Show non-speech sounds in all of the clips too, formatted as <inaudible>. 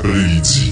Vendredi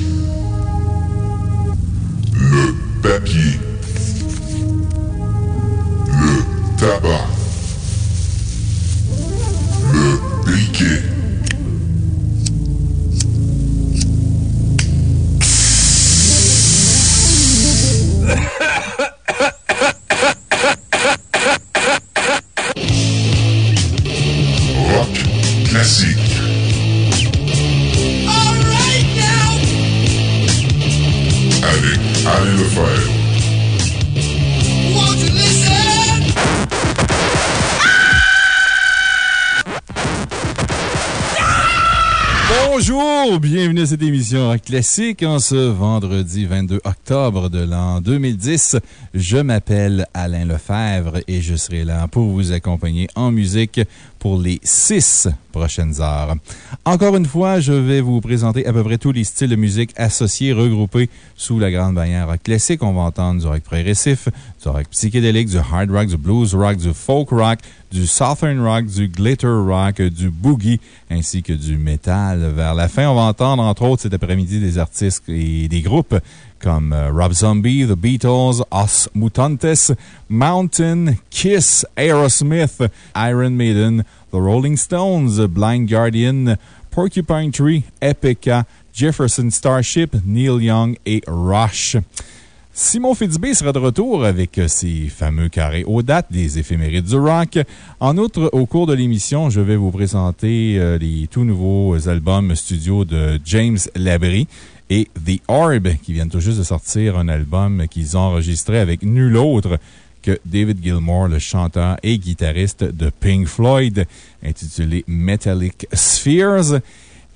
10 Classique en ce vendredi 22 octobre de l'an 2010. Je m'appelle Alain Lefebvre et je serai là pour vous accompagner en musique pour les six prochaines heures. Encore une fois, je vais vous présenter à peu près tous les styles de musique associés, regroupés sous la grande bannière rock classique. On va entendre du rock progressif, du rock psychédélique, du hard rock, du blues rock, du folk rock, du southern rock, du glitter rock, du boogie, ainsi que du metal. Vers la fin, on va entendre, entre autres, cet après-midi, des artistes et des groupes comme euh, Rob Zombie, The Beatles, Os Mutantes, Mountain, Kiss, Aerosmith, Iron Maiden, The Rolling Stones, Blind Guardian, Porcupine Tree, Epica, Jefferson Starship, Neil Young et Rush. Simon Fitzbé sera de retour avec ses fameux carrés aux dates des éphémérides du rock. En outre, au cours de l'émission, je vais vous présenter euh, les tout nouveaux albums studio de James Labrie et The Orb, qui viennent tout juste de sortir un album qu'ils ont enregistré avec nul autre que David Gilmour, le chanteur et guitariste de Pink Floyd, intitulé Metallic Spheres.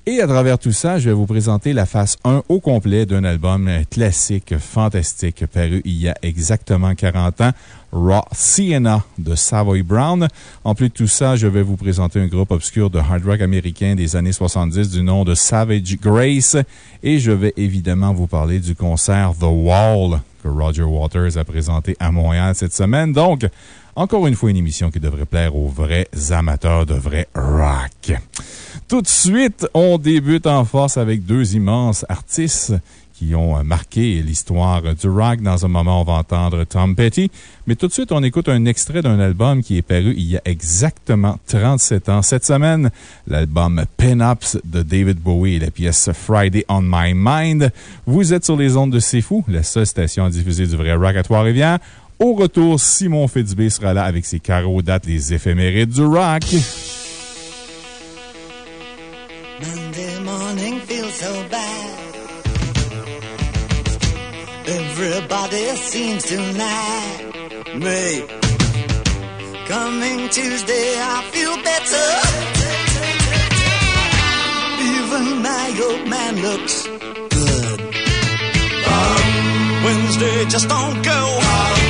Et à travers tout ça, je vais vous présenter la face 1 au complet d'un album classique, fantastique, paru il y a exactement 40 ans, Raw Sienna de Savoy Brown. En plus de tout ça, je vais vous présenter un groupe obscur de hard rock américain des années 70 du nom de Savage Grace. Et je vais évidemment vous parler du concert The Wall que Roger Waters a présenté à Montréal cette semaine. Donc, encore une fois, une émission qui devrait plaire aux vrais amateurs de vrai rock. Tout de suite, on débute en force avec deux immenses artistes qui ont marqué l'histoire du rock. Dans un moment, on va entendre Tom Petty. Mais tout de suite, on écoute un extrait d'un album qui est paru il y a exactement 37 ans. Cette semaine, l'album Pin-Ups de David Bowie et la pièce Friday on My Mind. Vous êtes sur les ondes de C'est Fou, la seule station à diffuser du vrai rock à Trois-Rivières. Au retour, Simon Fitzbé sera là avec ses carreaux dates, les éphémérides du rock. Monday morning feels so bad. Everybody seems to like me. Coming Tuesday, I feel better. Even my old man looks good. Um, Wednesday just don't go. Um,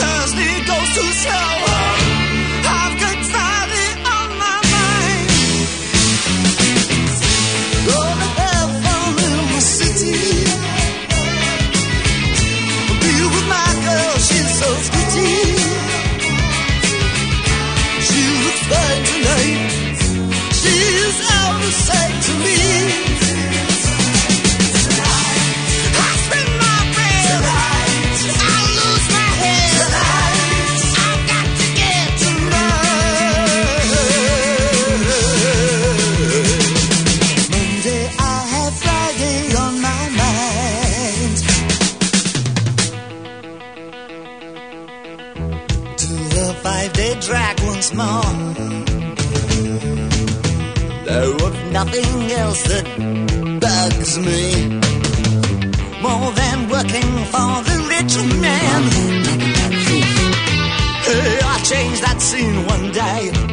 Thursday goes too slow. To the five day track once more. Nothing else that bugs me more than working for the rich man. Hey, I changed that scene one day.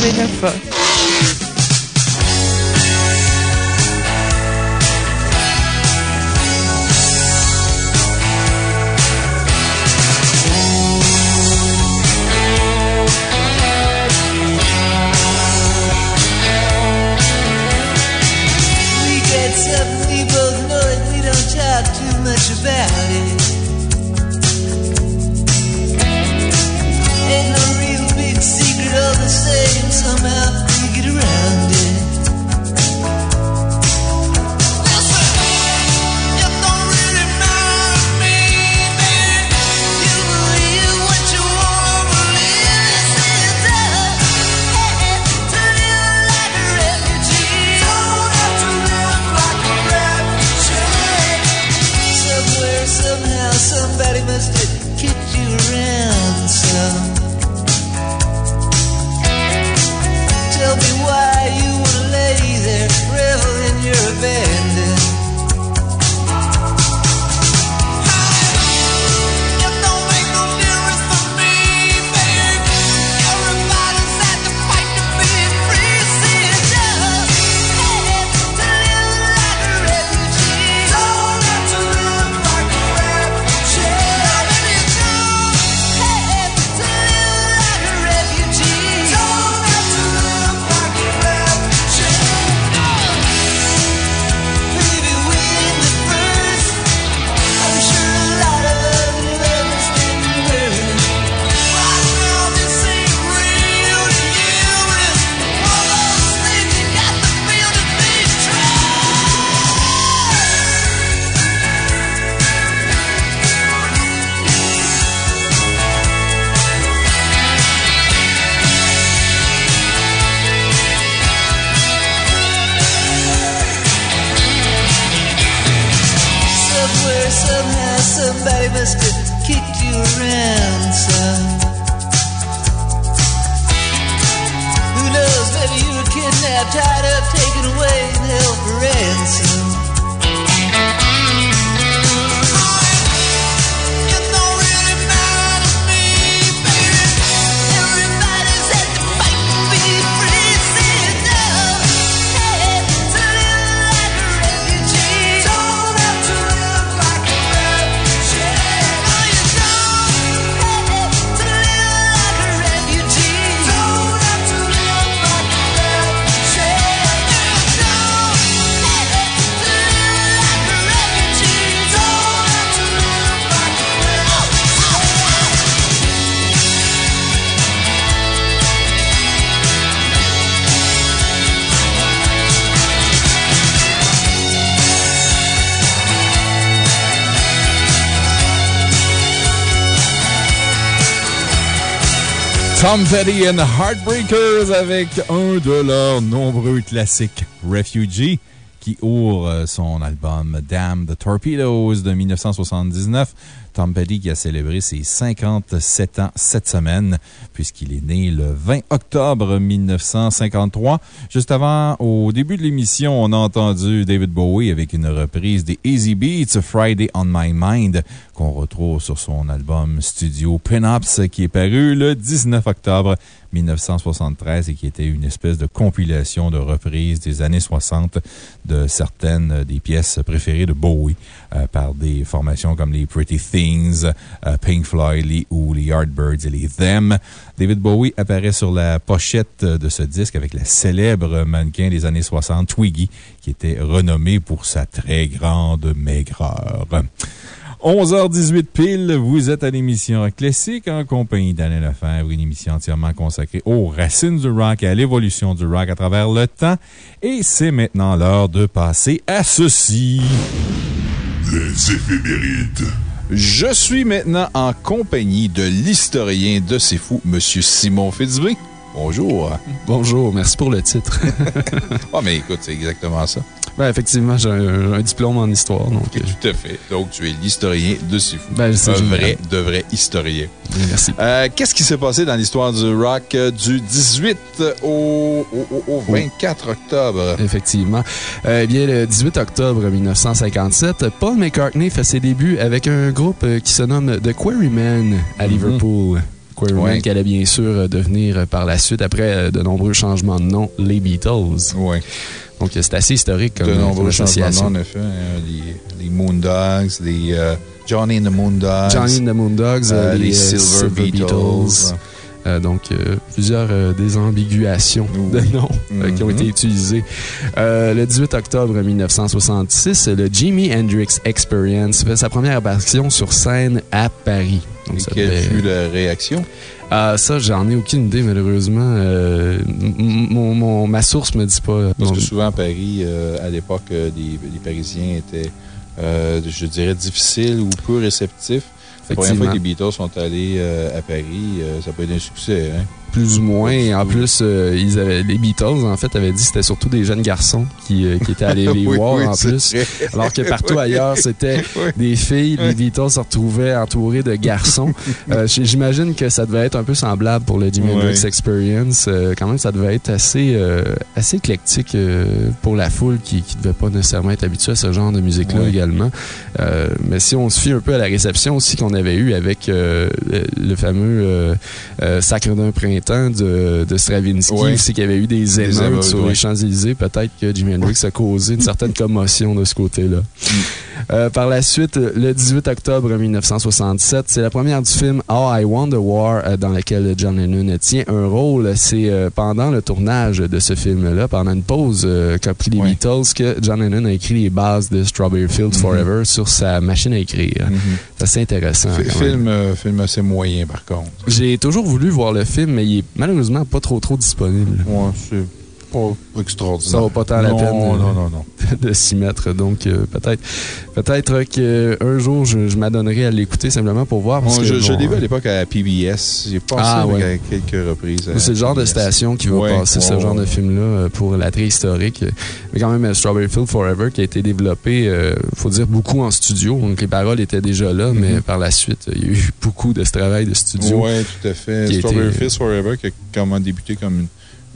Classique 89 We something we both know and we don't talk too much about it. Somehow we get around Red. Tom Petty and Heartbreakers avec un de leurs nombreux classiques, Refugee, qui ouvre son album Damn the Torpedoes de 1979. Qui a célébré ses 57 ans cette semaine, puisqu'il est né le 20 octobre 1953. Juste avant, au début de l'émission, on a entendu David Bowie avec une reprise des Easy Beats, Friday on My Mind, qu'on retrouve sur son album studio Pin-Ups, qui est paru le 19 octobre 1973 et qui était une espèce de compilation de reprises des années 60 de certaines des pièces préférées de Bowie euh, par des formations comme les Pretty Things, euh, Pink Floyd les, ou les Yardbirds et les Them. David Bowie apparaît sur la pochette de ce disque avec la célèbre mannequin des années 60, Twiggy, qui était renommé pour sa très grande maigreur. 11h18 pile, vous êtes à l'émission Classique en compagnie d'Alain Lefebvre, une émission entièrement consacrée aux racines du rock et à l'évolution du rock à travers le temps. Et c'est maintenant l'heure de passer à ceci. Les éphémérides. Je suis maintenant en compagnie de l'historien de C'est Fou, M. Simon Fitzbé. Bonjour. Bonjour, merci pour le titre. <laughs> Ah, mais écoute, c'est exactement ça. Ben, effectivement, j'ai un, un diplôme en histoire. Donc, euh, Tout à fait. Donc, tu es l'historien de Fou. Ben, un vrai, de vrai historien. merci. Euh, Qu'est-ce qui s'est passé dans l'histoire du rock euh, du 18 au, au- au- au 24 octobre? Effectivement. Euh, eh bien, le 18 octobre 1957, Paul McCartney fait ses débuts avec un groupe qui se nomme The Quarrymen à Mhm. Liverpool. Quarrymen, Ouais. qui allait bien sûr devenir par la suite, après de nombreux changements de nom, les Beatles. Oui. Donc, c'est assez historique comme, De comme nombreux changements, association. en effet. hein, les, les Moondogs, les euh, Johnny and the Moondogs. Johnny and the Moondogs, euh, euh, les euh, Silver, Beatles. Euh, donc, euh, plusieurs euh, désambiguations de noms qui ont Mhm. été utilisées. Euh, le 18 octobre 1966, le Jimi Hendrix Experience fait sa première apparition sur scène à Paris. Donc, Et quelle fut la réaction? Ah, ça, j'en ai aucune idée, malheureusement. Euh, mon, mon- ma source me dit pas. Parce Bon, que souvent, à Paris, euh, à l'époque, euh, les, les Parisiens étaient, euh, je dirais, difficiles ou peu réceptifs. La première fois que les Beatles sont allés euh, à Paris, euh, ça pas été un succès. Hein? Plus ou moins. Et en plus, euh, ils avaient, les Beatles, en fait, avaient dit que c'était surtout des jeunes garçons qui, euh, qui étaient allés <laughs> les Oui, voir oui, en plus. vrai. Alors que partout <laughs> ailleurs, c'était Oui. des filles. Les. Beatles se retrouvaient entourés de garçons. <laughs> Euh, J'imagine que ça devait être un peu semblable pour le Jimi. Hendrix Experience. Quand même, ça devait être assez, assez éclectique pour la foule qui ne devait pas nécessairement être habituée à ce genre de musique-là également. Mais si on se fie un peu à la réception aussi qu'on avait eue avec le, fameux Sacre d'un printemps de, de Stravinsky, aussi qu'il y avait eu des émeutes sur les Champs-Élysées, peut-être que Jimi Hendrix a causé une certaine <laughs> commotion de ce côté-là. Mm. Euh, par la suite, le 18 octobre 1967, c'est la première du film How I Won the War, euh, dans lequel John Lennon tient un rôle. C'est euh, pendant le tournage de ce film-là, pendant une pause qu'a pris les Oui. Beatles, que John Lennon a écrit les bases de Strawberry Fields Mhm. Forever sur sa machine à écrire. Mhm. C'est assez intéressant. Film, film assez moyen, par contre. J'ai toujours voulu voir le film, mais il est malheureusement pas trop trop disponible. Ouais, c'est pas extraordinaire. Ça vaut pas tant la peine. Non, non, non, non. <laughs> de s'y mettre. Donc, euh, peut-être peut-être qu'un jour, je, je m'adonnerai à l'écouter simplement pour voir. parce Bon, que, je je bon, l'ai vu à euh, l'époque à PBS. J'ai passé Ah, avec- ouais. à quelques reprises. C'est le genre de station qui va Ouais, passer ce genre de film-là euh, pour l'attrait historique. Mais quand même, euh, Strawberry Field Forever qui a été développé, euh, faut dire, beaucoup en studio. Donc, les paroles étaient déjà là, mais Mhm. par la suite, il y a eu <laughs> beaucoup de ce travail de studio. Oui, tout à fait. Strawberry Fields Forever qui a comment débuté comme une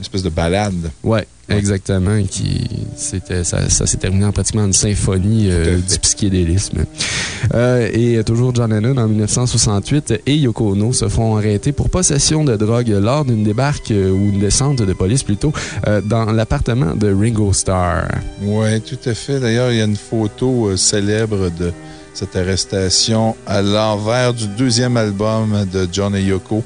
espèce de balade. Ouais, Ouais. exactement. Qui, ça, ça s'est terminé en pratiquement une symphonie euh, du psychédélisme. Euh, et toujours John Lennon, en 1968, et Yoko Ono se font arrêter pour possession de drogue lors d'une débarque euh, ou une descente de police plutôt euh, dans l'appartement de Ringo Starr. Oui, tout à fait. D'ailleurs, il y a une photo célèbre de cette arrestation à l'envers du deuxième album de John et Yoko,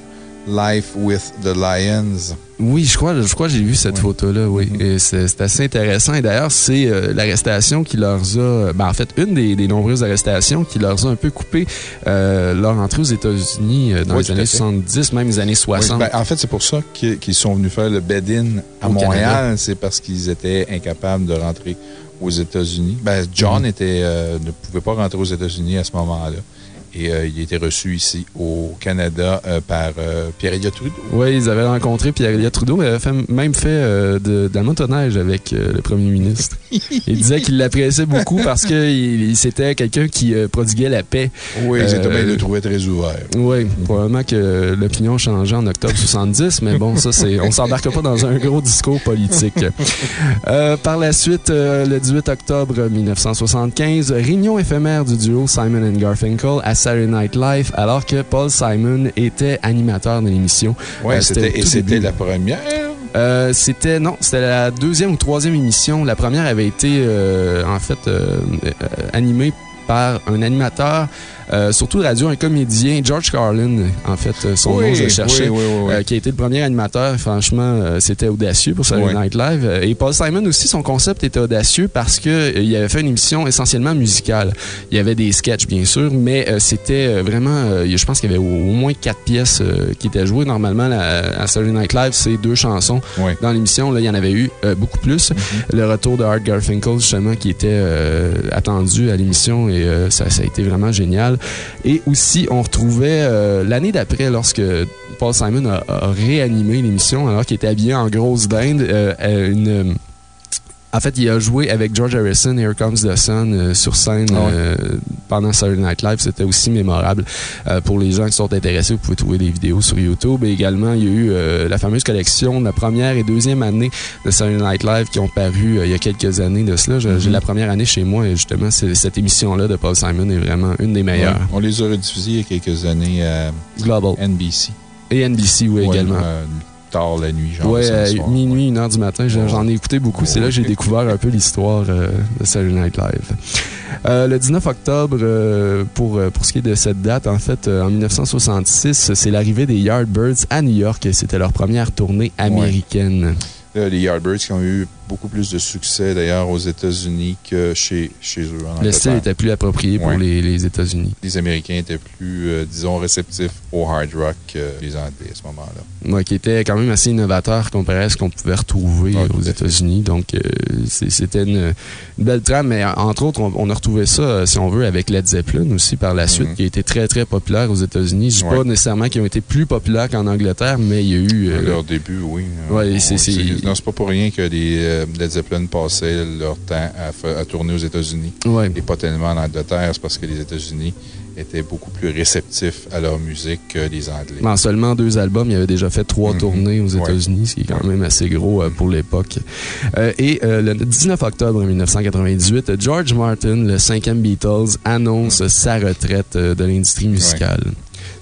Life with the Lions. Oui, je crois, je crois que j'ai vu cette photo-là, oui. Mhm. Et c'est assez intéressant. Et d'ailleurs, c'est euh, l'arrestation qui leur a. Ben, en fait, une des, des nombreuses arrestations qui leur a un peu coupé euh, leur entrée aux États-Unis euh, dans Oui, les années fait. 70, même les années 60. Oui, ben, en fait, c'est pour ça qu'ils sont venus faire le bed-in à Au Montréal. C'est parce qu'ils étaient incapables de rentrer aux États-Unis. Ben, John Mhm. était, ne pouvait pas rentrer aux États-Unis à ce moment-là. Et euh, il était reçu ici au Canada euh, par euh, Pierre-Éliott Trudeau. Oui, ils avaient rencontré Pierre-Éliott Trudeau, mais avait fait- même fait de, de la motoneige avec le premier ministre. il disait qu'il l'appréciait beaucoup parce que il, il- c'était quelqu'un qui prodiguait la paix. Oui, exactement. Il le trouvait très ouvert. Oui, probablement que l'opinion changeait en octobre 70, mais bon, ça, c'est, on s'embarque pas dans un gros discours politique. Par la suite, le 18 octobre 1975, réunion éphémère du duo Simon and Garfinkel à Saturday Night Live, alors que Paul Simon était animateur de l'émission. Oui, Euh, et c'était la première? Euh, c'était non, c'était la deuxième ou troisième émission. La première avait été euh, en fait euh, animée par un animateur, euh, surtout radio, un comédien, George Carlin, en fait, euh, son oui, nom, je le cherchais. Oui, oui, oui. oui. euh, qui a été le premier animateur. Franchement, c'était audacieux pour Saturday. Night Live. Et Paul Simon aussi, son concept était audacieux parce que euh, il avait fait une émission essentiellement musicale. Il y avait des sketchs, bien sûr, mais c'était vraiment, je pense qu'il y avait au, au moins quatre pièces qui étaient jouées. Normalement, la- à Saturday Night Live, c'est deux chansons. Dans l'émission, là, il y en avait eu beaucoup plus. Le retour de Art Garfinkel, justement, qui était attendu à l'émission et ça, ça a été vraiment génial. Et aussi, on retrouvait euh, l'année d'après, lorsque Paul Simon a, réanimé l'émission, alors qu'il était habillé en grosse dinde, euh, euh, une. En fait, il a joué avec George Harrison, Here Comes the Sun, euh, sur scène Ah ouais. euh, pendant Saturday Night Live. C'était aussi mémorable. Euh, pour les gens qui sont intéressés, vous pouvez trouver des vidéos sur YouTube. Et également, il y a eu la fameuse collection de la première et deuxième année de Saturday Night Live qui ont paru il y a quelques années de cela. J'ai Mhm. la première année chez moi et justement, cette émission-là de Paul Simon est vraiment une des meilleures. Ouais. On les a rediffusés il y a quelques années à Global. NBC. Et NBC, oui, Ouais, également. Tard la nuit, genre. Ouais, euh, soir. minuit, une heure du matin. J'en ai écouté beaucoup. C'est là que j'ai découvert un peu l'histoire euh, de Saturday Night Live. Euh, le 19 octobre, euh, pour, pour ce qui est de cette date, en fait, en 1966, c'est l'arrivée des Yardbirds à New York. C'était leur première tournée américaine. Les Yardbirds qui ont eu beaucoup plus de succès d'ailleurs aux États-Unis que chez, chez eux. en Le style était plus approprié pour les, les États-Unis. Les Américains étaient plus, euh, disons, réceptifs au hard rock que les Anglais à ce moment-là. Ouais, qui était quand même assez innovateur comparé à ce qu'on pouvait retrouver Ouais, aux. États-Unis. Donc, euh, c'était une, une belle trame. Mais entre autres, on, on a retrouvé ça, euh, si on veut, avec Led Zeppelin aussi par la suite, Mhm. qui a été très, très populaire aux États-Unis. Je dis Ouais. pas nécessairement qu'ils ont été plus populaires qu'en Angleterre, mais il y a eu... À euh, leur début, oui. Ouais, c'est- Non, c'est pas pour rien que les euh, Led Zeppelin passaient leur temps à, tourner aux États-Unis ouais. et pas tellement en Angleterre. C'est parce que les États-Unis étaient beaucoup plus réceptifs à leur musique que les Anglais. En seulement deux albums, il avait déjà fait trois Mhm. tournées aux Ouais. États-Unis, ce qui est quand même assez gros euh, pour l'époque. Euh, et euh, le 19 octobre 1998, George Martin, le cinquième Beatles, annonce sa retraite de l'industrie musicale.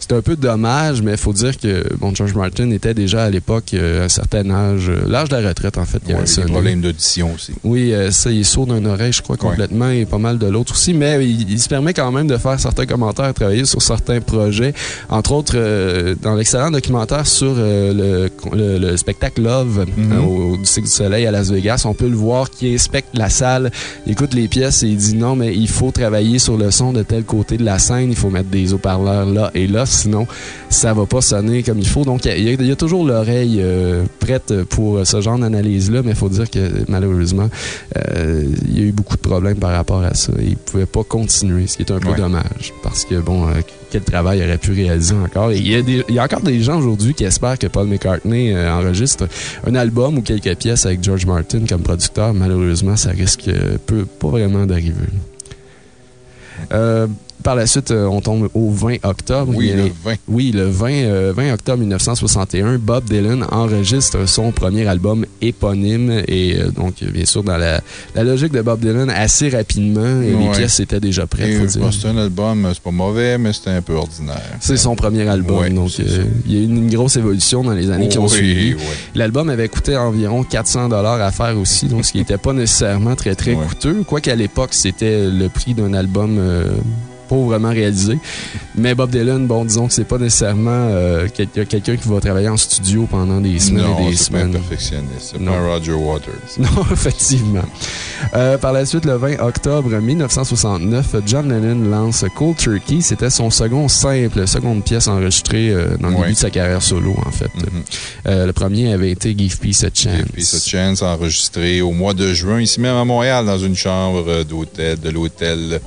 C'est un peu dommage, mais il faut dire que bon, George Martin était déjà à l'époque euh, à un certain âge, euh, l'âge de la retraite en fait. qui Ouais, avait des problèmes d'audition aussi. Oui, euh, ça, il est sourd d'une oreille, je crois, complètement, et pas mal de l'autre aussi. Mais il, il se permet quand même de faire certains commentaires, travailler sur certains projets. Entre autres, euh, dans l'excellent documentaire sur euh, le, le- le spectacle Love Mhm. euh, au, au Cirque du Soleil à Las Vegas, on peut le voir qui inspecte la salle, il écoute les pièces et il dit non, mais il faut travailler sur le son de tel côté de la scène, il faut mettre des haut-parleurs là et là, sinon ça va pas sonner comme il faut. Donc, il y, a- il y a toujours l'oreille euh, prête pour ce genre d'analyse-là, mais il faut dire que malheureusement, euh, il y a eu beaucoup de problèmes par rapport à ça. Il ne pouvait pas continuer, ce qui est un peu Ouais. dommage. Parce que, bon, euh, quel travail il aurait pu réaliser encore? Il y a, y encore des gens aujourd'hui qui espèrent que Paul McCartney euh, enregistre un album ou quelques pièces avec George Martin comme producteur. Malheureusement, ça risque euh, peu, pas vraiment d'arriver. Euh, par la suite, euh, on tombe au 20 octobre. Oui, le 20. oui, le 20, euh, 20 octobre 1961, Bob Dylan enregistre son premier album éponyme. Et euh, donc, bien sûr, dans la, la logique de Bob Dylan, assez rapidement, les pièces étaient déjà prêtes, c'est un album, c'est pas mauvais, mais c'était un peu ordinaire. C'est son premier album. Ouais, donc, euh, il y a eu une grosse évolution dans les années qui ont Oui, suivi. oui. L'album avait coûté environ 400 dollars à faire aussi, donc ce qui n'était pas nécessairement très, très Ouais. coûteux. Quoiqu'à l'époque, c'était le prix d'un album euh, pauvrement réalisé. Mais Bob Dylan, bon, disons que c'est pas nécessairement euh, quel- quelqu'un qui va travailler en studio pendant des semaines Non, et des c'est pas un semaines. perfectionniste. C'est pas Roger Waters. <laughs> Non, effectivement. Euh, par la suite, le 20 octobre 1969, John Lennon lance Cold Turkey. C'était son second simple, seconde pièce enregistrée euh, dans le Ouais. début de sa carrière solo, en fait. Mhm. Euh, le premier avait été Give Peace a Chance. Et puis, cette chance enregistré au mois de juin, ici même à Montréal, dans une chambre d'hôtel, de l'hôtel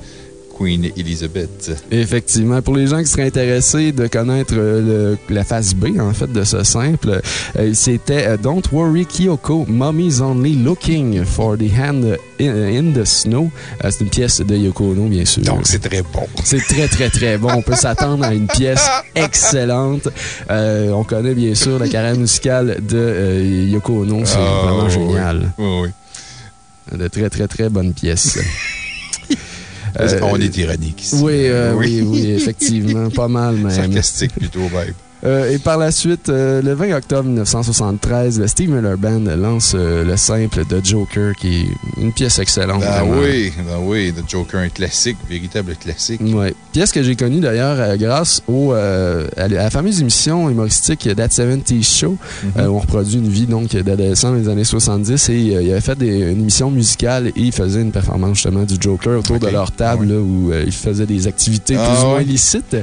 Queen Elizabeth. Effectivement. Pour les gens qui seraient intéressés de connaître euh, le- la phase B, en fait, de ce simple, euh, c'était euh, Don't Worry Kyoko, Mommy's Only Looking for the Hand in, in the Snow. C'est une pièce de Yoko Ono, bien sûr. Donc, c'est très bon. C'est très, très, très bon. On peut s'attendre à une pièce excellente. Euh, on connaît bien sûr la carrière musicale de euh, Yoko Ono. C'est Ah, vraiment génial. Oui, oui. De très, très, très bonnes pièces. Euh, On est ironique ici. Oui, euh, oui, oui, effectivement. Pas mal, <laughs> même. Sarcastique plutôt, même. Euh, et par la suite, euh, le 20 octobre 1973, le Steve Miller Band lance euh, le simple de Joker, qui est une pièce excellente. Ah oui, ah oui, The Joker, un classique, véritable classique. Ouais. Pièce que j'ai connue d'ailleurs grâce au, à la fameuse émission humoristique That 70 Show, Mhm. où on reproduit une vie donc d'adolescent les années 70. Et il avait fait des- une émission musicale et il faisait une performance justement du Joker autour de leur table là, où il faisait des activités Ah plus ou moins illicites.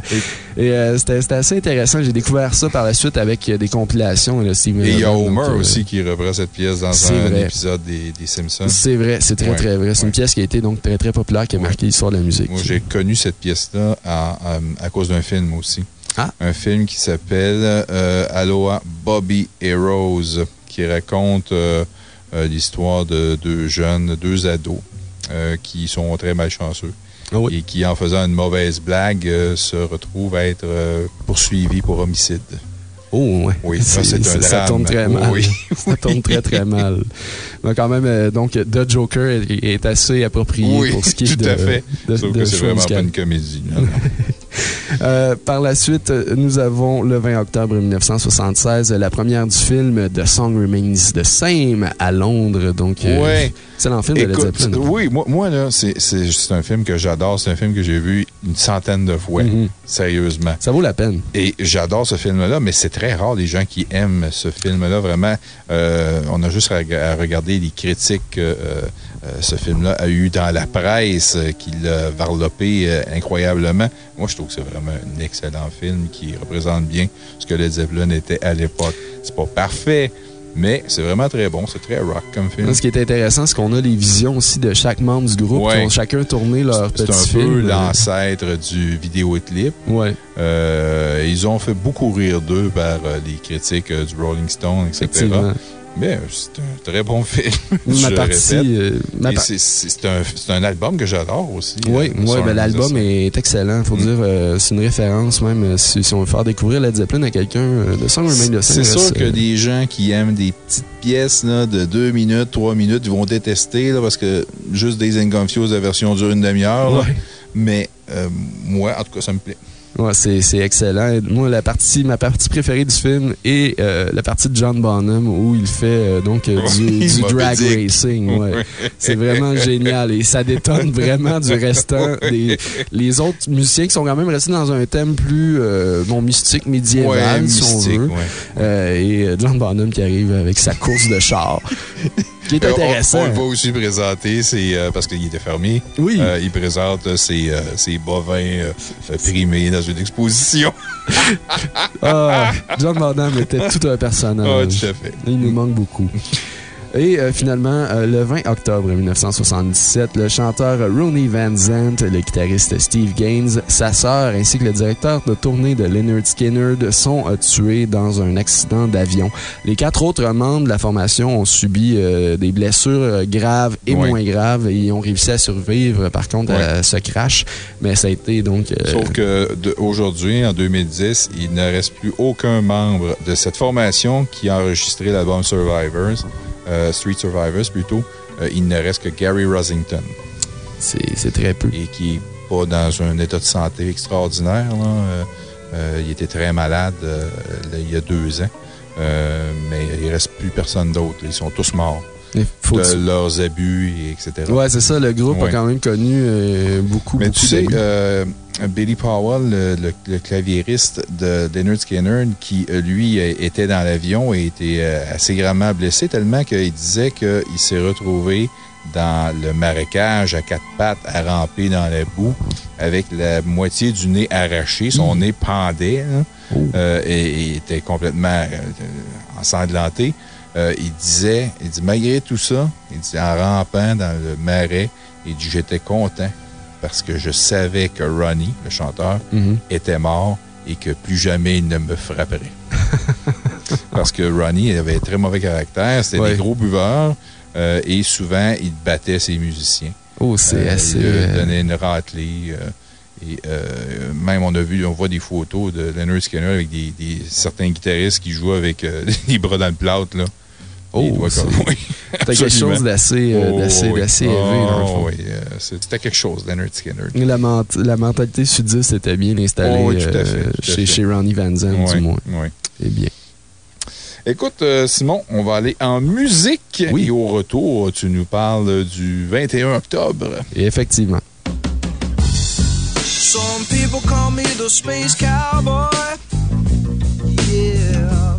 Et c'était c'était assez intéressant. J'ai découvert ça par la suite avec euh, des compilations. Là, Et il y a donc, Homer euh, aussi qui reprend cette pièce dans un vrai. épisode des, des Simpsons. C'est vrai, c'est très Ouais. très vrai. C'est une pièce qui a été donc très très populaire, qui a marqué l'histoire de la musique. Moi, j'ai connu cette pièce-là à, à- à cause d'un film aussi. Ah. Un film qui s'appelle euh, Aloha Bobby et Rose, qui raconte euh, euh, l'histoire de deux jeunes, deux ados, euh, qui sont très malchanceux. Ah. Et qui, en faisant une mauvaise blague, euh, se retrouvent à être euh, poursuivis pour homicide. Oh, ouais. Oui, ça, c'est un Ça drame. tourne très mal. Oui. <laughs> ça tourne très, très mal. Mais quand même, euh, donc, The Joker est, est assez approprié Oui, pour ce qui est tout de, à fait. de, Sauf de que c'est vraiment pas une comédie. non, non. <laughs> Euh, par la suite, nous avons le 20 octobre 1976, euh, la première du film The Song Remains the Same à Londres. Donc, euh, Ouais. excellent film de Led Zeppelin. oui, moi, moi là, c'est- c'est c'est un film que j'adore. C'est un film que j'ai vu une centaine de fois. Mhm. Sérieusement. Ça vaut la peine. Et j'adore ce film-là, mais c'est très rare les gens qui aiment ce film-là. Vraiment, euh, on a juste à, regarder les critiques que euh, euh, ce film-là a eu dans la presse, euh, qui l'a varlopé incroyablement. Moi, je trouve que c'est vraiment un excellent film qui représente bien ce que Led Zeppelin était à l'époque. C'est pas parfait, mais c'est vraiment très bon. C'est très rock comme film. Ce qui est intéressant, c'est qu'on a les visions aussi de chaque membre du groupe Ouais. qui ont chacun tourné leur C'est petit un film. peu l'ancêtre du vidéoclip. Ouais, Euh, ils ont fait beaucoup rire d'eux par euh, les critiques euh, du Rolling Stone, etc. effectivement. Mais euh, c'est un très bon <laughs> film. Ma partie. euh, ma Et par- c'est- un, album que j'adore aussi. Oui, euh, ouais, ben, l'album est excellent. Faut Mm. dire, euh, c'est une référence même si, si on veut faire découvrir Led Zeppelin à quelqu'un. The Song Remains. C'est sûr que des gens qui aiment des petites pièces là, de 2 minutes, 3 minutes, ils vont détester là, parce que juste des Confused, la version dure une demi-heure. Ouais. Mais moi, en tout cas, ça me plaît. Ouais, c'est excellent. Moi, la partie, ma partie préférée du film est euh, la partie de John Bonham où il fait euh, donc euh, du, <laughs> Oui, du Moby drag Dick. racing. Ouais. C'est vraiment génial et ça détonne vraiment du restant <laughs> des les autres musiciens qui sont quand même restés dans un thème plus euh, bon mystique médiéval Ouais, si on veut. et John Bonham qui arrive avec sa course de char. <laughs> qui est Euh, on- intéressant. On, le voit aussi présenter, c'est euh, parce qu'il était fermier. Oui. Euh, il présente ses, euh, ses bovins primés dans une exposition. <laughs> Ah, John Bonham était tout un personnage. Ah, tout à fait. Il nous manque beaucoup. Et euh, finalement, euh, le 20 octobre 1977, le chanteur Ronnie Van Zant, le guitariste Steve Gaines, sa sœur ainsi que le directeur de tournée de Leonard Skinner sont euh, tués dans un accident d'avion. Les quatre autres membres de la formation ont subi euh, des blessures euh, graves et moins graves et ils ont réussi à survivre par contre à ce crash. Mais ça a été donc... Sauf que de- aujourd'hui, en 2010, il ne reste plus aucun membre de cette formation qui a enregistré l'album Survivors, Street Survivors plutôt. Euh, il ne reste que Gary Rosington c'est très peu. et qui n'est pas dans un état de santé extraordinaire. là. Euh, euh, il était très malade euh, il y a deux ans. Euh, mais il ne reste plus personne d'autre. Ils sont tous morts faut de leurs abus, et etc. Ouais, c'est ça. Le groupe a quand même connu euh, beaucoup, Mais beaucoup tu sais, euh, Billy Powell, le, le- le claviériste de Leonard Skinner, qui, euh, lui, était dans l'avion et était euh, assez gravement blessé, tellement qu'il disait qu'il s'est retrouvé dans le marécage à quatre pattes à ramper dans la boue avec la moitié du nez arraché. Son nez pendait hein, Oh. euh, et, et était complètement euh, ensanglanté. Euh, il disait, il dit, malgré tout ça, il dit, en rampant dans le marais, il dit, j'étais content parce que je savais que Ronnie, le chanteur, Mhm. était mort et que plus jamais il ne me frapperait. <laughs> parce que Ronnie avait très mauvais caractère, c'était Ouais. des gros buveurs euh, et souvent il battait ses musiciens. Oh, c'est Euh, assez. Il donnait une raclée. et euh, même, on a vu, on voit des photos de Leonard Skinner avec des, des- certains guitaristes qui jouent avec euh, <laughs> les bras dans le plâtre, là. Oh, oui, <laughs> T'as quelque chose d'assez euh, Oh, d'assez- oui. d'assez élevé, dans le Oh, fond. oui, C'était quelque chose, Leonard Skinner. La, ment- la mentalité sudiste était bien installée Oh, oui, tout à fait, euh, à chez, fait. chez Ronnie Van Zandt, Oui, du moins. oui. Eh bien. Écoute, euh, Simon, on va aller en musique. Oui. Et au retour, tu nous parles du 21 octobre. Et effectivement. Some people call me the space cowboy. Yeah.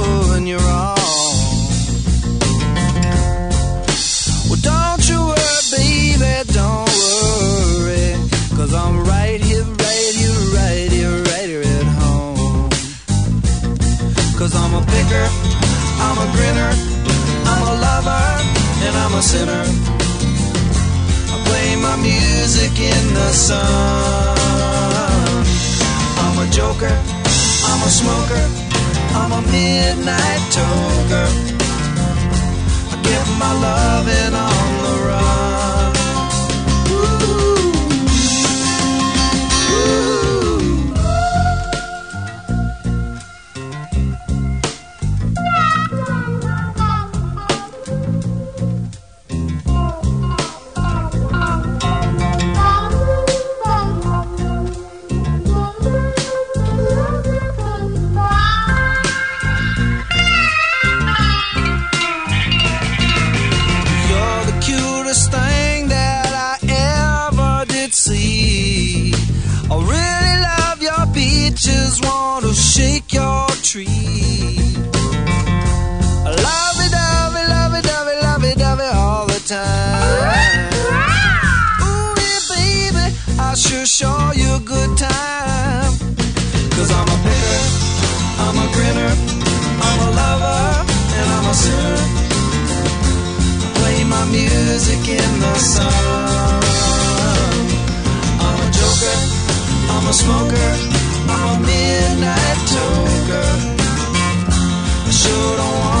don't worry. I'm right here, right here, right here, right here at home. I'm a picker, I'm a grinner, I'm a lover, and I'm a sinner. I play my music in the sun. I'm a joker, I'm a smoker, I'm a midnight toker. I give my love and all tree. Lovey dovey, lovey dovey, lovey dovey all the time. Ooh, yeah, baby, I sure show you a good time. Cause I'm a picker, I'm a grinner, I'm a lover, and I'm a sinner play my music in the sun. I'm a joker, I'm a smoker, I'm a midnight toker. I sure don't want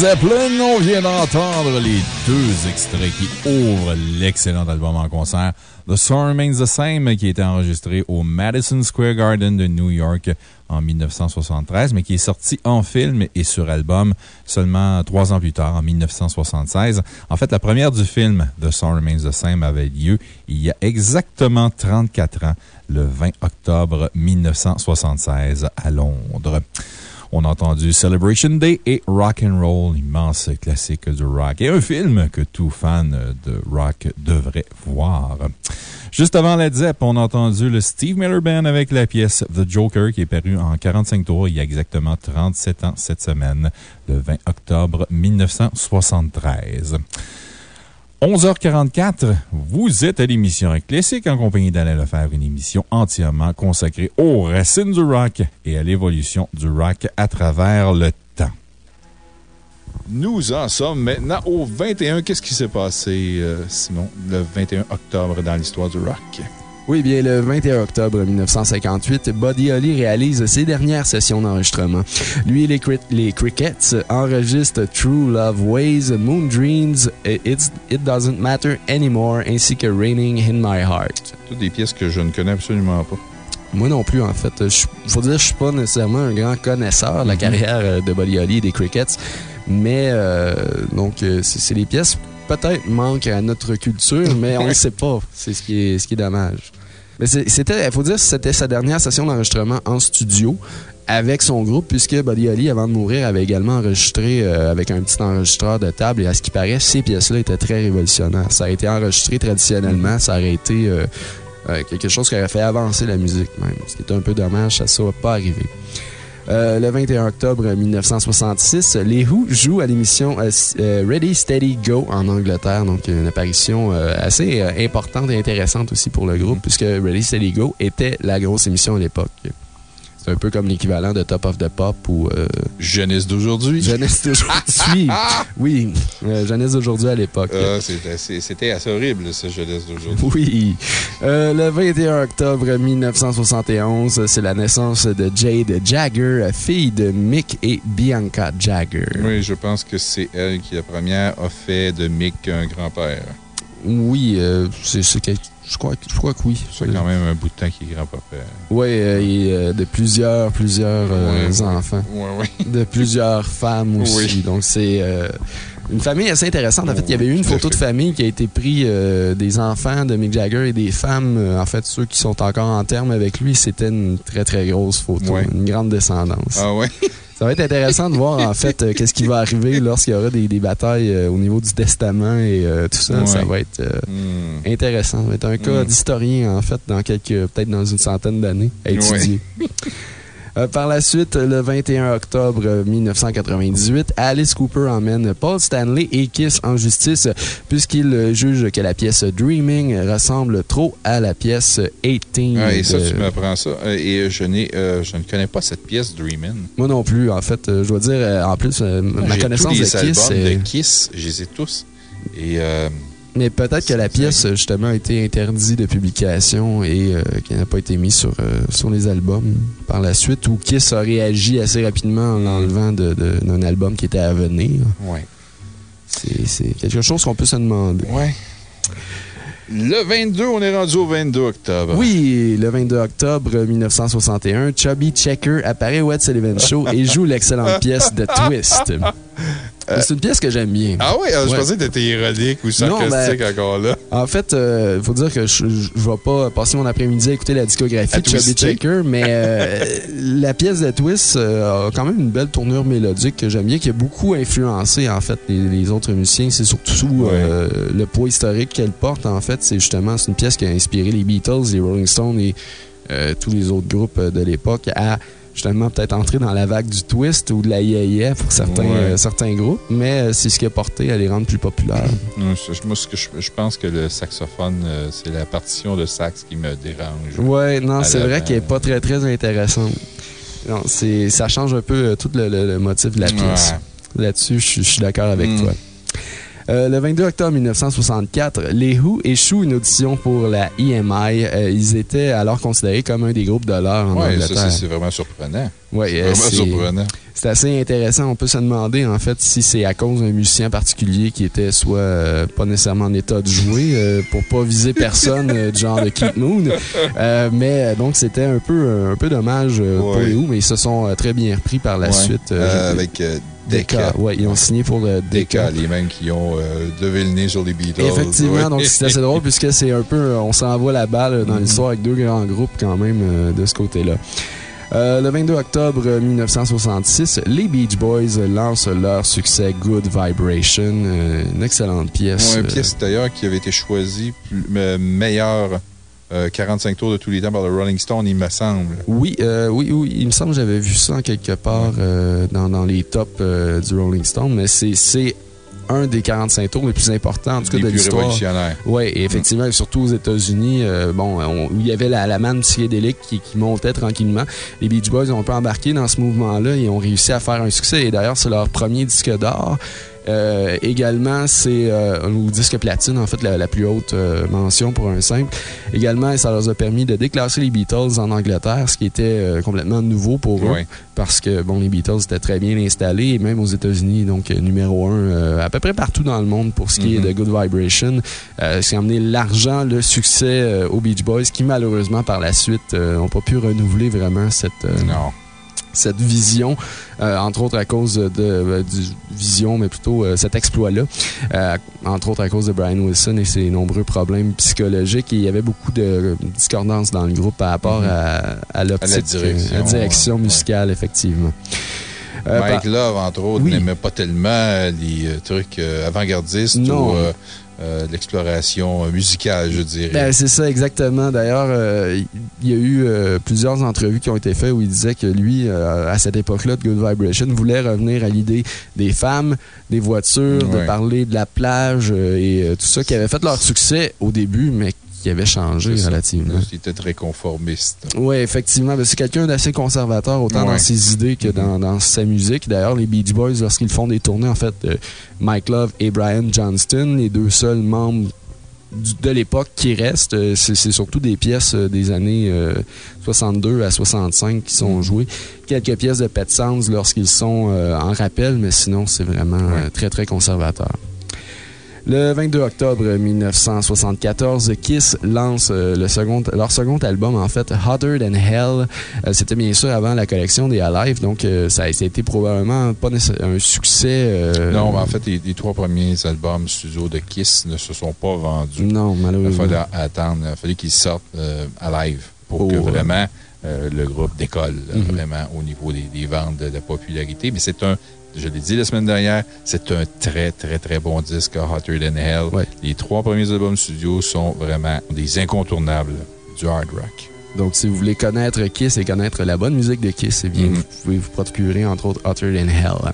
Zeppelin, on vient d'entendre les deux extraits qui ouvrent l'excellent album en concert The Song Remains the Same, qui a été enregistré au Madison Square Garden de New York en 1973, mais qui est sorti en film et sur album seulement trois ans plus tard, en 1976. En fait, la première du film The Song Remains the Same avait lieu il y a exactement 34 ans, le 20 octobre 1976 à Londres. On a entendu Celebration Day et Rock and Roll, immense classique du rock et un film que tout fan de rock devrait voir. Juste avant la Zepp, on a entendu le Steve Miller Band avec la pièce The Joker qui est paru en 45 tours il y a exactement 37 ans cette semaine, le 20 octobre 1973. 11h44, vous êtes à l'émission Classique en compagnie d'Alain Lefebvre, une émission entièrement consacrée aux racines du rock et à l'évolution du rock à travers le temps. Nous en sommes maintenant au 21. Qu'est-ce qui s'est passé, euh, Simon, le 21 octobre dans l'histoire du rock? Oui, bien, le 21 octobre 1958, Buddy Holly réalise ses dernières sessions d'enregistrement. Lui et les, Cri- les Crickets enregistrent True Love Ways, Moon Dreams, et It's, It Doesn't Matter Anymore, ainsi que Raining in My Heart. Toutes des pièces que je ne connais absolument pas. Moi non plus, en fait. Il faut dire que je suis pas nécessairement un grand connaisseur de la carrière euh, de Buddy Holly et des Crickets, mais euh, donc euh, c'est des pièces peut-être manquent à notre culture, mais on ne <laughs> sait pas. C'est ce qui est, ce qui est dommage. C'était, il faut dire c'était sa dernière session d'enregistrement en studio avec son groupe, puisque Buddy Holly, avant de mourir, avait également enregistré euh, avec un petit enregistreur de table. Et à ce qui paraît, ces pièces-là étaient très révolutionnaires. Ça a été enregistré traditionnellement. Ça aurait été euh, euh, quelque chose qui aurait fait avancer la musique, même. Ce qui est un peu dommage, ça ne soit pas arrivé. Euh, le 21 octobre 1966, les Who jouent à l'émission euh, euh, Ready, Steady, Go en Angleterre. Donc, une apparition assez importante et intéressante aussi pour le groupe, puisque Ready, Steady, Go était la grosse émission à l'époque. C'est un peu comme l'équivalent de Top of the Pop ou euh, Jeunesse d'aujourd'hui. Jeunesse d'aujourd'hui. <laughs> oui, euh, Jeunesse d'aujourd'hui à l'époque. Euh, c'était assez- horrible, ce jeunesse d'aujourd'hui. Oui. Euh, le 21 octobre 1971, c'est la naissance de Jade Jagger, fille de Mick et Bianca Jagger. Oui, je pense que c'est elle qui, la première, a fait de Mick un grand-père. Oui, euh, c'est, c'est quel- je, crois, que- je crois que oui. Fait quand même un bout de temps qu'il est grand-père. Oui, euh, et euh, de plusieurs, plusieurs euh, Ouais, enfants. Oui, oui. De plusieurs femmes aussi. Oui. Donc, c'est euh, une famille assez intéressante. En fait, il y avait eu une photo de famille qui a été prise euh, des enfants de Mick Jagger et des femmes. euh, en fait, ceux qui sont encore en terme avec lui, c'était une très, très grosse photo. Une grande descendance. Ah ouais? <laughs> Ça va être intéressant de voir, en fait, euh, qu'est-ce qui va arriver lorsqu'il y aura des, des batailles euh, au niveau du testament et euh, tout ça. Ouais. Ça va être Hmm. intéressant. Ça va être un cas Mm. d'historien, en fait, dans quelques, peut-être dans une centaine d'années à étudier. <laughs> Euh, par la suite, le 21 octobre euh, 1998, Alice Cooper emmène Paul Stanley et Kiss en justice puisqu'il juge que la pièce Dreaming ressemble trop à la pièce 18. Ah, et ça, de- tu m'apprends ça. Euh, Et je, n'ai, euh, je ne connais pas cette pièce Dreamin'. Moi non plus, en fait. euh, je dois dire, en plus, ma connaissance tous de Kiss... albums de Kiss, je les ai tous. Et euh, Mais peut-être que la pièce, justement, a été interdite de publication et euh, qu'elle n'a pas été mise sur, euh, sur les albums par la suite, ou Kiss a réagi assez rapidement en l'enlevant de- de- d'un album qui était à venir. ouais. C'est quelque chose qu'on peut se demander. Ouais. Le 22, on est rendu au 22 octobre. Oui, le 22 octobre 1961, Chubby Checker apparaît au Ed Sullivan Show et joue l'excellente <laughs> pièce The Twist. C'est une pièce que j'aime bien. Ah oui, euh, je Ouais. pensais que t'étais ironique ou Non, sarcastique ben- encore là. En fait, il faut dire que je ne vais pas passer mon après-midi à écouter la discographie de Chubby. Checker, mais euh, <laughs> la pièce de Twist euh, a quand même une belle tournure mélodique que j'aime bien, qui a beaucoup influencé en fait les, les autres musiciens. C'est surtout euh, le poids historique qu'elle porte. En fait, c'est justement une pièce qui a inspiré les Beatles, les Rolling Stones et euh, tous les autres groupes euh, de l'époque à justement peut-être entrer dans la vague du twist ou de la yeah pour certains, Ouais. euh, certains groupes, mais euh, c'est ce qui a porté à les rendre plus populaires. Moi, ce que je, je pense que le saxophone, euh, c'est la partition de sax qui me dérange. Ouais, non, c'est vrai qu'elle est pas très, très intéressante. Non, c'est, ça change un peu tout le, le- le motif de la pièce. Là-dessus, je suis- je suis d'accord avec Mm. toi. Euh, le 22 octobre 1964, les Who échouent une audition pour la EMI. Euh, ils étaient alors considérés comme un des groupes de l'heure en Ouais, ça, Angleterre. c'est vraiment surprenant. Ouais, C'est euh, vraiment surprenant. C'est assez intéressant. On peut se demander, en fait, si c'est à cause d'un musicien particulier qui était soit euh, pas nécessairement en état de jouer, euh, pour pas viser personne euh, du genre de Keith Moon. Mais donc, c'était un peu, un peu dommage pour les Who, mais ils se sont très bien repris par la Ouais. suite. Avec Decca. Decca. Ouais, ils ont signé pour le Decca. les mêmes qui ont euh, levé le nez sur les Beatles. Effectivement, Ouais. donc c'est assez drôle puisque c'est un peu, on s'envoie la balle dans Mhm. l'histoire avec deux grands groupes quand même euh, de ce côté-là. Euh, le 22 octobre 1966, les Beach Boys lancent leur succès Good Vibration, euh, une excellente pièce. Ouais, une Euh, pièce d'ailleurs qui avait été choisie euh, meilleure euh, 45 tours de tous les temps par le Rolling Stone, il me semble. Oui, euh, oui, oui, il me semble que j'avais vu ça quelque part euh, dans, dans les tops euh, du Rolling Stone, mais c'est un des 45 tours les plus importants, en tout cas Les de l'histoire. Oui, effectivement, surtout aux États-Unis, euh, bon, on- où il y avait la, la manne psychédélique qui, qui montait tranquillement. Les Beach Boys ont un peu embarqué dans ce mouvement-là et ont réussi à faire un succès. Et d'ailleurs, c'est leur premier disque d'or. Euh, également, c'est euh, au disque platine, en fait, la, la plus haute euh, mention pour un simple. Également, ça leur a permis de déclasser les Beatles en Angleterre, ce qui était euh, complètement nouveau pour eux. Parce que, bon, les Beatles étaient très bien installés, et même aux États-Unis, donc euh, numéro un euh, à peu près partout dans le monde pour ce qui est de Good Vibration. Euh, ce qui a amené l'argent, le succès aux Beach Boys, qui malheureusement par la suite n'ont pas pu renouveler vraiment cette, Non. Cette vision, euh, entre autres à cause de, euh, du vision, mais plutôt euh, cet exploit-là, Euh, entre autres à cause de Brian Wilson et ses nombreux problèmes psychologiques. Et il y avait beaucoup de discordances dans le groupe par rapport Mhm. à, à À la direction, la direction ouais. musicale, effectivement. Mike Love, entre autres, Oui. n'aimait pas tellement les trucs avant-gardistes Non. ou euh, l'exploration euh, musicale, je dirais. Ben, c'est ça, exactement. D'ailleurs, euh, il y a eu euh, plusieurs entrevues qui ont été faites où il disait que lui, à cette époque-là de Good Vibration, voulait revenir à l'idée des femmes, des voitures, de parler de la plage et tout ça, qui avait fait leur succès au début, mais qui avait changé relativement. Il était très conformiste. Oui, effectivement. C'est quelqu'un d'assez conservateur, autant Ouais. dans ses idées que dans, dans sa musique. D'ailleurs, les Beach Boys, lorsqu'ils font des tournées, en fait, euh, Mike Love et Brian Johnston, les deux seuls membres du- de l'époque qui restent, euh, c'est surtout des pièces euh, des années euh, 62 à 65 qui sont jouées. Quelques pièces de Pet Sounds lorsqu'ils sont en rappel, mais sinon, c'est vraiment Ouais. très, très conservateur. Le 22 octobre 1974, Kiss lance euh, le second, leur second album, en fait, Hotter Than Hell. Euh, C'était bien sûr avant la collection des Alive, donc euh, ça, a- été probablement pas un succès. Non, mais en fait, les, les trois premiers albums studio de Kiss ne se sont pas vendus. Non, Il malheureusement. fallait attendre, il fallait qu'ils sortent euh, à live pour que euh, vraiment euh, le groupe décolle, Mhm. vraiment au niveau des, des ventes de, de popularité. Mais c'est un, je l'ai dit la semaine dernière, c'est un très, très, très bon disque, Hotter Than Hell. Ouais. Les trois premiers albums studio sont vraiment des incontournables du hard rock. Donc, si vous voulez connaître Kiss et connaître la bonne musique de Kiss, eh bien, Mhm. vous pouvez vous procurer, entre autres, Hotter Than Hell.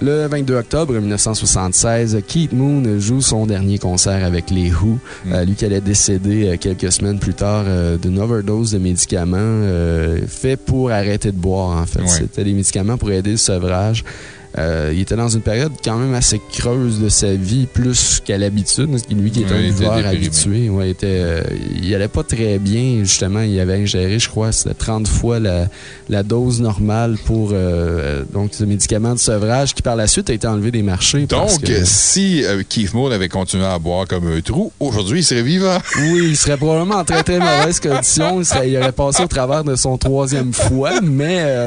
Le 22 octobre 1976, Keith Moon joue son dernier concert avec les Who. Mhm. Euh, lui qui allait décéder euh, quelques semaines plus tard euh, d'une overdose de médicaments euh, fait pour arrêter de boire, en fait. Ouais. C'était des médicaments pour aider le sevrage. Euh, il était dans une période quand même assez creuse de sa vie, plus qu'à l'habitude. Lui qui est Ouais, un déprimé. habitué, ouais, était, euh, il allait pas très bien. Justement, il avait ingéré, je crois, c'était 30 fois la, la dose normale pour euh, donc ce médicament de sevrage qui, par la suite, a été enlevé des marchés. Donc, que- si euh, Keith Moon avait continué à boire comme un trou, aujourd'hui, il serait vivant. <laughs> Oui, il serait probablement en très très mauvaise condition. Il, serait- il aurait passé au travers de son troisième foie, mais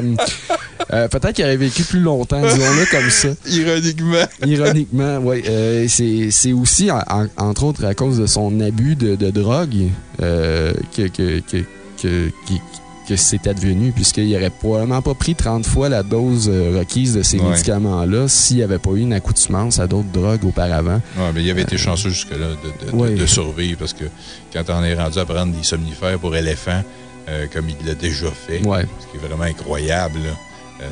euh, peut-être qu'il aurait vécu plus longtemps, disons-le comme ça. Ironiquement. Ironiquement, oui. Euh, c'est aussi, en- en- entre autres, à cause de son abus de, de drogue euh, que, que, que, que, c'est advenu, puisqu'il n'aurait probablement pas pris 30 fois la dose requise de ces Ouais. médicaments-là s'il n'y avait pas eu une accoutumance à d'autres drogues auparavant. Ouais, mais il avait été chanceux jusque-là de, de- de- Ouais. de survivre parce que quand on est rendu à prendre des somnifères pour éléphants, euh, comme il l'a déjà fait, Ouais. ce qui est vraiment incroyable, là, euh,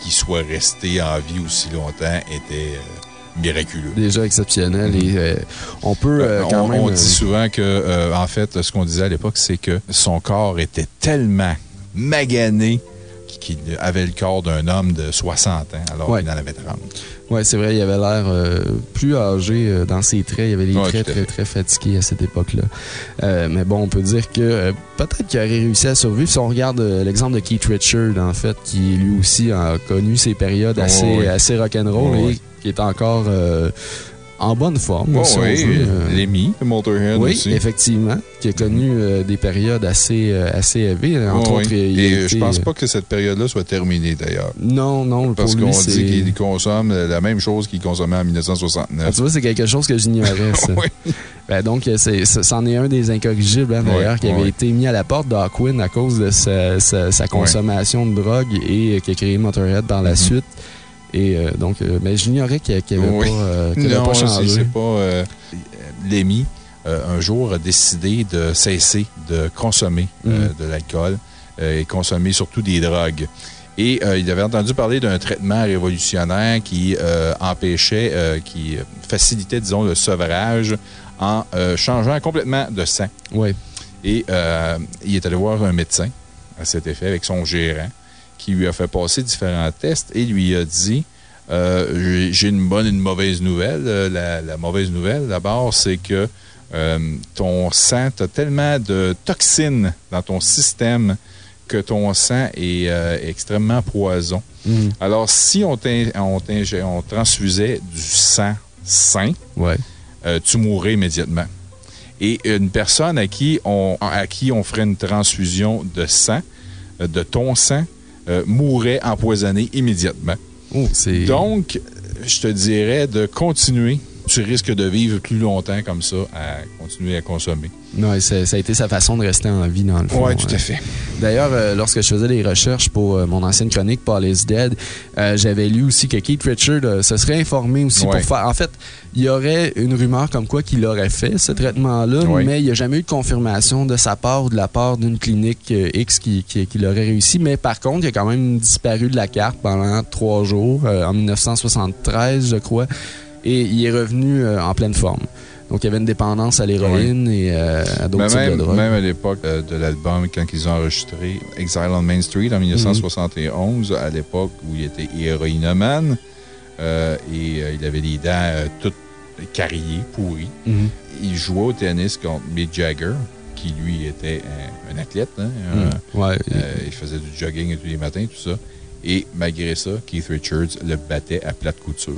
qu'il soit resté en vie aussi longtemps était euh, miraculeux. Déjà exceptionnel et euh, on peut euh, quand on, même. on dit souvent que, euh, en fait, ce qu'on disait à l'époque, c'est que son corps était tellement magané qu'il avait le corps d'un homme de 60 ans, alors Ouais. qu'il en avait 30. Ouais, c'est vrai, il avait l'air euh, plus âgé euh, dans ses traits. Il avait les Ouais, traits très, très fatigués à cette époque-là. Euh, mais bon, on peut dire que euh, peut-être qu'il aurait réussi à survivre. Si on regarde l'exemple de Keith Richard, en fait, qui lui aussi a connu ses périodes Ouais, assez, rock'n'roll Ouais, et qui est encore en bonne forme. Oh, si oui, euh. Lemmy, Motorhead Oui, aussi. effectivement, qui a connu euh, des périodes assez, euh, assez élevées. Entre Ouais, autres, oui. Et été, je pense pas que cette période-là soit terminée d'ailleurs. Non, non, Parce qu'on dit qu'il consomme la même chose qu'il consommait en Ah, 1969. tu vois, c'est quelque chose que j'ignorais, <laughs> ça. Oui. Ben donc, c'en est un des incorrigibles, hein, d'ailleurs, qui avait été mis à la porte d'Hawkwind à cause de sa, sa- sa consommation de drogue et qui a créé Motorhead par la Mhm. suite. Et euh, donc, euh, mais j'ignorais qu'il n'avait Oui. pas, euh, avait Non, pas changé. c'est pas... euh, un jour, a décidé de cesser de consommer Mhm. de l'alcool et consommer surtout des drogues. Et euh, il avait entendu parler d'un traitement révolutionnaire qui euh, empêchait, euh, qui facilitait, disons, le sevrage en changeant complètement de sang. Oui. Et il est allé voir un médecin à cet effet avec son gérant qui lui a fait passer différents tests et lui a dit Euh, j'ai- une bonne et une mauvaise nouvelle. Euh, La, la mauvaise nouvelle, d'abord, c'est que euh, ton sang, tu as tellement de toxines dans ton système que ton sang est euh, extrêmement poison. Mhm. Alors, si on, on, on transfusait du sang sain, Ouais. tu mourrais immédiatement. Et une personne à qui on, à qui on ferait une transfusion de sang, de ton sang, euh, mourrait empoisonné immédiatement. Oh. Donc, je te dirais de continuer. Tu risques de vivre plus longtemps comme ça à continuer à consommer. Ouais, ça, ça a été sa façon de rester en vie, dans le fond. Oui, tout Ouais. à fait. D'ailleurs, euh, lorsque je faisais les recherches pour euh, mon ancienne chronique Paul is Dead, euh, j'avais lu aussi que Keith Richard se serait informé aussi Ouais. pour faire. En fait, il y aurait une rumeur comme quoi qu'il aurait fait ce traitement-là, Ouais. mais il n'y a jamais eu de confirmation de sa part ou de la part d'une clinique X qui, qui, qui l'aurait réussi. Mais par contre, il a quand même disparu de la carte pendant trois jours, en 1973, je crois, et il est revenu euh, en pleine forme. Donc, il y avait une dépendance à l'héroïne et euh, à d'autres types de même, drogues. même à l'époque euh, de l'album, quand ils ont enregistré Exile on Main Street en 1971, à l'époque où il était héroïnomane, euh, et il avait les dents toutes carriées, pourries. Mhm. Il jouait au tennis contre Mick Jagger, qui lui était un, un athlète. hein, un- Mhm. Ouais. euh, il faisait du jogging tous les matins, tout ça. Et malgré ça, Keith Richards le battait à plate couture.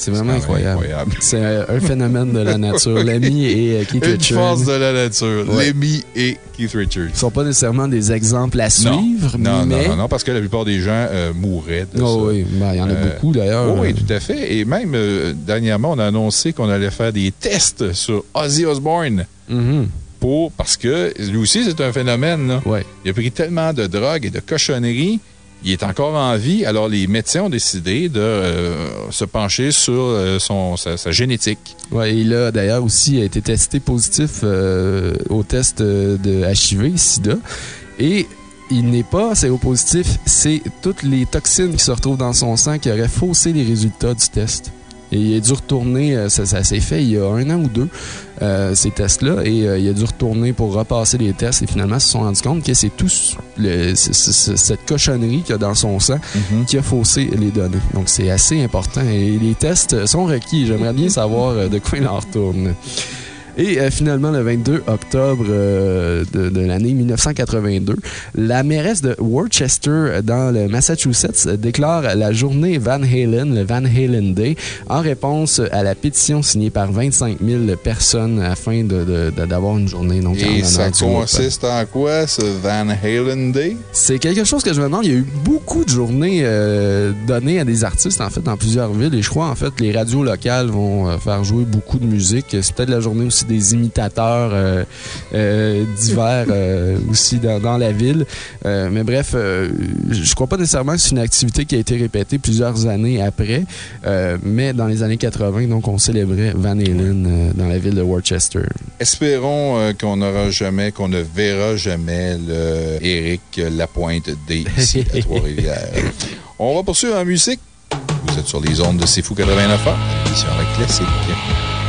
C'est vraiment incroyable. C'est un, phénomène de la nature. L'ami et euh, Keith Une Richards force de la nature. Ouais. Lemmy et Keith Richards. ne sont pas nécessairement des exemples à suivre, non, mais... non, non, non, parce que la plupart des gens euh, mourraient de Oh ça. oui, ben, il y en a Euh, beaucoup d'ailleurs. Oui, tout à fait. Et même, euh, dernièrement, on a annoncé qu'on allait faire des tests sur Ozzy Osbourne. Mhm. Pour, parce que lui aussi, c'est un phénomène. Là. Ouais. Il a pris tellement de drogue et de cochonneries. Il est encore en vie. Alors, les médecins ont décidé de euh, se pencher sur euh, son, sa, génétique. Ouais, il a d'ailleurs aussi été testé positif euh, au test de HIV, SIDA. Et il n'est pas séropositif, c'est toutes les toxines qui se retrouvent dans son sang qui auraient faussé les résultats du test. Et il a dû retourner, euh, ça, ça s'est fait il y a un an ou deux, euh, ces tests-là, et euh, il a dû retourner pour repasser les tests, et finalement, ils se sont rendus compte que c'est tout ce- le- c- c- cette cochonnerie qu'il y a dans son sang qui a faussé les données. Donc, c'est assez important. Et les tests sont requis. J'aimerais bien savoir de quoi il en retourne. Et euh, finalement, le 22 octobre euh, de, de l'année 1982, la mairesse de Worcester, euh, dans le Massachusetts, déclare la journée Van Halen, le Van Halen Day, en réponse à la pétition signée par 25 000 personnes afin d'avoir une journée. Donc, Et ça consiste en quoi, ce Van Halen Day? C'est quelque chose que je me demande. Il y a eu beaucoup de journées euh, données à des artistes, en fait, dans plusieurs villes. Et je crois, en fait, les radios locales vont faire jouer beaucoup de musique. C'est peut-être la journée aussi des imitateurs euh, euh, divers euh, aussi dans, dans la ville. Mais bref, je crois pas nécessairement que c'est une activité qui a été répétée plusieurs années après. Mais dans les années 80, donc, on célébrait Van Halen dans la ville de Worcester. Espérons qu'on n'aura jamais, qu'on ne verra jamais le Éric Lapointe Day <laughs> ici à Trois-Rivières. On va poursuivre en musique. Vous êtes sur les ondes de C'est Fou 89 ans, Rock Classique.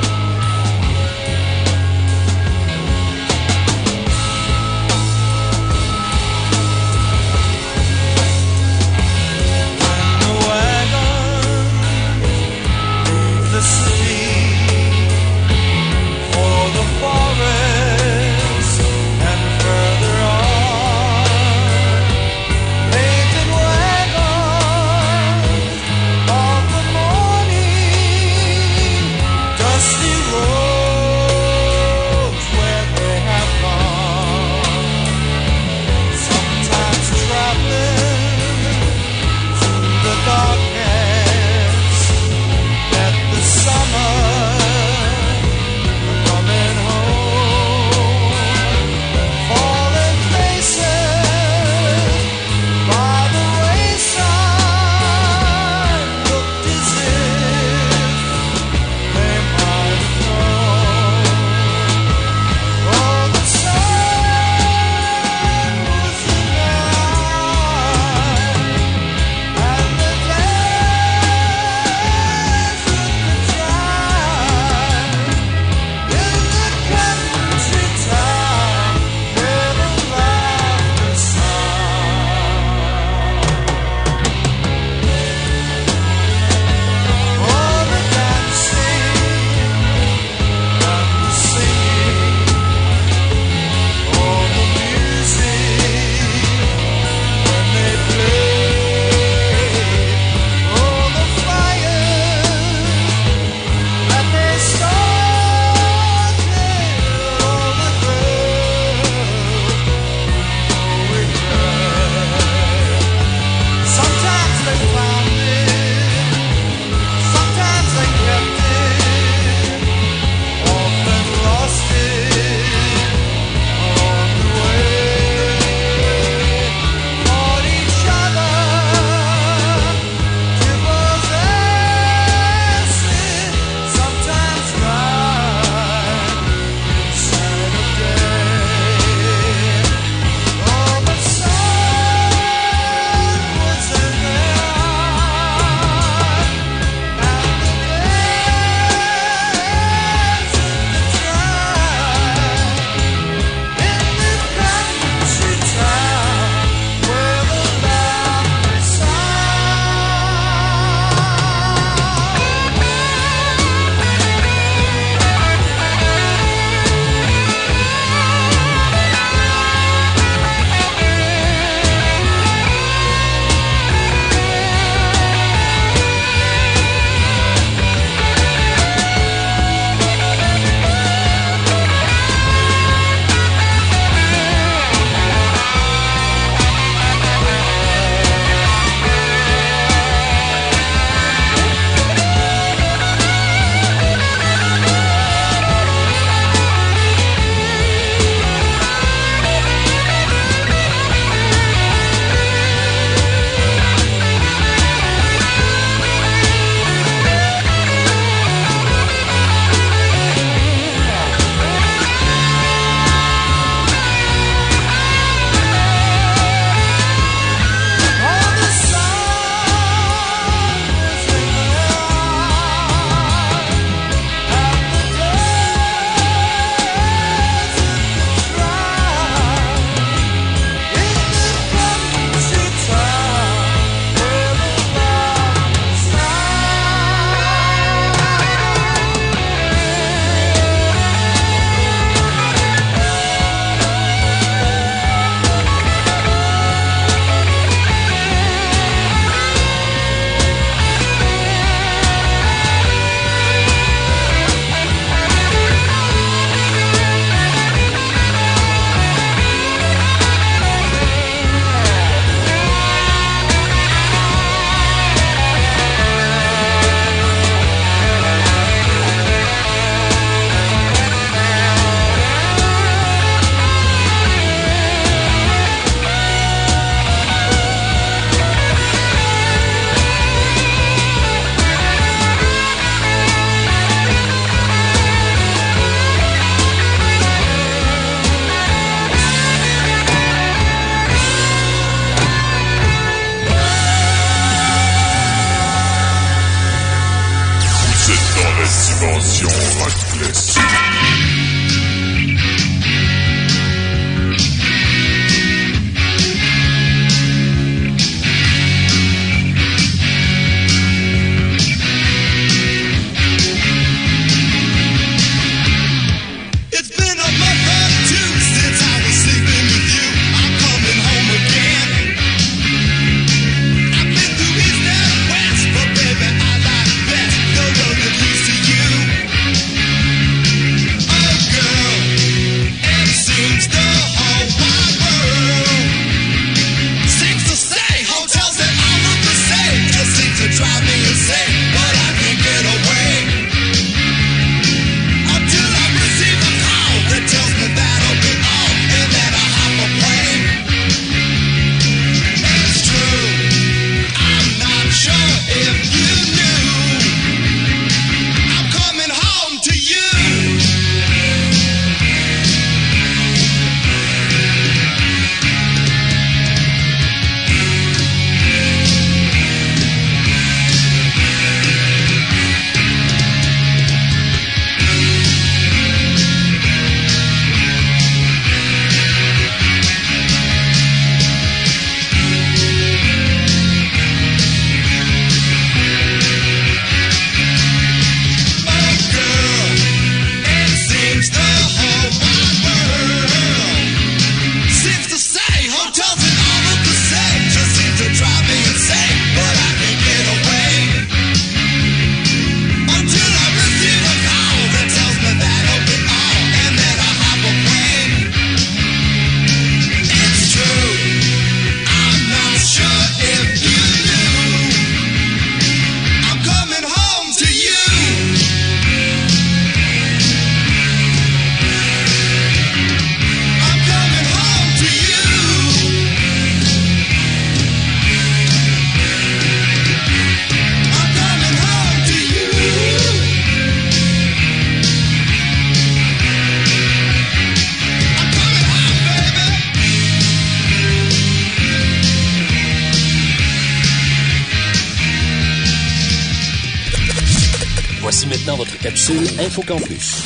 Capsule InfoCampus.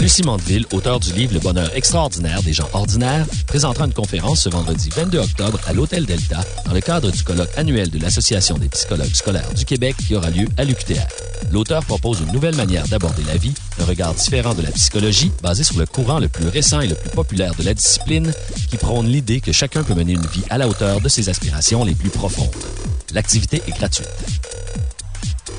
Lucie Mandeville, auteur du livre Le bonheur extraordinaire des gens ordinaires, présentera une conférence ce vendredi 22 octobre à l'Hôtel Delta dans le cadre du colloque annuel de l'Association des psychologues scolaires du Québec qui aura lieu à l'UQTR. L'auteur propose une nouvelle manière d'aborder la vie, un regard différent de la psychologie, basé sur le courant le plus récent et le plus populaire de la discipline, qui prône l'idée que chacun peut mener une vie à la hauteur de ses aspirations les plus profondes. L'activité est gratuite.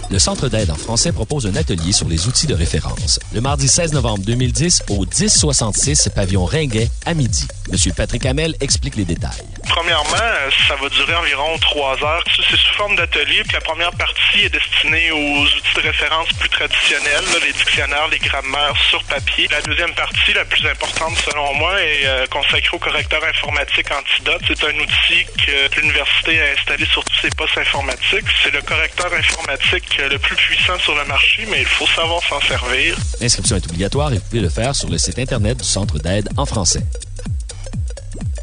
Le Centre d'aide en français propose un atelier sur les outils de référence. Le mardi 16 novembre 2010 au 1066 pavillon Ringuet à midi. Monsieur Patrick Hamel explique les détails. Premièrement, ça va durer environ trois heures. C'est sous forme d'atelier. Puis la première partie est destinée aux outils de référence plus traditionnels, les dictionnaires, les grammaires sur papier. La deuxième partie, la plus importante selon moi, est euh, consacrée au correcteur informatique Antidote. C'est un outil que l'université a installé sur tous ses postes informatiques. C'est le correcteur informatique le plus puissant sur le marché, mais il faut savoir s'en servir. L'inscription est obligatoire et vous pouvez le faire sur le site Internet du Centre d'aide en français.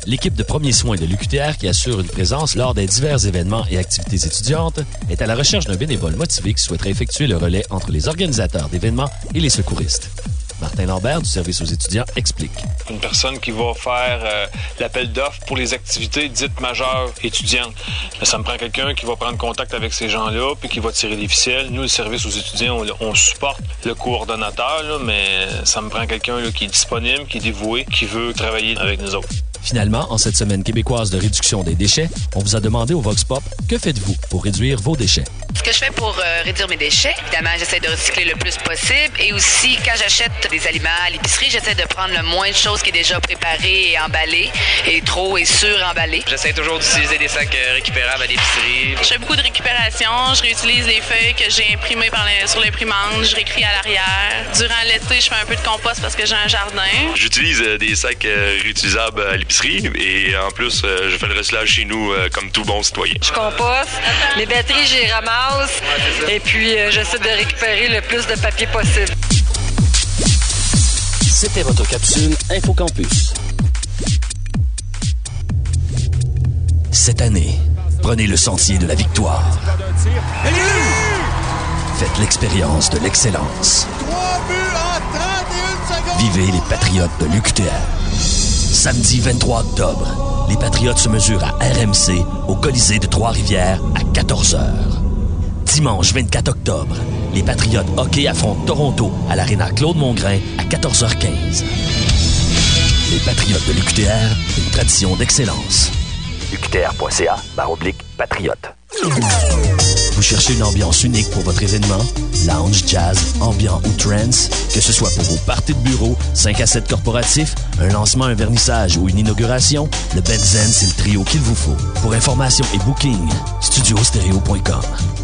L'équipe de premiers soins de l'UQTR qui assure une présence lors des divers événements et activités étudiantes est à la recherche d'un bénévole motivé qui souhaiterait effectuer le relais entre les organisateurs d'événements et les secouristes. Martin Lambert du service aux étudiants explique. Une personne qui va faire euh, l'appel d'offres pour les activités dites majeures étudiantes. Ça me prend quelqu'un qui va prendre contact avec ces gens-là puis qui va tirer les ficelles. Nous, le service aux étudiants, on, supporte le coordonnateur, mais ça me prend quelqu'un qui est disponible, qui est dévoué, qui veut travailler avec nous autres. Finalement, en cette semaine québécoise de réduction des déchets, on vous a demandé au Vox Pop que faites-vous pour réduire vos déchets? Ce que je fais pour euh, réduire mes déchets, évidemment, j'essaie de recycler le plus possible. Et aussi, quand j'achète des aliments à l'épicerie, j'essaie de prendre le moins de choses qui est déjà préparé et emballé, et trop et sur-emballé. J'essaie toujours d'utiliser des sacs euh, récupérables à l'épicerie. Je fais beaucoup de récupération. Je réutilise les feuilles que j'ai imprimées par les- sur l'imprimante. Je réécris à l'arrière. Durant l'été, je fais un peu de compost parce que j'ai un jardin. J'utilise euh, des sacs euh, réutilisables à l'épicerie et en plus, euh, je fais le recyclage chez nous euh, comme tout bon citoyen. Je composte, les batteries, j'y ramasse et puis euh, j'essaie de récupérer le plus de papier possible. C'était votre capsule InfoCampus. Cette année, prenez le sentier de la victoire. Faites l'expérience de l'excellence. Vivez les Patriotes de l'UQTR. Samedi 23 octobre, les Patriotes se mesurent à RMC au Colisée de Trois-Rivières à 14h. Dimanche 24 octobre, les Patriotes hockey affrontent Toronto à l'Arena Claude Mongrain à 14h15. Les Patriotes de l'UQTR, une tradition d'excellence. UQTR.ca, patriote. Vous cherchez une ambiance unique pour votre événement? Lounge, jazz, ambiant ou trance? Que ce soit pour vos parties de bureau, 5 à 7 corporatifs, un lancement, un vernissage ou une inauguration, le Benzen, c'est le trio qu'il vous faut. Pour information et booking, studiostereo.com.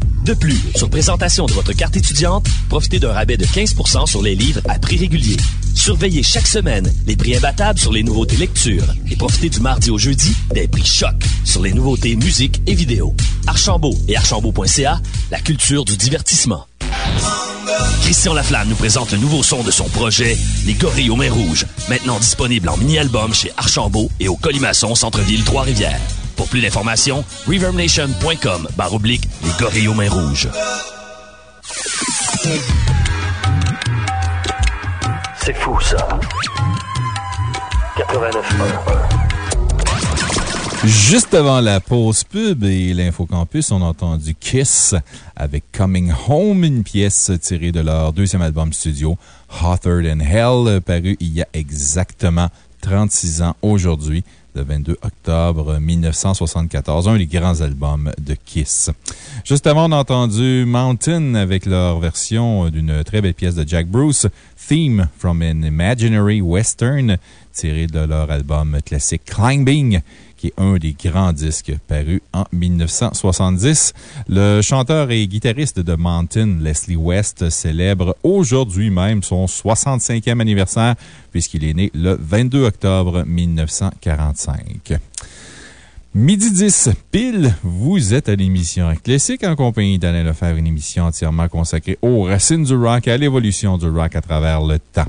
De plus, sur présentation de votre carte étudiante, profitez d'un rabais de 15% sur les livres à prix régulier. Surveillez chaque semaine les prix imbattables sur les nouveautés lecture et profitez du mardi au jeudi des prix choc sur les nouveautés musique et vidéo. Archambault et archambault.ca, la culture du divertissement. Christian Laflamme nous présente le nouveau son de son projet, Les Gorilles aux Mains Rouges, maintenant disponible en mini-album chez Archambault et au Colimaçon Centre-Ville Trois-Rivières. Pour plus d'informations, reverbnation.com barre oblique Les Gorilles aux Mains Rouges. C'est fou ça. 89 Juste avant la pause pub et l'Infocampus, on a entendu Kiss avec Coming Home, une pièce tirée de leur deuxième album studio, Hotter Than Hell, paru il y a exactement 36 ans aujourd'hui, le 22 octobre 1974, un des grands albums de Kiss. Juste avant, on a entendu Mountain avec leur version d'une très belle pièce de Jack Bruce, Theme from an Imaginary Western, tirée de leur album classique Climbing qui est un des grands disques parus en 1970. Le chanteur et guitariste de Mountain, Leslie West, célèbre aujourd'hui même son 65e anniversaire puisqu'il est né le 22 octobre 1945. Midi 10, pile, vous êtes à l'émission Classique en compagnie d'Alain Lefebvre, une émission entièrement consacrée aux racines du rock et à l'évolution du rock à travers le temps.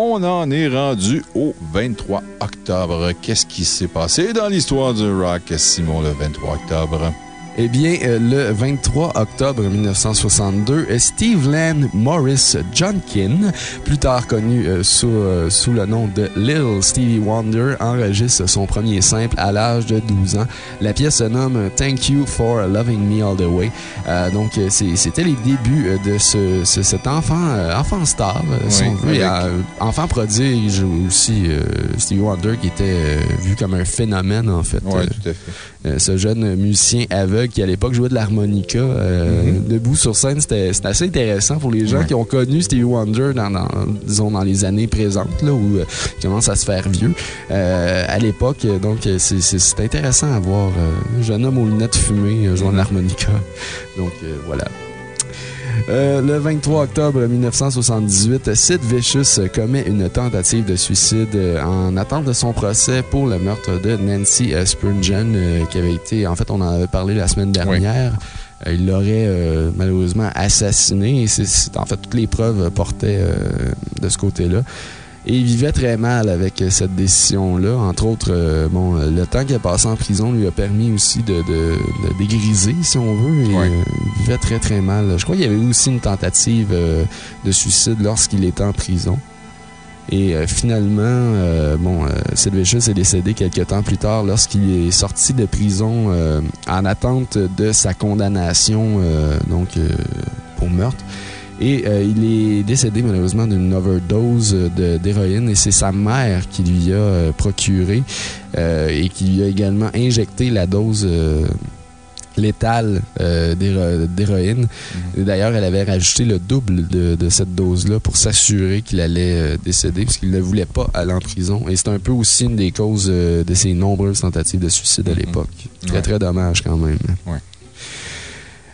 On en est rendu au 23 octobre. Qu'est-ce qui s'est passé dans l'histoire du rock, Simon, le 23 octobre? Eh bien, euh, le 23 octobre 1962, euh, Steve Land Morris Johnkin, plus tard connu euh, sous, euh, sous le nom de Little Stevie Wonder, enregistre son premier simple à l'âge de 12 ans. La pièce se nomme Thank You for Loving Me All the Way. Euh, donc, c'était les débuts de ce, ce- cet enfant, enfant star, euh, si Oui, on veut, avec- enfant prodige aussi, euh, Stevie Wonder, qui était vu comme un phénomène, en fait. Oui, tout à fait. euh, ce jeune musicien aveugle qui, à l'époque, jouait de l'harmonica euh, debout sur scène. C'était assez intéressant pour les gens Ouais. qui ont connu Stevie Wonder dans, dans- disons, dans les années présentes, là, où euh, il commence à se faire vieux. Euh, à l'époque, donc, c'est- intéressant à voir un jeune homme aux lunettes fumées jouant de l'harmonica. Donc, voilà. Euh, le 23 octobre 1978, Sid Vicious commet une tentative de suicide euh, en attente de son procès pour le meurtre de Nancy Spurgeon, euh, qui avait été, en fait, on en avait parlé la semaine dernière. Euh, il l'aurait malheureusement assassiné et en fait, toutes les preuves portaient de ce côté-là. Et il vivait très mal avec euh, cette décision-là. Entre autres, euh, bon, euh, le temps qu'il a passé en prison lui a permis aussi de, de, de dégriser, si on veut. Et, Ouais. euh, il vivait très, très mal. Je crois qu'il y avait aussi une tentative euh, de suicide lorsqu'il était en prison. Et euh, finalement, euh, bon, euh, Sid Vicious est décédé quelques temps plus tard lorsqu'il est sorti de prison en attente de sa condamnation donc, pour meurtre. Et euh, il est décédé malheureusement d'une overdose d'héroïne et c'est sa mère qui lui a euh, procuré euh, et qui lui a également injecté la dose euh, létale d'héro- d'héroïne. Et D'ailleurs, elle avait rajouté le double de, de cette dose-là pour s'assurer qu'il allait décéder parce qu'il ne voulait pas aller en prison. Et c'est un peu aussi une des causes de ses nombreuses tentatives de suicide à l'époque. Très, Ouais. très dommage quand même. Ouais.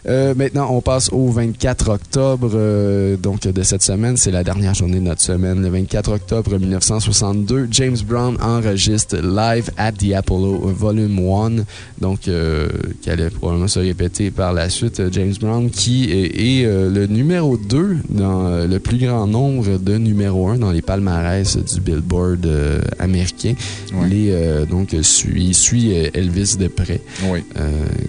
Euh, maintenant, on passe au 24 octobre euh, donc de cette semaine. C'est la dernière journée de notre semaine. Le 24 octobre 1962, James Brown enregistre Live at the Apollo Volume 1, donc euh, qui allait probablement se répéter par la suite. James Brown qui est, est, le numéro 2 dans le plus grand nombre de numéro 1 dans les palmarès du Billboard américain. Il, est, euh, donc, suit, il suit Elvis de près. Oui.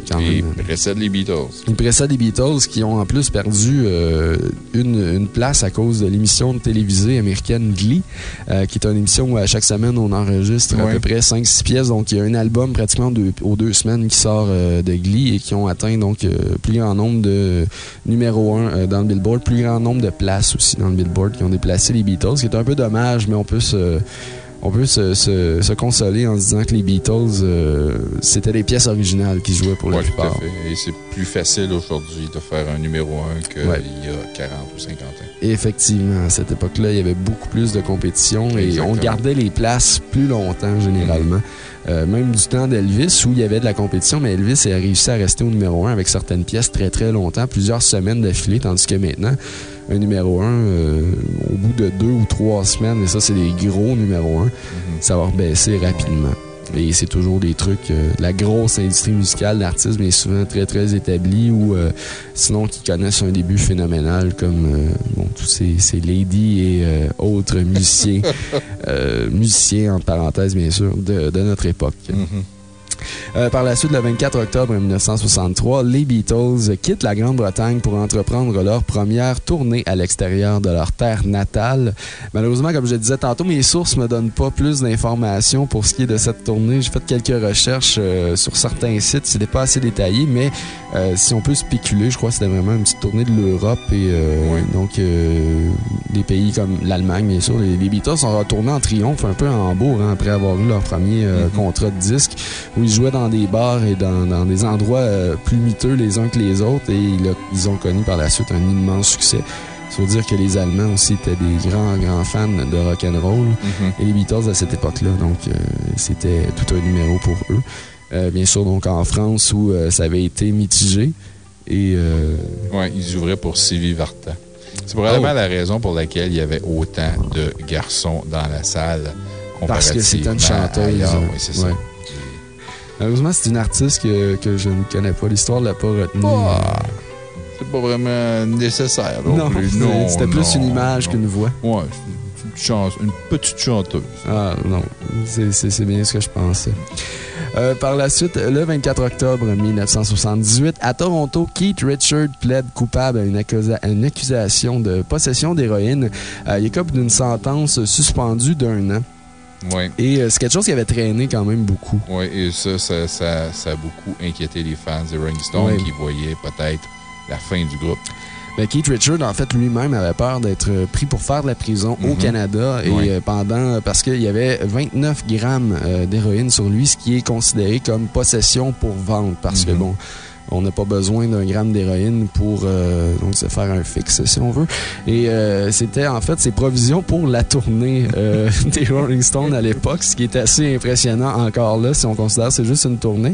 Quand Et même. précède les Beatles. Il précède les Beatles qui ont en plus perdu euh, une, une place à cause de l'émission de télévisée américaine Glee, euh, qui est une émission où à chaque semaine on enregistre à peu près 5-6 pièces. Donc il y a un album pratiquement deux- aux deux semaines qui sort euh, de Glee et qui ont atteint donc plus grand nombre de numéro 1 dans le Billboard, plus grand nombre de places aussi dans le Billboard qui ont déplacé les Beatles, ce qui est un peu dommage, mais on peut se on peut se, se- se consoler en se disant que les Beatles, euh, c'était les pièces originales qui jouaient pour la Oui, tout à plupart. fait. Et c'est plus facile aujourd'hui de faire un numéro 1 qu'il Ouais. y a 40 ou 50 ans. Et effectivement, à cette époque-là, il y avait beaucoup plus de compétition et Exactement. on gardait les places plus longtemps généralement. Euh, même du temps d'Elvis où il y avait de la compétition, mais Elvis a réussi à rester au numéro 1 avec certaines pièces très très longtemps, plusieurs semaines d'affilée, tandis que maintenant, un numéro 1, au bout de deux ou trois semaines, et ça c'est des gros numéros 1, ça va baisser rapidement. Et c'est toujours des trucs, euh, la grosse industrie musicale d'artistes, bien souvent très très établis ou euh, sinon qui connaissent un début phénoménal comme euh, bon, tous ces, ces ladies et euh, autres musiciens, <laughs> euh, musiciens entre parenthèses bien sûr, de, de notre époque. Euh, par la suite, le 24 octobre 1963, les Beatles quittent la Grande-Bretagne pour entreprendre leur première tournée à l'extérieur de leur terre natale. Malheureusement, comme je le disais tantôt, mes sources me donnent pas plus d'informations pour ce qui est de cette tournée. J'ai fait quelques recherches euh, sur certains sites, c'était pas assez détaillé, mais euh, si on peut spéculer, je crois que c'était vraiment une petite tournée de l'Europe et donc des pays comme l'Allemagne, bien sûr. Les, les Beatles sont retournés en triomphe un peu en Hambourg hein, après avoir eu leur premier euh, contrat de disque où ils jouaient dans des bars et dans, dans des endroits euh, plus miteux les uns que les autres et ils, ont connu par la suite un immense succès. Il faut dire que les Allemands aussi étaient des grands, grands fans de rock'n'roll et les Beatles à cette époque-là, donc euh, c'était tout un numéro pour eux. Euh, bien sûr, donc en France où ça avait été mitigé et... Oui, ils ouvraient pour Sylvie Vartan. C'est probablement Oh. la raison pour laquelle il y avait autant de garçons dans la salle. Parce que c'était une chanteuse. Oui, c'est ça. Ouais. Malheureusement, c'est une artiste que, que je ne connais pas. L'histoire ne l'a pas retenue. Ah, C'est pas vraiment nécessaire non, Non, plus. c'est- Non, c'était plus non, une image qu'une voix. Ouais, une, chance- une petite chanteuse. Ah non, c'est bien ce que je pensais. Euh, par la suite, le 24 octobre 1978, à Toronto, Keith Richard plaide coupable à une, accusa- à une accusation de possession d'héroïne. Euh, il d'une sentence suspendue d'un an. Oui. Et euh, c'est quelque chose qui avait traîné quand même beaucoup. Oui, et ça ça, ça ça a beaucoup inquiété les fans des Rolling Stones qui voyaient peut-être la fin du groupe. Ben, Keith Richard, en fait, lui-même avait peur d'être euh, pris pour faire de la prison au Mhm. Canada et euh, pendant parce qu'il y avait 29 grammes d'héroïne sur lui, ce qui est considéré comme possession pour vente parce que Mhm. bon. On n'a pas besoin d'un gramme d'héroïne pour euh, donc se faire un fixe, si on veut. Et euh, c'était en fait ses provisions pour la tournée euh, <laughs> des Rolling Stones à l'époque, ce qui est assez impressionnant encore là, si on considère que c'est juste une tournée.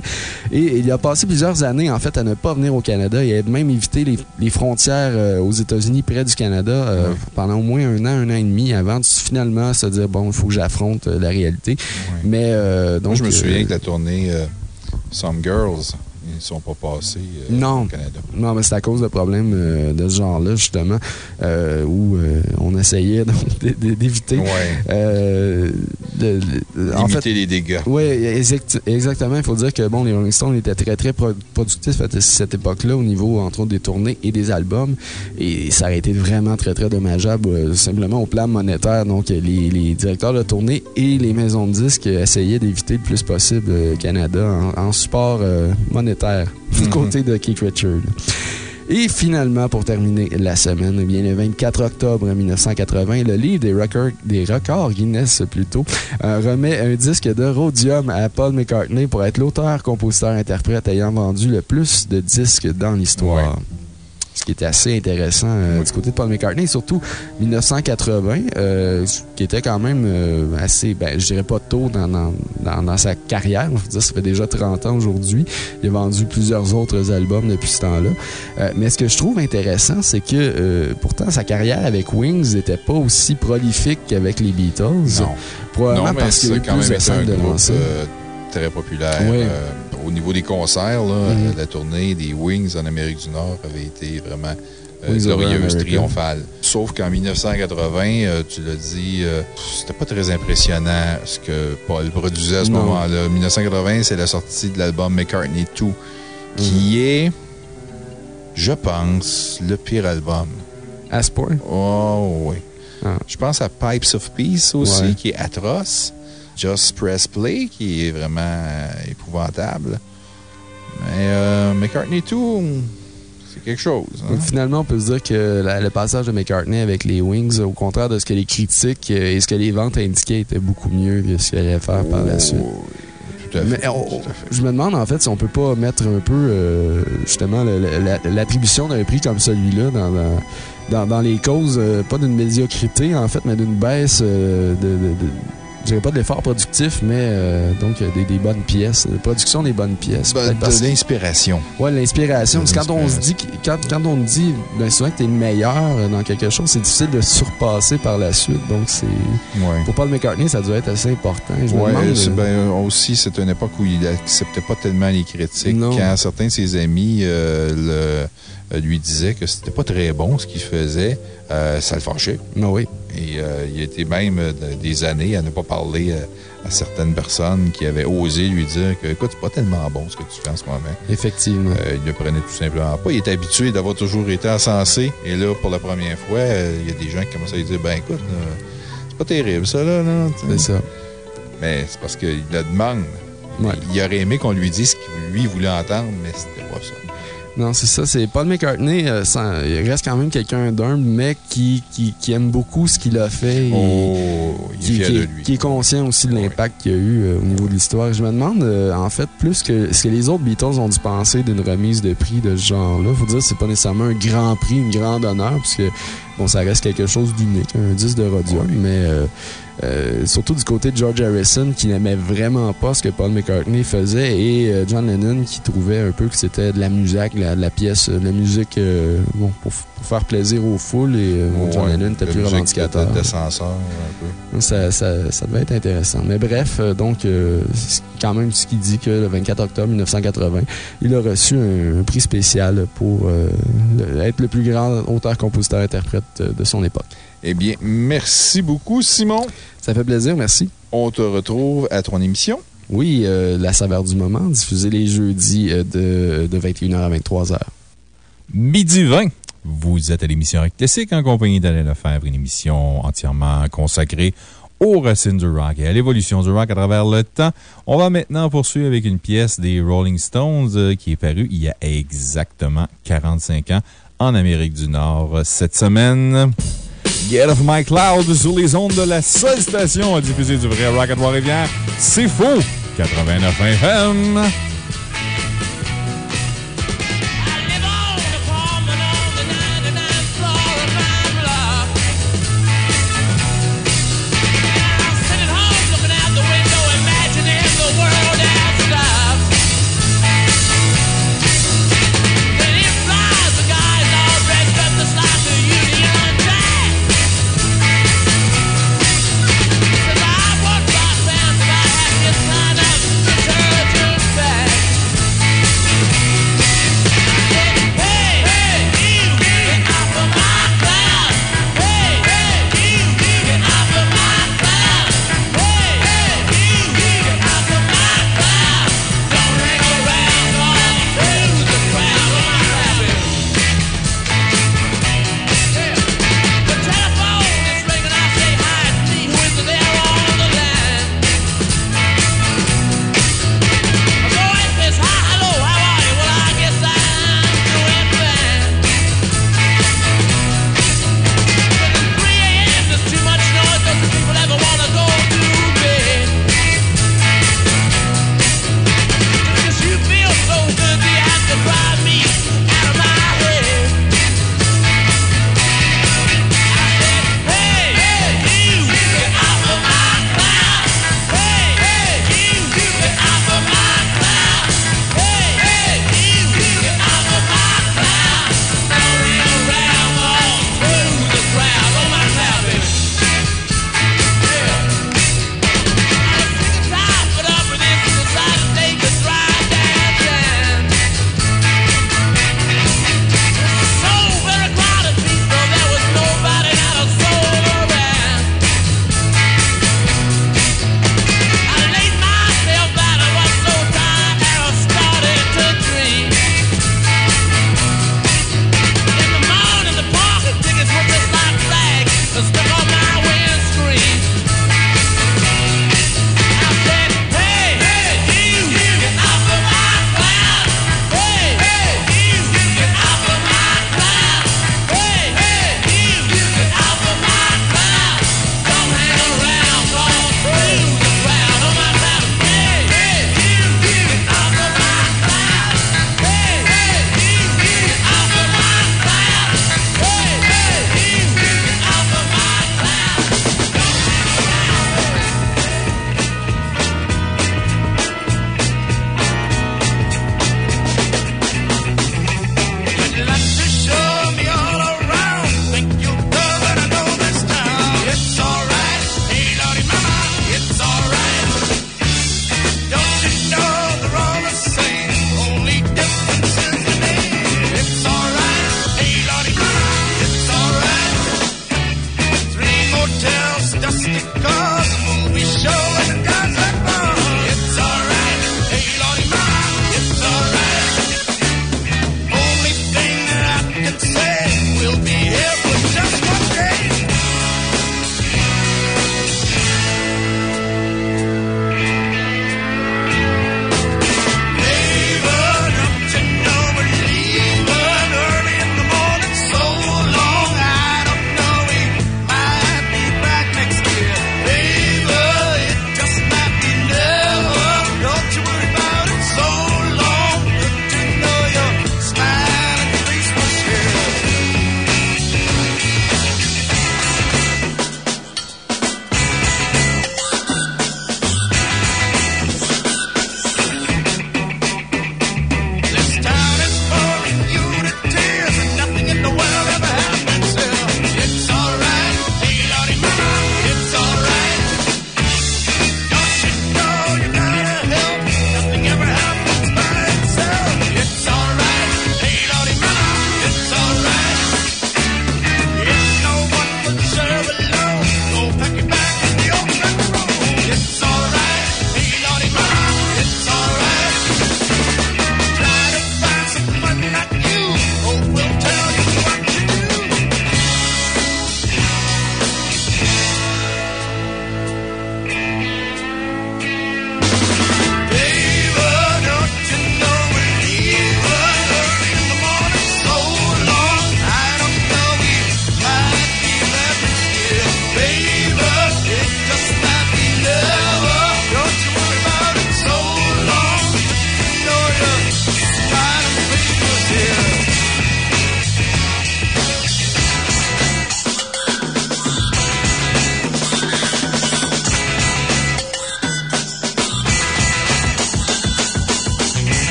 Et il a passé plusieurs années, en fait, à ne pas venir au Canada. Il a même évité les, les frontières aux États-Unis près du Canada pendant au moins un an, un an et demi avant de finalement se dire, bon, il faut que j'affronte la réalité. Mais euh, donc. Moi, je me souviens que la tournée Some Girls, ils ne sont pas passés euh, Non. au Canada. Non, mais c'est à cause de problèmes euh, de ce genre-là, justement, euh, où on essayait <laughs> d'éviter. Ouais. de- de- en Limiter fait, les dégâts. Oui, exact- exactement. Il faut dire que bon, les Rolling Stones étaient très, très pro- productifs à cette époque-là au niveau, entre autres, des tournées et des albums. Et ça aurait été vraiment très, très dommageable, simplement au plan monétaire. Donc, les, les directeurs de tournée et les maisons de disques essayaient d'éviter le plus possible le Canada en, en support euh, monétaire <laughs> du côté de Keith Richard. Et finalement, pour terminer la semaine, eh bien, le 24 octobre 1980, le livre des records, des records Guinness plutôt, euh, remet un disque de rhodium à Paul McCartney pour être l'auteur, compositeur, interprète ayant vendu le plus de disques dans l'histoire. Ce qui était assez intéressant euh, du côté de Paul McCartney, et surtout 1980, euh, ce qui était quand même euh, assez, ben, je dirais pas tôt dans, dans, dans- dans sa carrière. Je veux dire, ça fait déjà 30 ans aujourd'hui. Il a vendu plusieurs autres albums depuis ce temps-là. Euh, mais ce que je trouve intéressant, c'est que pourtant sa carrière avec Wings n'était pas aussi prolifique qu'avec les Beatles. Non. Probablement non, mais parce qu'il y a eu quand plus même de euh, très populaire. Oui. Au niveau des concerts, là, Mhm. euh, la tournée des Wings en Amérique du Nord avait été vraiment euh, glorieuse, triomphale. Sauf qu'en 1980, euh, tu l'as dit, euh, c'était pas très impressionnant ce que Paul produisait à ce moment-là. 1980, c'est la sortie de l'album McCartney 2, qui Mhm. est, je pense, le pire album. À ce point? Oh, oui. Ah. Je pense à Pipes of Peace aussi, Ouais. qui est atroce. Just Press Play, qui est vraiment euh, épouvantable. Mais euh, McCartney 2, c'est quelque chose. hein. Donc, finalement, on peut se dire que la- le passage de McCartney avec les Wings, au contraire de ce que les critiques euh, et ce que les ventes indiquaient, était beaucoup mieux que ce qu'il allait faire par la suite. Tout à fait. Mais on- je me demande en fait si on peut pas mettre un peu euh, justement l'attribution d'un prix comme celui-là dans, dans, dans- dans les causes, euh, pas d'une médiocrité en fait, mais d'une baisse euh, de, de- de- je dirais pas de l'effort productif, mais euh, donc euh, des, des bonnes pièces, de production des bonnes pièces. De que- l'inspiration. Ouais, l'inspiration. Parce que quand on se dit, quand, quand on dit ben, souvent que tu es le meilleur euh, dans quelque chose, c'est difficile de surpasser par la suite. Donc, c'est. Ouais. Pour Paul McCartney, ça doit être assez important. Euh, ben, aussi, c'est une époque où il acceptait pas tellement les critiques. Non. Quand certains de ses amis euh, le- euh, lui disaient que c'était pas très bon ce qu'il faisait, euh, ça le fâchait. Ben oui. Et euh, il a été même euh, de- des années à ne pas parler euh, à certaines personnes qui avaient osé lui dire que, écoute, c'est pas tellement bon ce que tu fais en ce moment. Effectivement. Euh, il ne prenait tout simplement pas. Il était habitué d'avoir toujours été encensé. Et là, pour la première fois, euh, il y a des gens qui commencent à lui dire Ben écoute, euh, c'est pas terrible ça, là. là C'est ça. Mais c'est parce qu'il le demande. Ouais. Il aurait aimé qu'on lui dise ce qu'il lui voulait entendre, mais c'était pas ça. Non, c'est ça. C'est Paul McCartney, euh, sans- il reste quand même quelqu'un d'humble, mais qui, qui, qui aime beaucoup ce qu'il a fait. et Oh, il est qui, de est, lui. qui est conscient aussi de l'impact qu'il y a eu euh, au niveau de l'histoire. Je me demande, euh, en fait, plus que ce que les autres Beatles ont dû penser d'une remise de prix de ce genre-là. Faut dire que c'est pas nécessairement un grand prix, une grande honneur, puisque bon, ça reste quelque chose d'unique, un disque de rhodium, mais euh, euh, surtout du côté de George Harrison qui n'aimait vraiment pas ce que Paul McCartney faisait et euh, John Lennon qui trouvait un peu que c'était de la musique, la, de la pièce, de la musique euh, bon, pour, pour faire plaisir aux foules et euh, bon, John Lennon était plus revendicateur. de- un peu. Ça, ça, ça devait être intéressant. Mais bref, euh, donc, euh, c'est quand même ce qu'il dit que le 24 octobre 1980, il a reçu un, un prix spécial pour euh, le- être le plus grand auteur-compositeur-interprète euh, de son époque. Eh bien, merci beaucoup, Simon. Ça fait plaisir, merci. On te retrouve à ton émission. Oui, euh, La saveur du moment, diffusée les jeudis euh, de, de 21h à 23h. Midi 20. Vous êtes à l'émission Rock Classique en compagnie d'Alain Lefebvre, une émission entièrement consacrée aux racines du rock et à l'évolution du rock à travers le temps. On va maintenant poursuivre avec une pièce des Rolling Stones euh, qui est parue il y a exactement 45 ans en Amérique du Nord cette semaine. Get Off My Cloud sur les ondes de la seule station à diffuser du vrai rock à Trois-Rivières. C'est faux! 89 FM.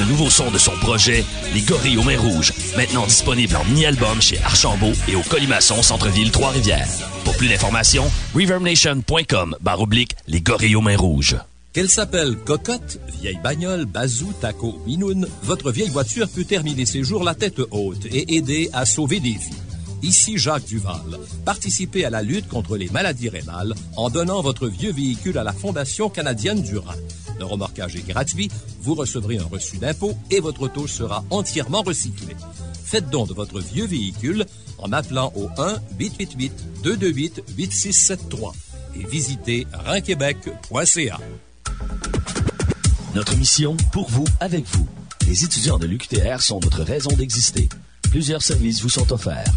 Le nouveau son de son projet, Les Gorilles aux Mains Rouges, maintenant disponible en mini-album chez Archambault et au Colimaçon Centre-Ville Trois-Rivières. Pour plus d'informations, reverbnation.com barre oblique Les Gorilles aux Mains Rouges. Qu'elle s'appelle Cocotte, vieille bagnole, bazou, taco, minoune, votre vieille voiture peut terminer ses jours la tête haute et aider à sauver des vies. Ici Jacques Duval. Participez à la lutte contre les maladies rénales en donnant votre vieux véhicule à la Fondation canadienne du Rhin. Le remorquage est gratuit, vous recevrez un reçu d'impôt et votre auto sera entièrement recyclée. Faites don de votre vieux véhicule en appelant au 1-888-228-8673 et visitez rhinquebec.ca. Notre mission, pour vous, avec vous. Les étudiants de l'UQTR sont notre raison d'exister. Plusieurs services vous sont offerts.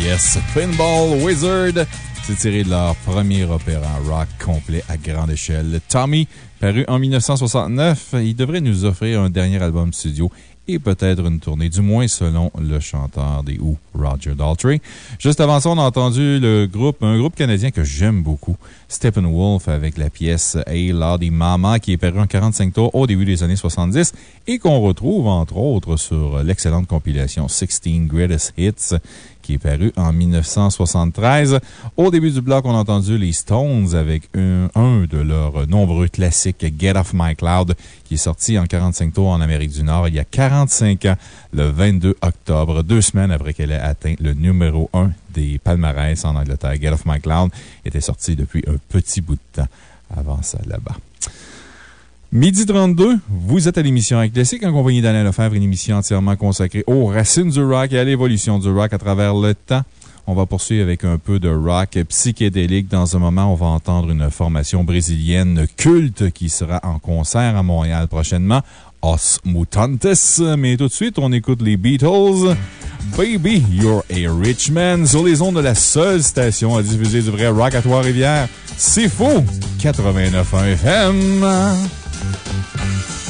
Pièces, Pinball Wizard. C'est tiré de leur premier opéra rock complet à grande échelle. Tommy, paru en 1969, il devrait nous offrir un dernier album studio et peut-être une tournée, du moins selon le chanteur des Who, Roger Daltrey. Juste avant ça, on a entendu le groupe, un groupe canadien que j'aime beaucoup, Steppenwolf, avec la pièce Hey Lordy Mama, qui est paru en 45 tours au début des années 70 et qu'on retrouve entre autres sur l'excellente compilation 16 Greatest Hits qui est paru en 1973. Au début du bloc, on a entendu les Stones avec un, de leurs nombreux classiques, Get Off My Cloud, qui est sorti en 45 tours en Amérique du Nord il y a 45 ans, le 22 octobre, deux semaines après qu'elle ait atteint le numéro 1 des palmarès en Angleterre. Get Off My Cloud était sorti depuis un petit bout de temps avant ça là-bas. Midi 32, vous êtes à l'émission Rock Classique en compagnie d'Alain Lefebvre, une émission entièrement consacrée aux racines du rock et à l'évolution du rock à travers le temps. On va poursuivre avec un peu de rock psychédélique. Dans un moment, on va entendre une formation brésilienne culte qui sera en concert à Montréal prochainement. Os Mutantes. Mais tout de suite, on écoute les Beatles. Baby, You're a Rich Man sur les ondes de la seule station à diffuser du vrai rock à Trois-Rivières. C'est faux! 89.1 FM. Thank you.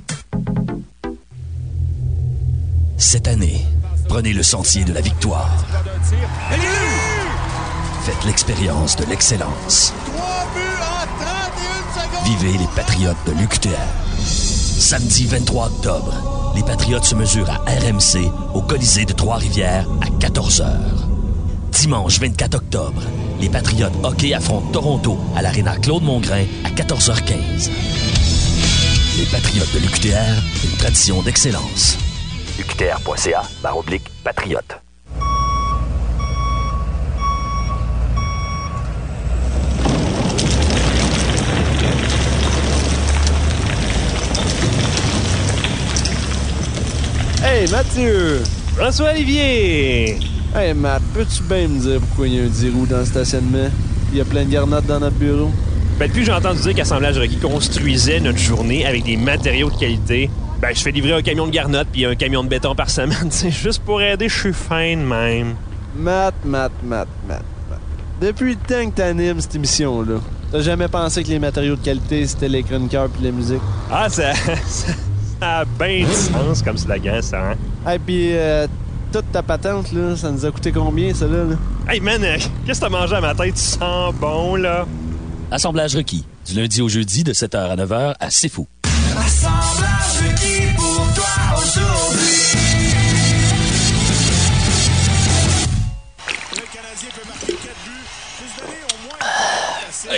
Cette année, prenez le sentier de la victoire. Faites l'expérience de l'excellence. Vivez les Patriotes de l'UQTR. Samedi 23 octobre, les Patriotes se mesurent à RMC au Colisée de Trois-Rivières à 14h. Dimanche 24 octobre, les Patriotes hockey affrontent Toronto à l'Arena Claude Mongrain à 14h15. Les Patriotes de l'UQTR, une tradition d'excellence. uqtr.ca baroblique patriote. Hey Mathieu! François Olivier! Hey Matt, peux-tu bien me dire pourquoi il y a un 10 roues dans le stationnement? Il y a plein de garnottes dans notre bureau. Ben, depuis que j'ai entendu dire qu'Assemblage Rocky construisait notre journée avec des matériaux de qualité, ben, je fais livrer un camion de garnottes puis un camion de béton par semaine. <laughs> C'est juste pour aider, je suis fin de même. Matt, Matt, Matt, Matt, Matt. Depuis le temps que t'animes cette émission-là, t'as jamais pensé que les matériaux de qualité, c'était les chroniqueurs puis la musique? Ah, ça, <laughs> ça, ça a bien du sens comme slogan, ça, hein? Hey, puis euh, toute ta patente, là, ça nous a coûté combien, ça, là? là? Hey, man, euh, qu'est-ce que t'as mangé à matin? Tu sens bon, là? Assemblage requis, du lundi au jeudi de 7h à 9h à C'est Fou.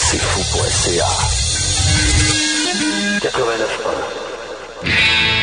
Net, au cfou.ca. 89.1.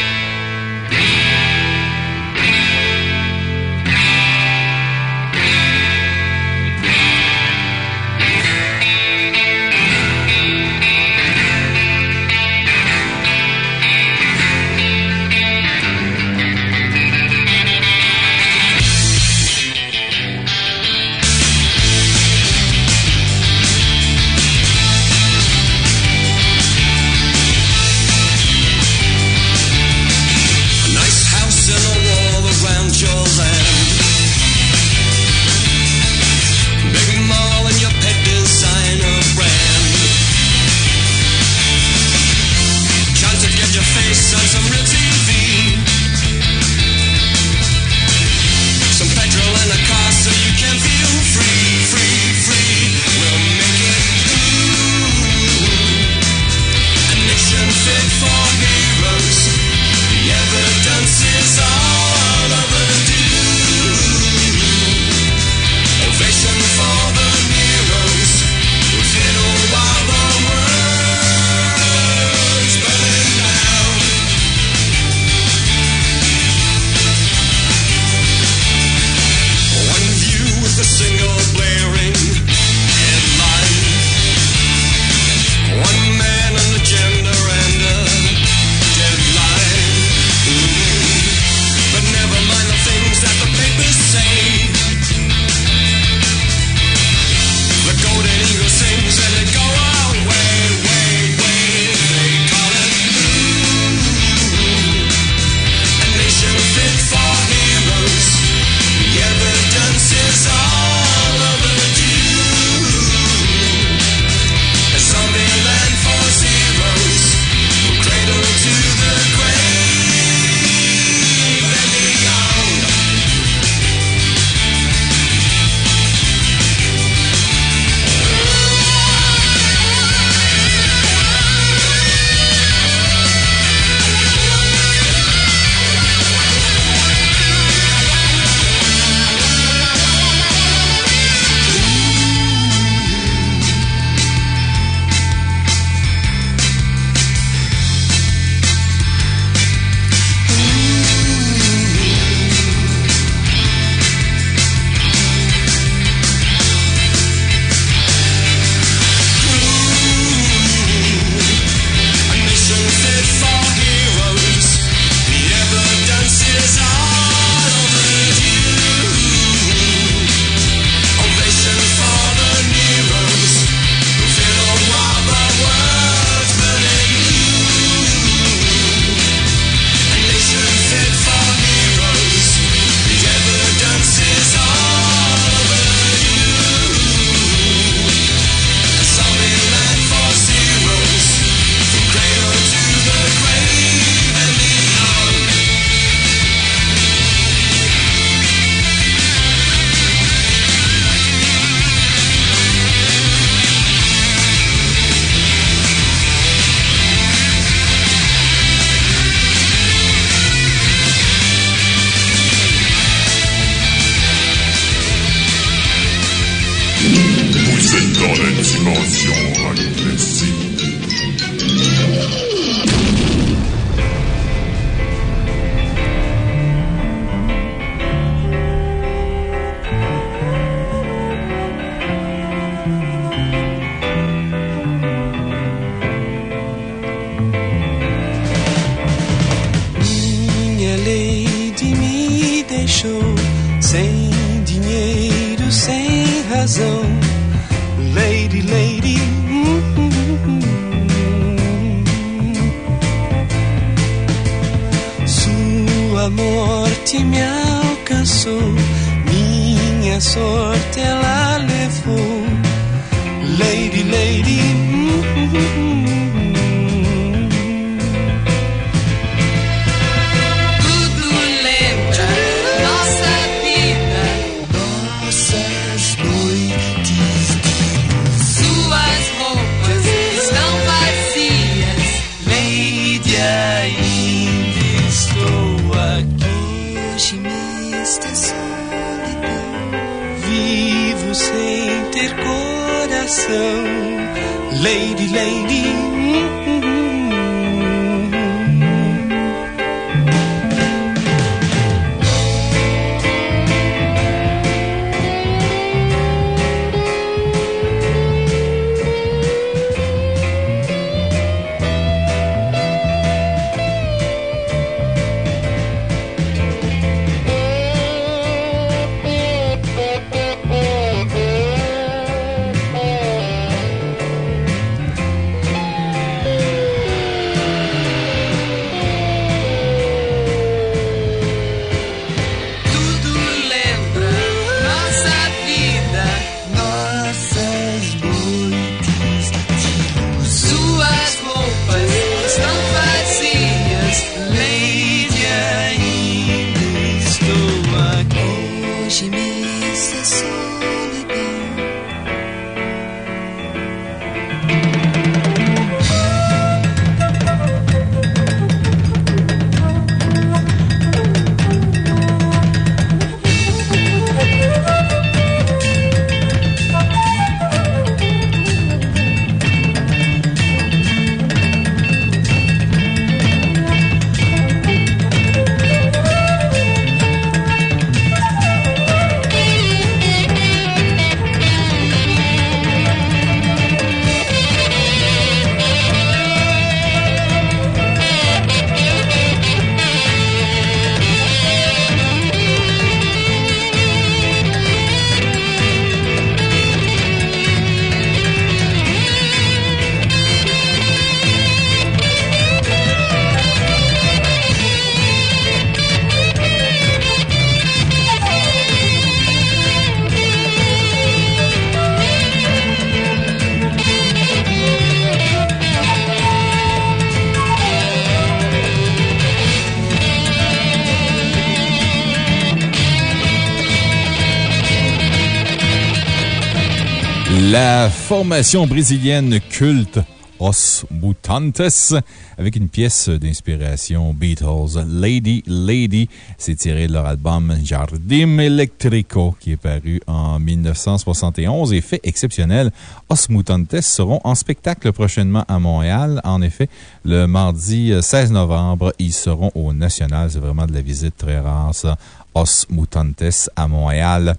formation brésilienne culte Os Mutantes, avec une pièce d'inspiration Beatles, Lady Lady. C'est tiré de leur album Jardim Electrico, qui est paru en 1971 et fait exceptionnel. Os Mutantes seront en spectacle prochainement à Montréal. En effet, le mardi 16 novembre, ils seront au National. C'est vraiment de la visite très rare, ça. Os Mutantes à Montréal.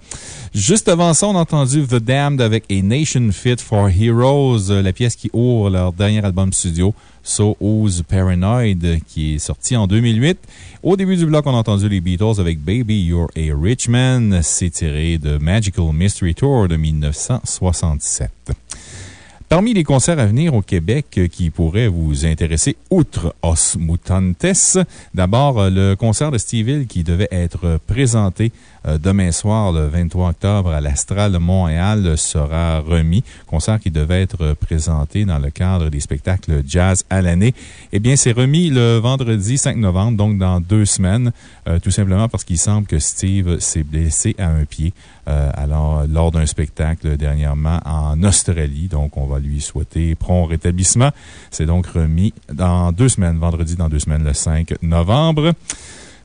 Juste avant ça, on a entendu The Damned avec A Nation Fit for Heroes, euh, la pièce qui ouvre leur dernier album studio, So Who's Paranoid, qui est sorti en 2008. Au début du bloc, on a entendu les Beatles avec Baby You're a Rich Man. C'est tiré de Magical Mystery Tour de 1967. Parmi les concerts à venir au Québec euh, qui pourraient vous intéresser, outre Os Mutantes, d'abord euh, le concert de Steve Hill qui devait être présenté demain soir, le 23 octobre, à l'Astral Montréal, euh, sera remis. Concert qui devait être présenté dans le cadre des spectacles jazz à l'année. Eh bien, c'est remis le vendredi 5 novembre, donc dans deux semaines, euh, tout simplement parce qu'il semble que Steve s'est blessé à un pied. Euh, alors, lors d'un spectacle dernièrement en Australie. Donc, on va lui souhaiter prompt rétablissement. C'est donc remis dans deux semaines, vendredi dans deux semaines, le 5 novembre.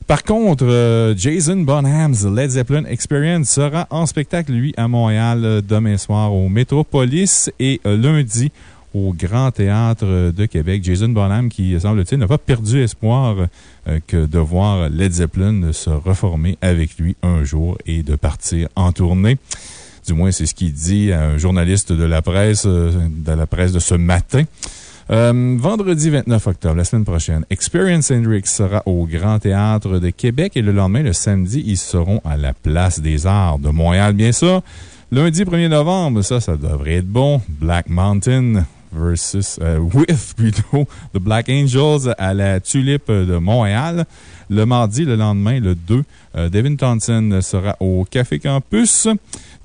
Par contre, euh, Jason Bonham's Led Zeppelin Experience sera en spectacle, lui, à Montréal euh, demain soir au Métropolis et euh, lundi au Grand Théâtre de Québec. Jason Bonham, qui, semble-t-il, n'a pas perdu espoir que de voir Led Zeppelin se reformer avec lui un jour et de partir en tournée. Du moins, c'est ce qu'il dit à un journaliste de la presse, de la presse de ce matin. Euh, vendredi 29 octobre, la semaine prochaine, Experience Hendrix sera au Grand Théâtre de Québec et le lendemain, le samedi, ils seront à la Place des Arts de Montréal, bien sûr. Lundi 1er novembre, ça, ça devrait être bon. Black Mountain versus, euh, with plutôt, <laughs> The Black Angels à la Tulipe de Montréal. Le mardi, le lendemain, le 2, euh, Devin Thompson sera au Café Campus.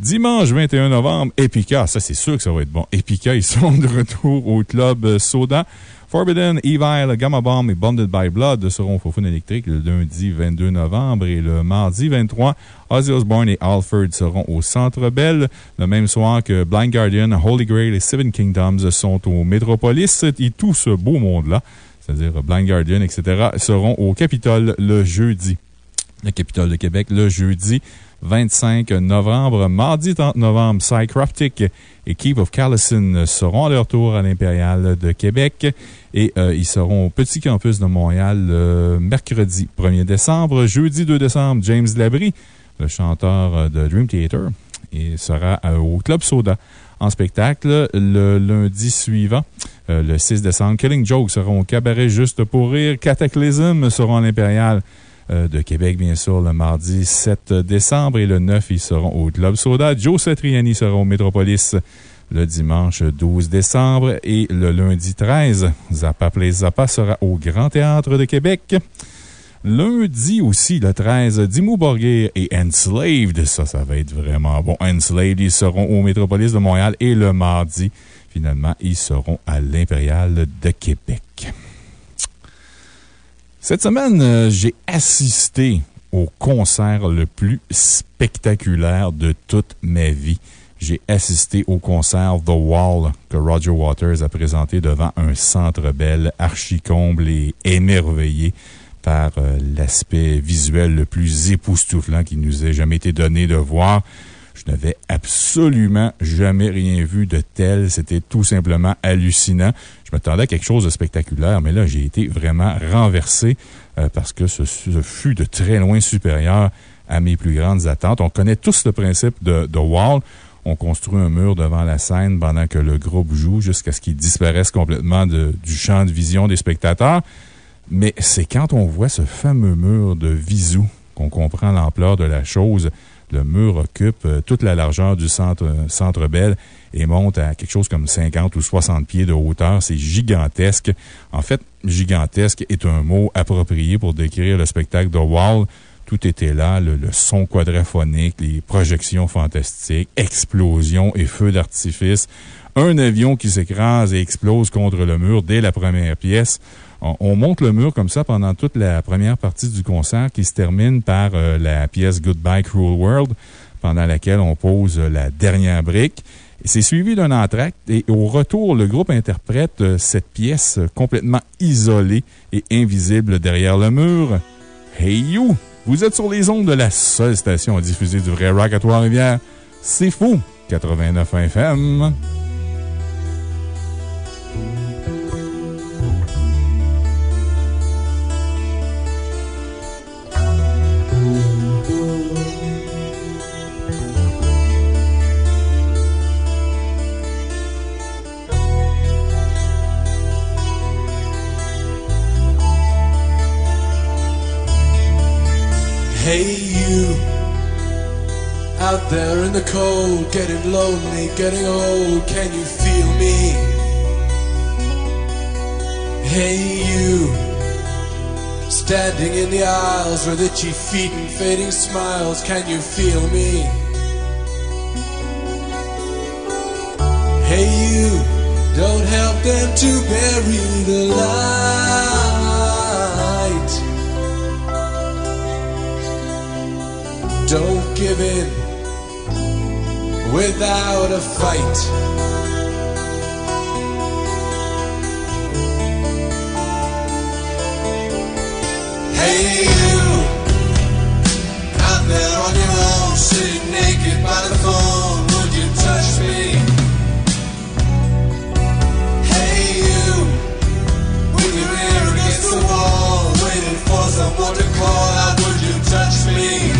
Dimanche 21 novembre, Epica, ça c'est sûr que ça va être bon. Epica, ils <laughs> sont de retour au Club Soda. Forbidden, Evil, Gamma Bomb et Bonded by Blood seront au Fofun électrique le lundi 22 novembre et le mardi 23. Ozzy Osbourne et Alford seront au Centre Bell. Le même soir que Blind Guardian, Holy Grail et Seven Kingdoms sont au Metropolis. Et tout ce beau monde-là, c'est-à-dire Blind Guardian, etc., seront au Capitole le jeudi. Le Capitole de Québec le jeudi 25 novembre. Mardi 30 novembre, Psycroptic et Keep of Callison seront à leur tour à l'Impérial de Québec. Et euh, ils seront au Petit Campus de Montréal mercredi 1er décembre. Jeudi 2 décembre, James Labrie, le chanteur euh, de Dream Theater, sera euh, au Club Soda en spectacle. Le lundi suivant, le 6 décembre, Killing Joke seront au Cabaret Juste pour Rire. Cataclysm seront à l'Impérial de Québec, bien sûr, le mardi 7 décembre. Et le 9, ils seront au Club Soda. Joe Satriani sera au Métropolis le dimanche 12 décembre. Et le lundi 13, Zappa Play Zappa sera au Grand Théâtre de Québec. Lundi aussi, le 13, Dimmu Borgir et Enslaved. Ça, ça va être vraiment bon. Enslaved, ils seront au Métropolis de Montréal. Et le mardi, finalement, ils seront à l'Impérial de Québec. Cette semaine, euh, j'ai assisté au concert le plus spectaculaire de toute ma vie. J'ai assisté au concert The Wall que Roger Waters a présenté devant un centre belle, archi-comble et émerveillé par euh, l'aspect visuel le plus époustouflant qui nous ait jamais été donné de voir. Je n'avais absolument jamais rien vu de tel. C'était tout simplement hallucinant. Je m'attendais à quelque chose de spectaculaire, mais là, j'ai été vraiment renversé euh, parce que ce, fut de très loin supérieur à mes plus grandes attentes. On connaît tous le principe de, Wall. On construit un mur devant la scène pendant que le groupe joue jusqu'à ce qu'il disparaisse complètement du champ de vision des spectateurs. Mais c'est quand on voit ce fameux mur de visou qu'on comprend l'ampleur de la chose. Le mur occupe euh, toute la largeur du centre, centre Bell et monte à quelque chose comme 50 ou 60 pieds de hauteur. C'est gigantesque. En fait, gigantesque est un mot approprié pour décrire le spectacle de Wall. Tout était là, le, le son quadraphonique, les projections fantastiques, explosions et feux d'artifice. Un avion qui s'écrase et explose contre le mur dès la première pièce. On, on, monte le mur comme ça pendant toute la première partie du concert qui se termine par euh, la pièce Goodbye Cruel World, pendant laquelle on pose la dernière brique. C'est suivi d'un entracte et au retour, le groupe interprète euh, cette pièce complètement isolée et invisible derrière le mur. Hey you! Vous êtes sur les ondes de la seule station à diffuser du vrai rock à Trois-Rivières. C'est fou! 89 FM. Hey, you. Out there in the cold, getting lonely, getting old, can you feel me? Hey, you. Standing in the aisles with itchy feet and fading smiles, can you feel me? Hey, you. Don't help them to bury the light. Don't give in without a fight. Hey, you out there on your own, sitting naked by the phone, would you touch me? Hey, you with your ear against the wall, waiting for someone to call out, would you touch me?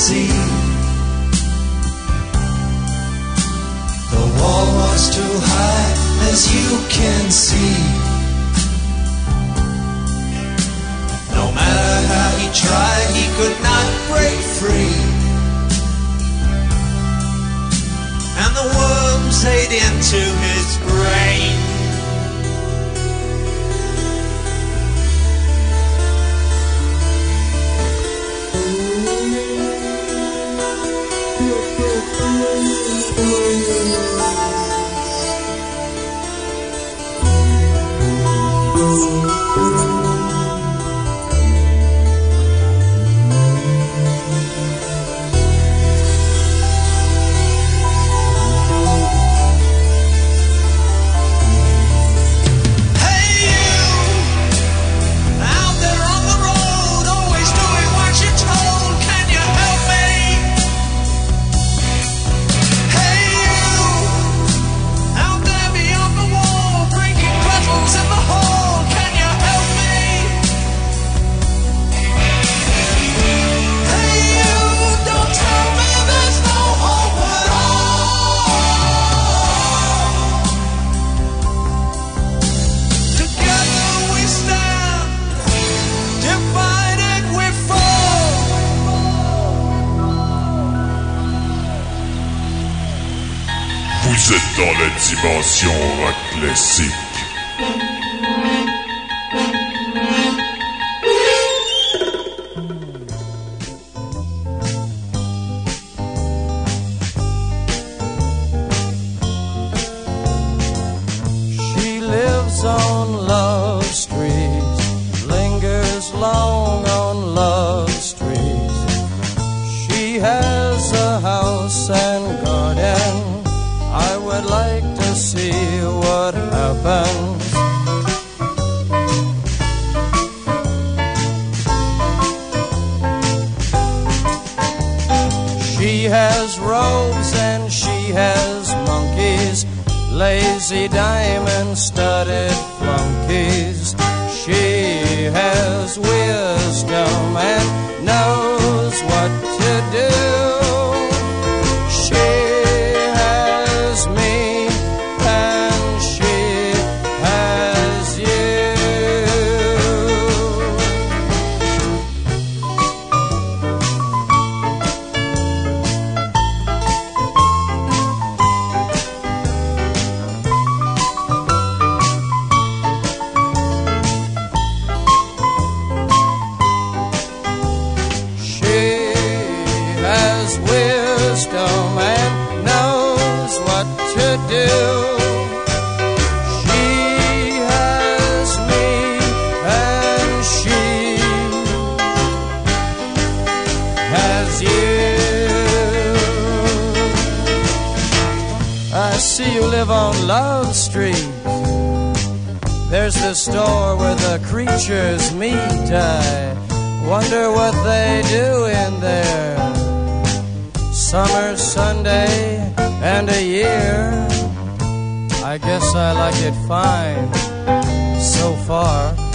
see. The wall was too high, as you can see. No matter how he tried, he could not break free. And the worms ate into his brain. Dimension rock classique. about. She has robes and she has monkeys, lazy diamond studded flunkies. There's the store where the creatures meet. I wonder what they do in there. Summer Sunday and a year. I guess I like it fine so far.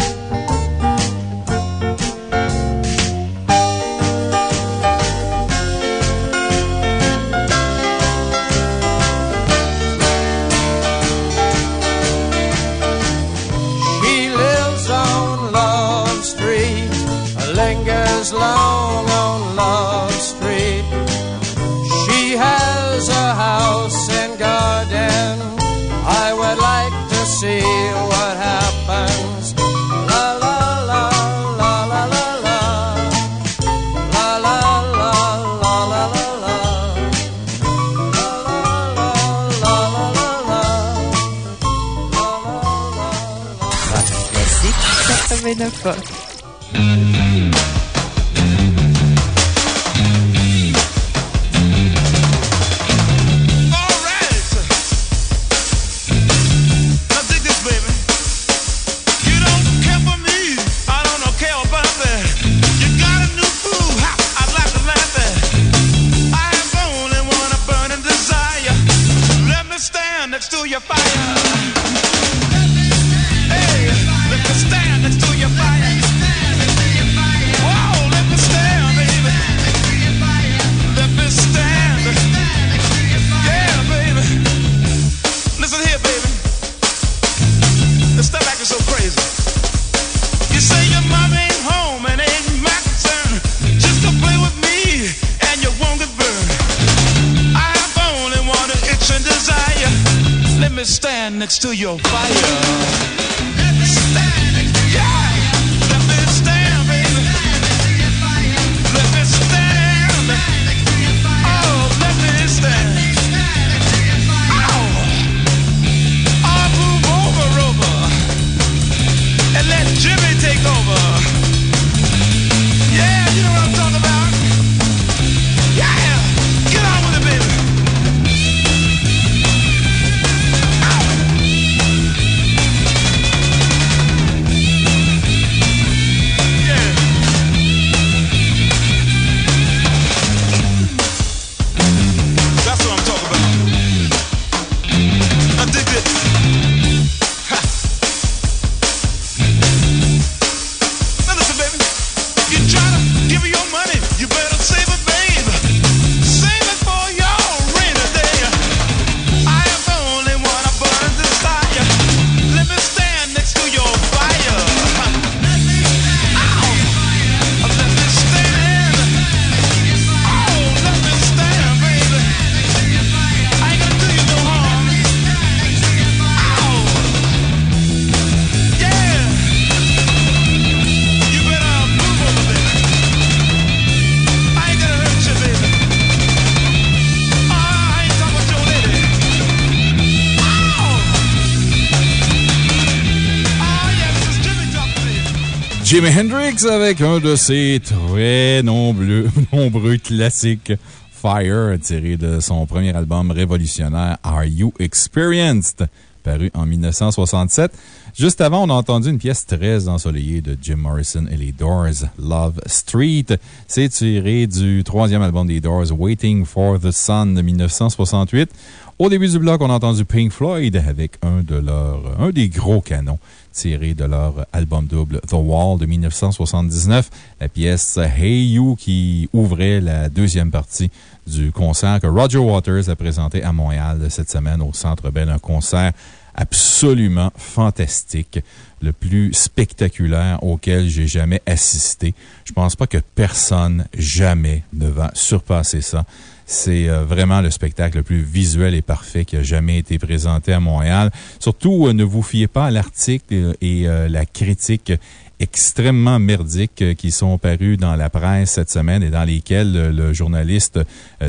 Avec un de ses très nombreux, <laughs> nombreux classiques Fire, tiré de son premier album révolutionnaire Are You Experienced? paru en 1967. Juste avant, on a entendu une pièce très ensoleillée de Jim Morrison et les Doors, Love Street. C'est tiré du troisième album des Doors, Waiting for the Sun de 1968. Au début du bloc, on a entendu Pink Floyd avec un de leurs, un des gros canons tiré de leur album double The Wall de 1979, la pièce Hey You qui ouvrait la deuxième partie du concert que Roger Waters a présenté à Montréal cette semaine au Centre Bell. Un concert absolument fantastique, le plus spectaculaire auquel j'ai jamais assisté. Je pense pas que personne jamais ne va surpasser ça. C'est euh, vraiment le spectacle le plus visuel et parfait qui a jamais été présenté à Montréal. Surtout, euh, ne vous fiez pas à l'article et euh, la critique extrêmement merdiques qui sont parus dans la presse cette semaine et dans lesquels le journaliste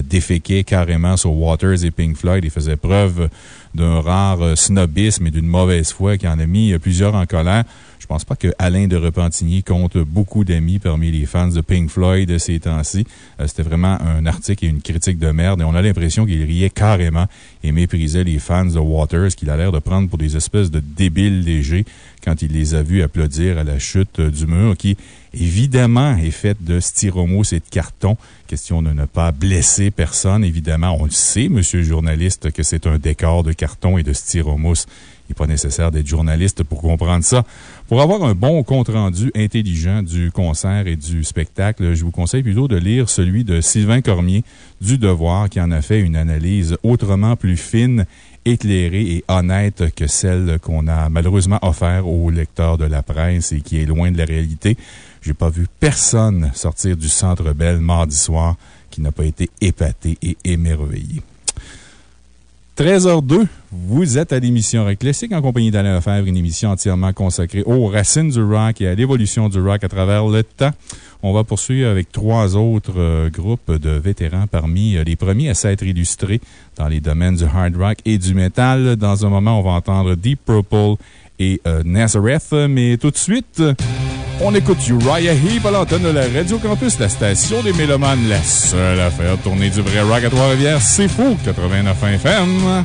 déféquait carrément sur Waters et Pink Floyd et faisait preuve d'un rare euh, snobisme et d'une mauvaise foi qui en a mis euh, plusieurs en colère. Je pense pas que Alain de Repentigny compte beaucoup d'amis parmi les fans de Pink Floyd ces temps-ci. Euh, C'était vraiment un article et une critique de merde et on a l'impression qu'il riait carrément et méprisait les fans de Waters qu'il a l'air de prendre pour des espèces de débiles légers quand il les a vus applaudir à la chute euh, du mur qui, évidemment, est faite de styromousse et de carton. Question de ne pas blesser personne. Évidemment, on le sait, monsieur le journaliste, que c'est un décor de carton et de styromousse. Il n'est pas nécessaire d'être journaliste pour comprendre ça. Pour avoir un bon compte-rendu intelligent du concert et du spectacle, je vous conseille plutôt de lire celui de Sylvain Cormier du Devoir, qui en a fait une analyse autrement plus fine, éclairée et honnête que celle qu'on a malheureusement offert aux lecteurs de la presse et qui est loin de la réalité. J'ai pas vu personne sortir du Centre Bell mardi soir qui n'a pas été épaté et émerveillé. 13h02, vous êtes à l'émission Rock Classique en compagnie d'Alain Lefebvre, une émission entièrement consacrée aux racines du rock et à l'évolution du rock à travers le temps. On va poursuivre avec trois autres euh, groupes de vétérans parmi euh, les premiers à s'être illustrés dans les domaines du hard rock et du metal. Dans un moment, on va entendre Deep Purple et euh, Nazareth, mais tout de suite, on écoute Uriah Heep à l'antenne de la Radio Campus, la station des Mélomanes, la seule à faire tourner du vrai rock à Trois-Rivières. C'est fou, 89 FM.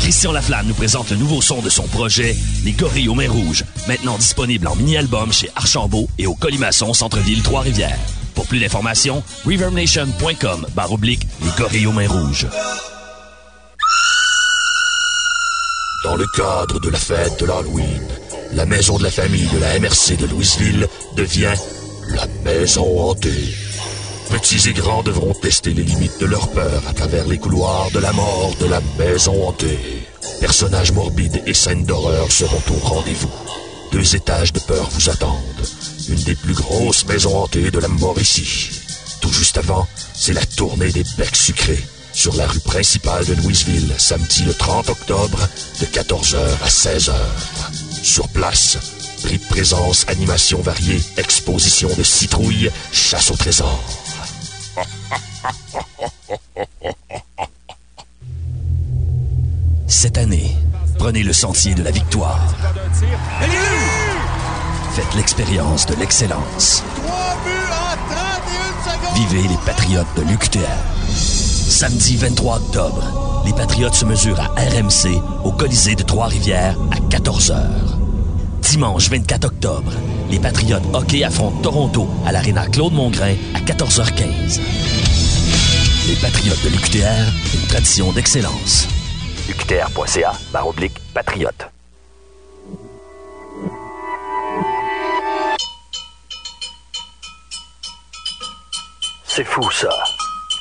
Christian Laflamme nous présente le nouveau son de son projet, Les Gorilles aux Mains Rouges, maintenant disponible en mini-album chez Archambault et au Colimaçon Centre-Ville Trois-Rivières. Pour plus d'informations, reverbnation.com barre oblique Les Gorilles aux Mains Rouges. Dans le cadre de la fête de l'Halloween, la maison de la famille de la MRC de Louisville devient la maison hantée. Petits et grands devront tester les limites de leur peur à travers les couloirs de la mort de la maison hantée. Personnages morbides et scènes d'horreur seront au rendez-vous. Deux étages de peur vous attendent. Une des plus grosses maisons hantées de la Mauricie. Tout juste avant, c'est la tournée des becs sucrés sur la rue principale de Louisville, samedi le 30 octobre, de 14h à 16h. Sur place, prix de présence, animation variée, exposition de citrouilles, chasse au trésor. Cette année, prenez le sentier de la victoire. Faites l'expérience de l'excellence. Vivez les Patriotes de l'UQTR. Samedi 23 octobre, les Patriotes se mesurent à RMC au Colisée de Trois-Rivières à 14h. Dimanche 24 octobre, les Patriotes hockey affrontent Toronto à l'Arena Claude Mongrain à 14h15. Les Patriotes de l'UQTR, une tradition d'excellence. UQTR.ca, barre oblique, patriote. C'est fou ça.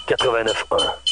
89.1.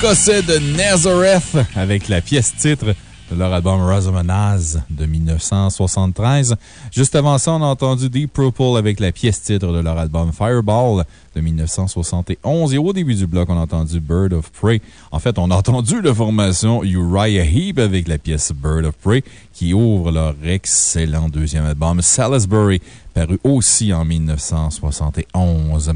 Écossais de Nazareth avec la pièce titre de leur album Rosamanaz de 1973. Juste avant ça, on a entendu Deep Purple avec la pièce titre de leur album Fireball de 1971. Et au début du bloc, on a entendu Bird of Prey. En fait, on a entendu la formation Uriah Heep avec la pièce Bird of Prey qui ouvre leur excellent deuxième album Salisbury, paru aussi en 1971.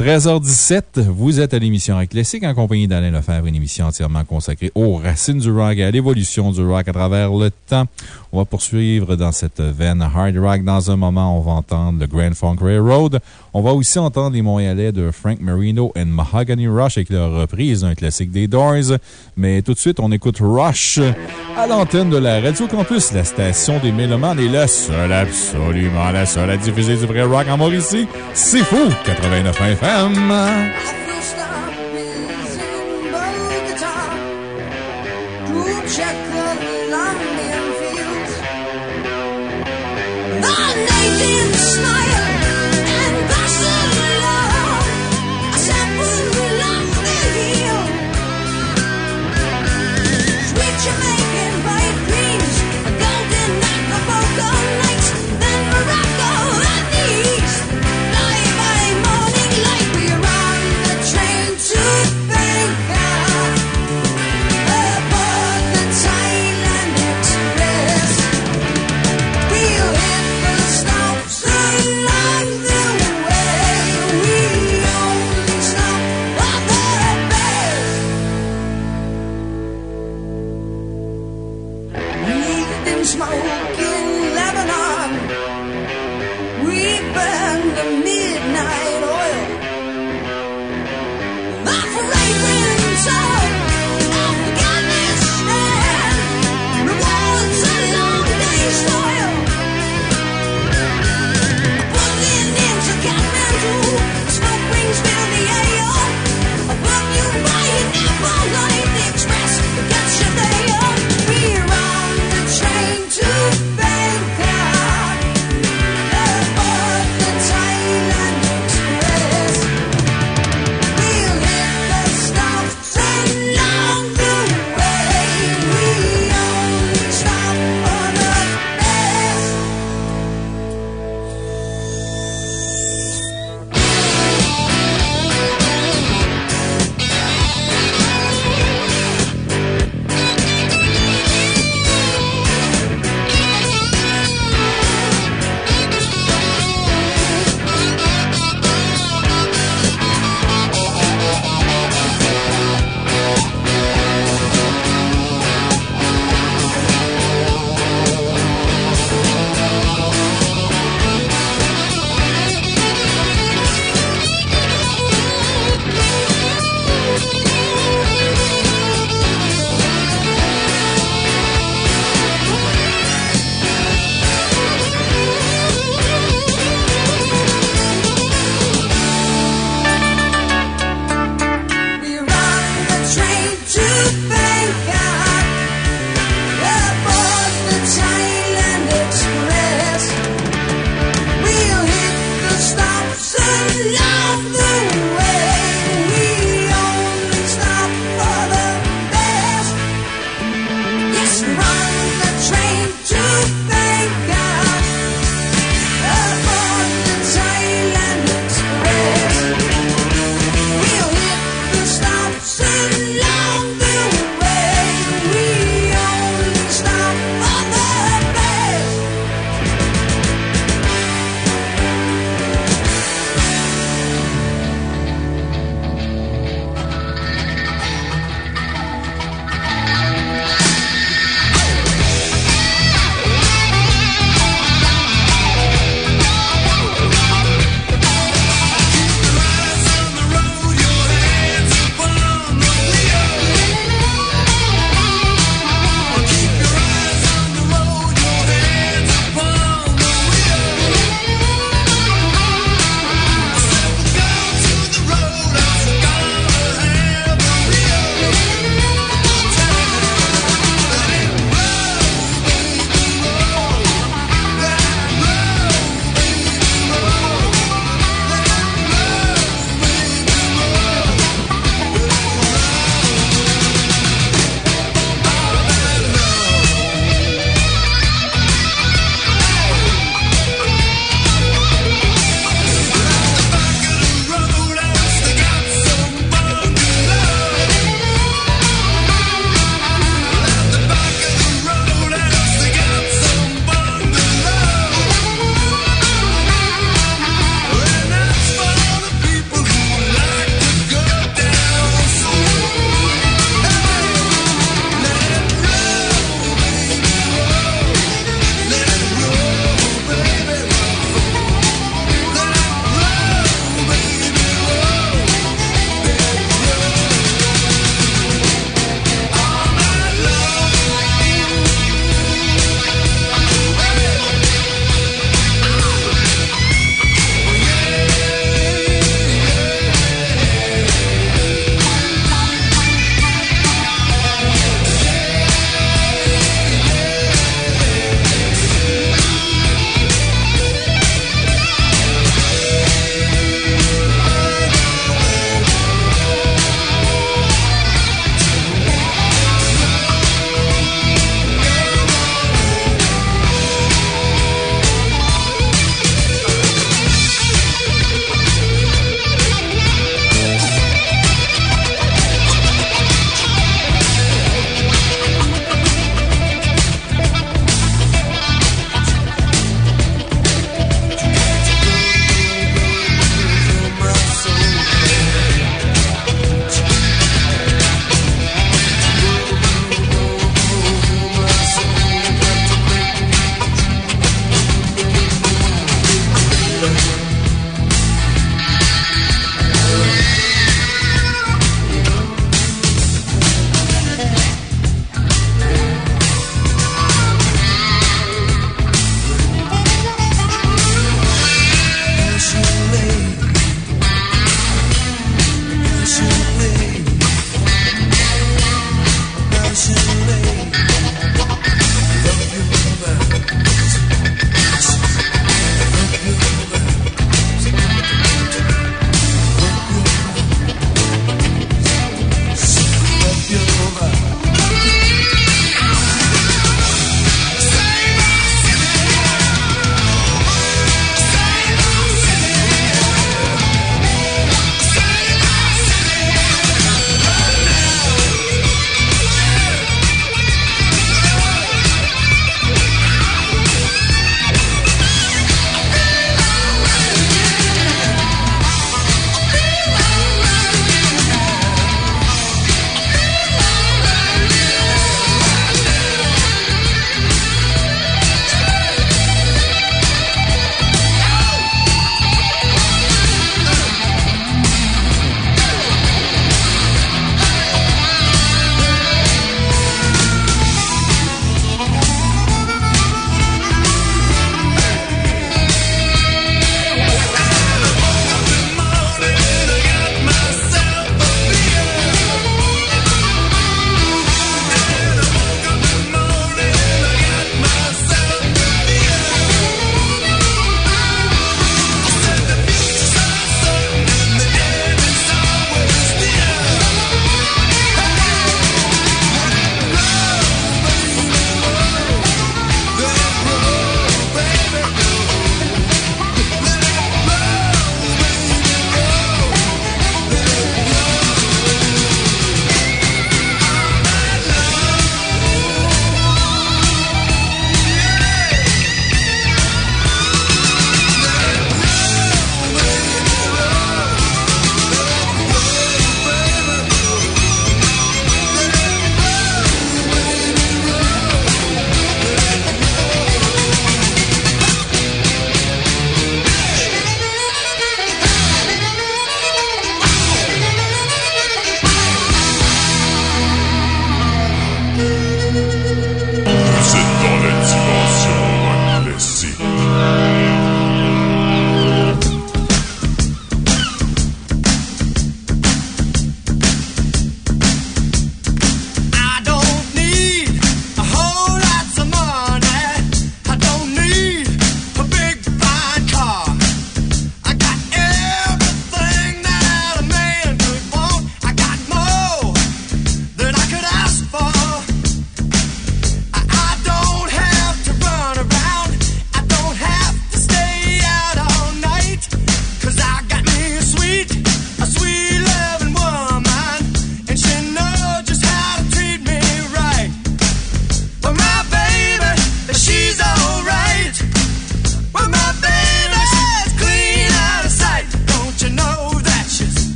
13h17, vous êtes à l'émission Rock Classique en compagnie d'Alain Lefebvre, une émission entièrement consacrée aux racines du rock et à l'évolution du rock à travers le temps. On va poursuivre dans cette veine hard rock. Dans un moment, on va entendre le Grand Funk Railroad. On va aussi entendre les Montréalais de Frank Marino et Mahogany Rush avec leur reprise d'un classique des Doors. Mais tout de suite, on écoute Rush à l'antenne de la Radio Campus, la station des Mélomanes et la seule, absolument la seule à diffuser du vrai rock en Mauricie. C'est fou! 89 FM. am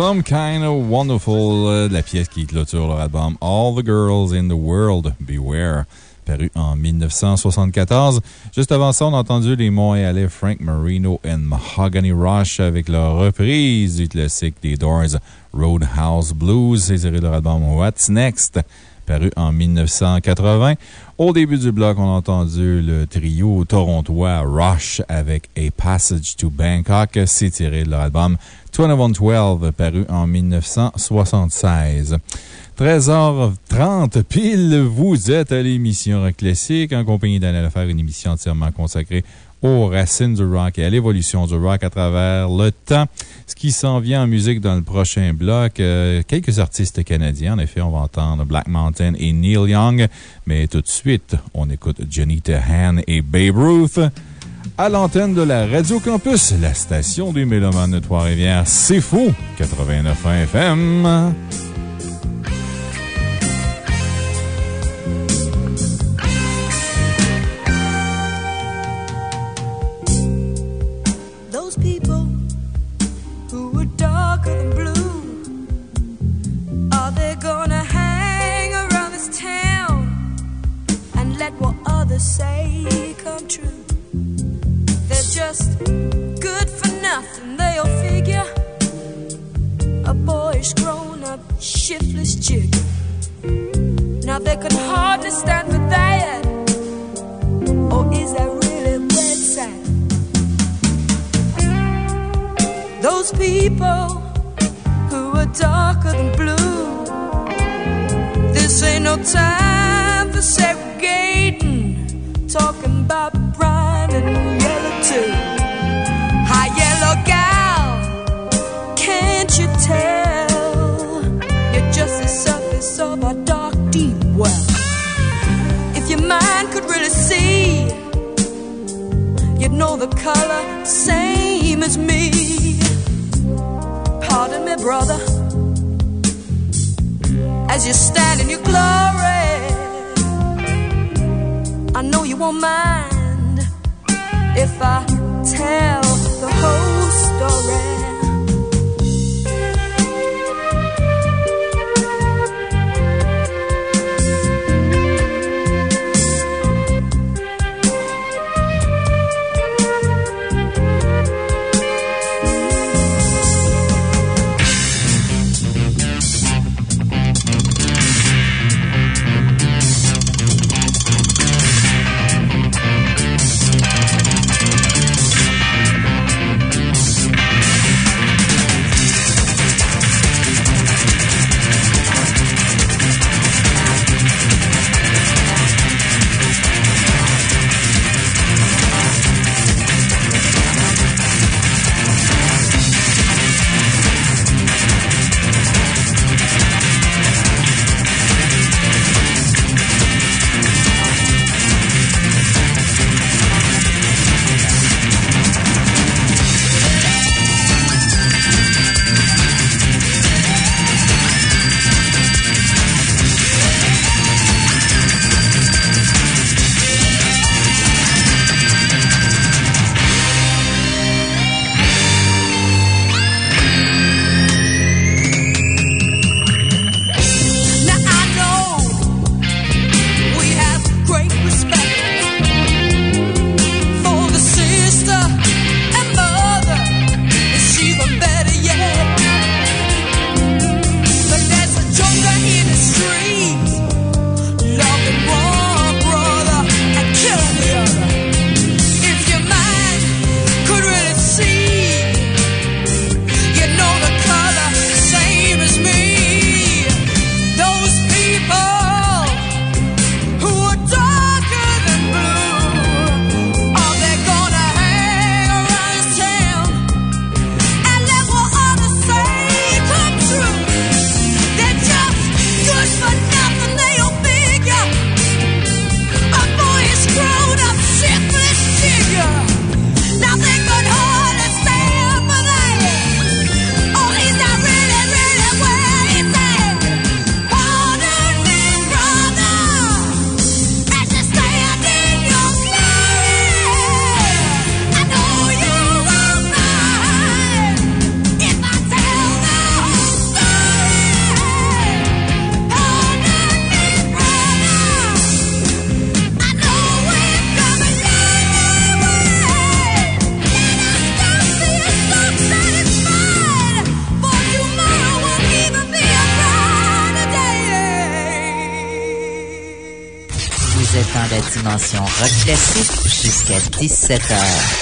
Some Kind of Wonderful, euh, la pièce qui clôture leur album All the Girls in the World, Beware, paru en 1974. Juste avant ça, on a entendu les Montréalais Frank Marino et Mahogany Rush avec leur reprise du classique des Doors, Roadhouse Blues, c'est tiré de leur album What's Next, paru en 1980. Au début du bloc, on a entendu le trio torontois Rush avec A Passage to Bangkok. C'est tiré de leur album 2112, paru en 1976. 13h30 pile, vous êtes à l'émission Rock Classique en compagnie d'Anna Lefer, une émission entièrement consacrée aux racines du rock et à l'évolution du rock à travers le temps. Ce qui s'en vient en musique dans le prochain bloc, euh, quelques artistes canadiens. En effet, on va entendre Black Mountain et Neil Young. Mais tout de suite, on écoute Johnny Tehan et Babe Ruth. À l'antenne de la Radio Campus, la station des Mélomanes de Trois-Rivières. C'est fou! 89 FM. Just good for nothing, they'll figure. A boyish grown up, shiftless chick. Now they can hardly stand for that. Or is that really sad? Those people who are darker than blue. This ain't no time for segregating. Talking about brown and too. Hi, yellow gal, can't you tell? You're just the surface of a dark, deep well. If your mind could really see, you'd know the color same as me. Pardon me, brother, as you stand in your glory. I know you won't mind jusqu'à 17h.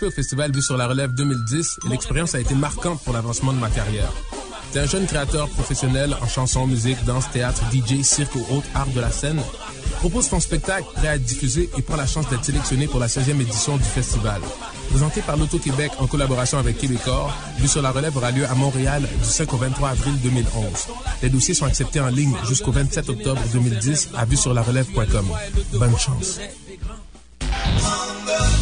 Participé au festival Vue sur la Relève 2010 et l'expérience a été marquante pour l'avancement de ma carrière. T'es un jeune créateur professionnel en chanson, musique, danse, théâtre, DJ, cirque ou autres arts de la scène. Propose ton spectacle prêt à être diffusé et prends la chance d'être sélectionné pour la 16e édition du festival. Présenté par l'Auto-Québec en collaboration avec Québecor, Vue sur la Relève aura lieu à Montréal du 5 au 23 avril 2011. Les dossiers sont acceptés en ligne jusqu'au 27 octobre 2010 à vuesurlarelève.com. Bonne chance.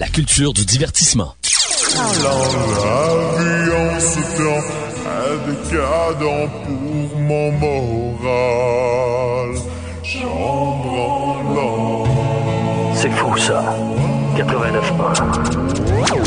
la culture du divertissement. C'est fou ça. 89.1. Hello,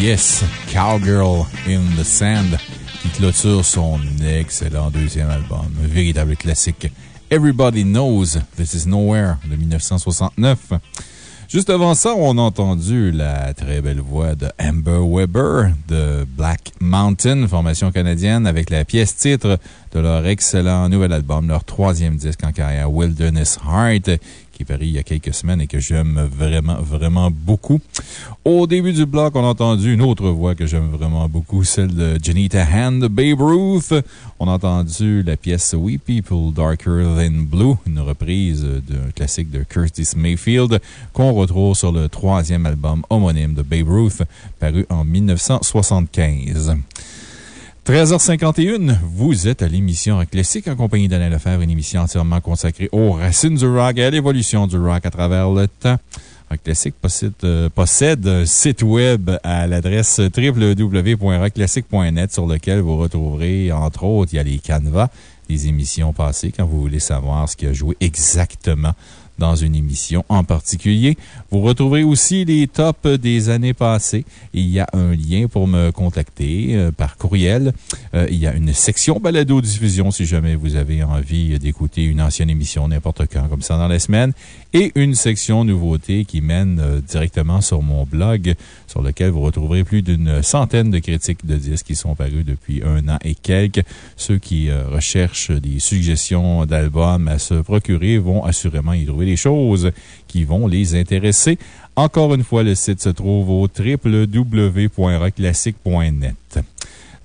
pièce Cowgirl in the Sand qui clôture son excellent deuxième album, véritable classique. Everybody Knows This Is Nowhere de 1969. Juste avant ça, on a entendu la très belle voix de Amber Weber de Black Mountain, formation canadienne, avec la pièce titre de leur excellent nouvel album, leur troisième disque en carrière, Wilderness Heart, qui est paru il y a quelques semaines et que j'aime vraiment, vraiment beaucoup. Au début du bloc, on a entendu une autre voix que j'aime vraiment beaucoup, celle de Janita Hand, Babe Ruth. On a entendu la pièce We People Darker Than Blue, une reprise d'un classique de Curtis Mayfield qu'on retrouve sur le troisième album homonyme de Babe Ruth, paru en 1975. 13h51, vous êtes à l'émission Rock Classique en compagnie d'Alain Lefebvre, une émission entièrement consacrée aux racines du rock et à l'évolution du rock à travers le temps. Classique possède, euh, possède un site web à l'adresse www.rockclassique.net sur lequel vous retrouverez, entre autres, il y a les canevas des émissions passées quand vous voulez savoir ce qui a joué exactement dans une émission en particulier. Vous retrouverez aussi les tops des années passées. Il y a un lien pour me contacter euh, par courriel. Euh, il y a une section balado-diffusion si jamais vous avez envie d'écouter une ancienne émission n'importe quand comme ça dans la semaine. Et une section nouveautés qui mène euh, directement sur mon blog sur lequel vous retrouverez plus d'une centaine de critiques de disques qui sont parus depuis un an et quelques. Ceux qui recherchent des suggestions d'albums à se procurer vont assurément y trouver des choses qui vont les intéresser. Encore une fois, le site se trouve au www.rockclassique.net.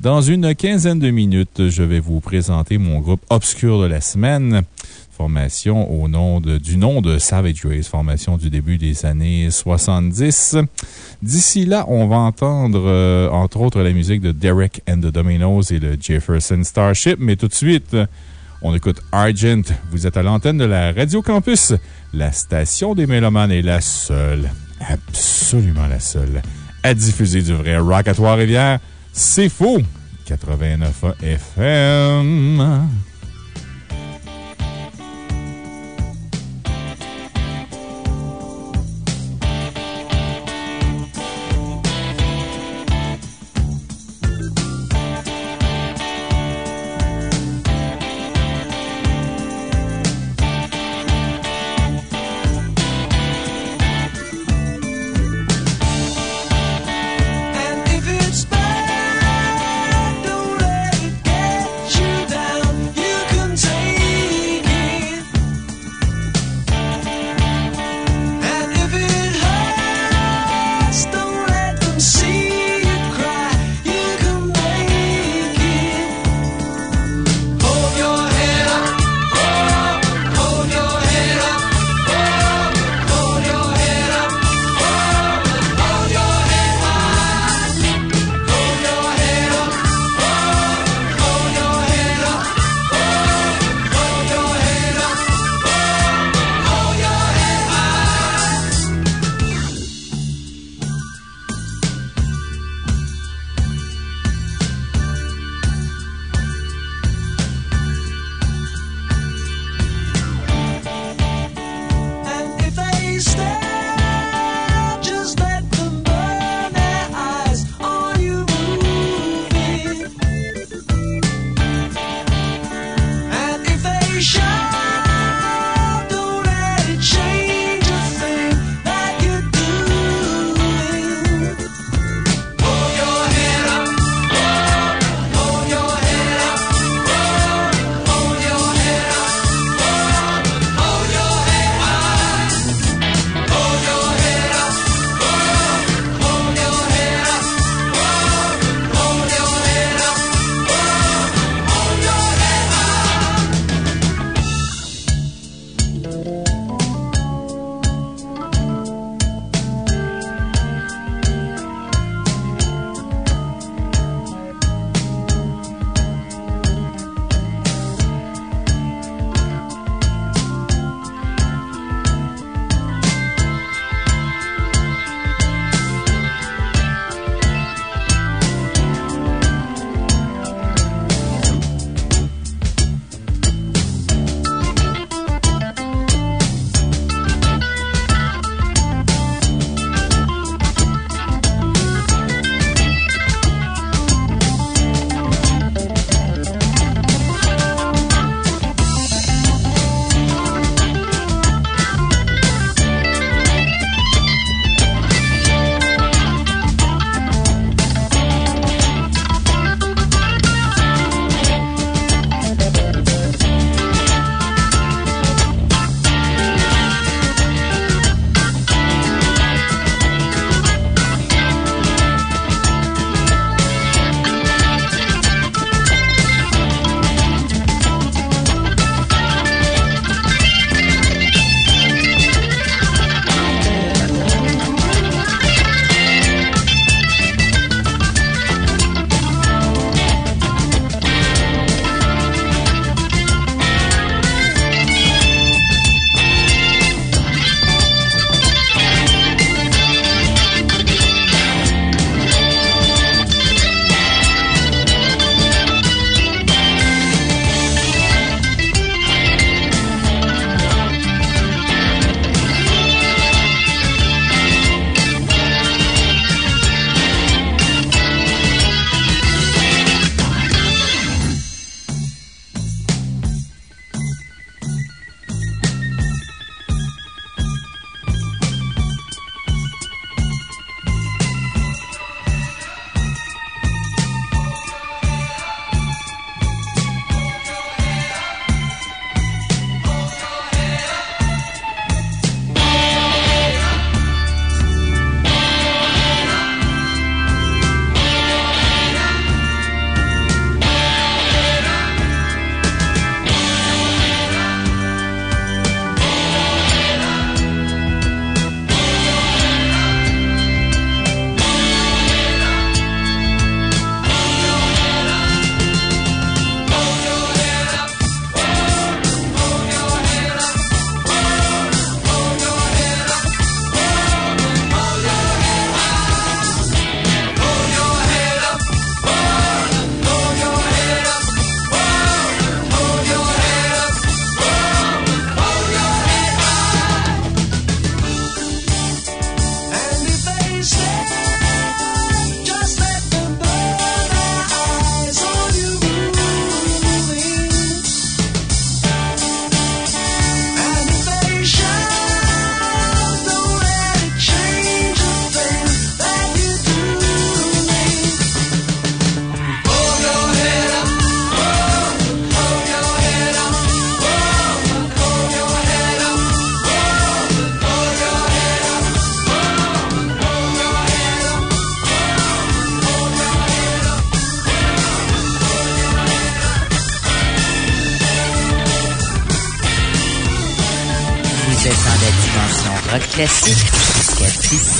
Dans une quinzaine de minutes, je vais vous présenter mon groupe obscur de la semaine. Formation au nom de, du nom de Savage Race, formation du début des années 70. D'ici là, on va entendre, euh, entre autres, la musique de Derek and the Dominoes et le Jefferson Starship, mais tout de suite, on écoute Argent. Vous êtes à l'antenne de la Radio Campus. La station des Mélomanes est la seule, absolument la seule, à diffuser du vrai rock à Trois-Rivières. C'est faux! 89 FM.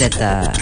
17 heures.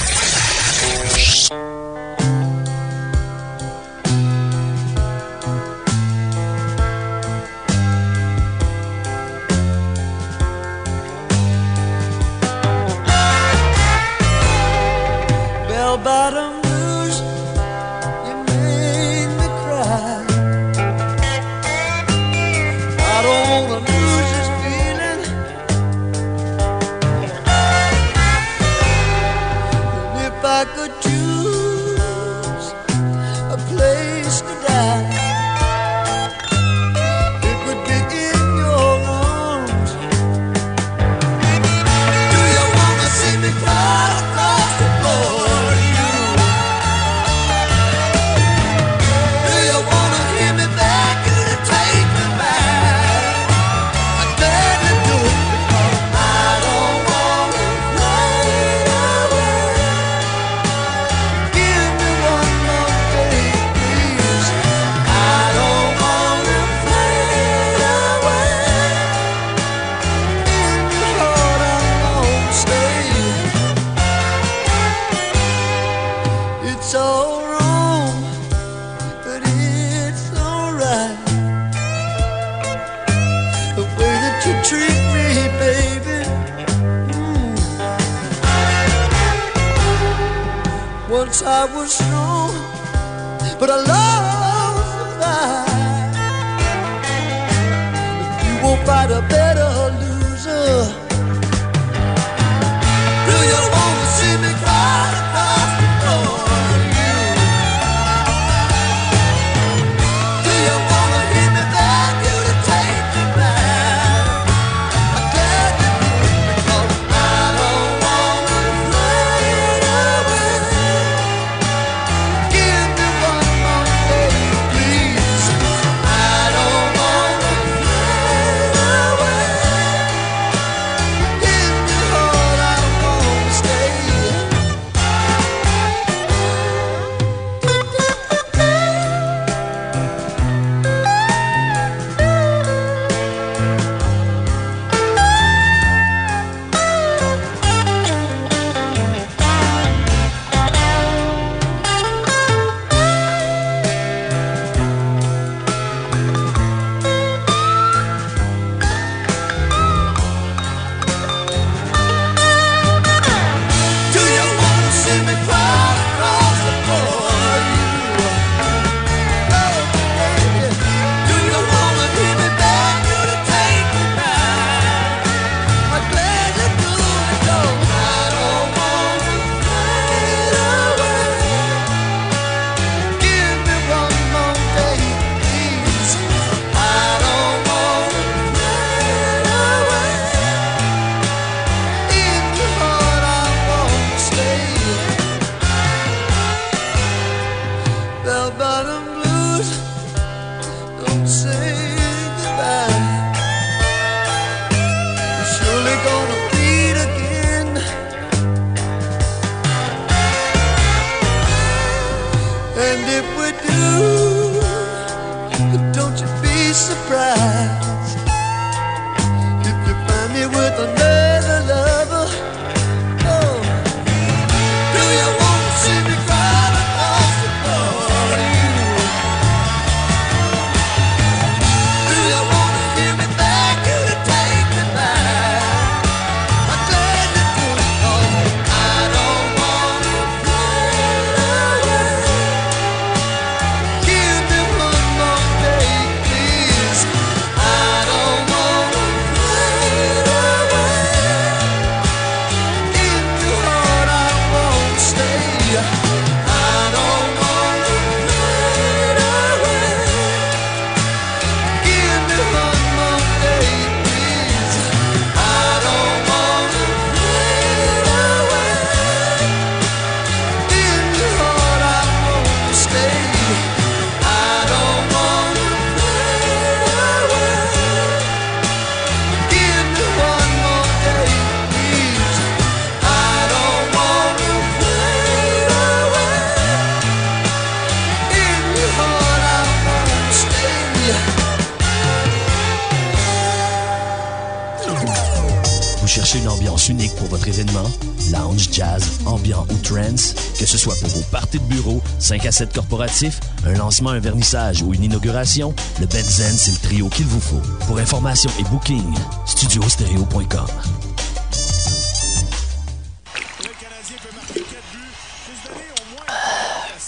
7 corporatifs, un lancement, un vernissage ou une inauguration, le Benzen, c'est le trio qu'il vous faut. Pour information et booking, studiostereo.com.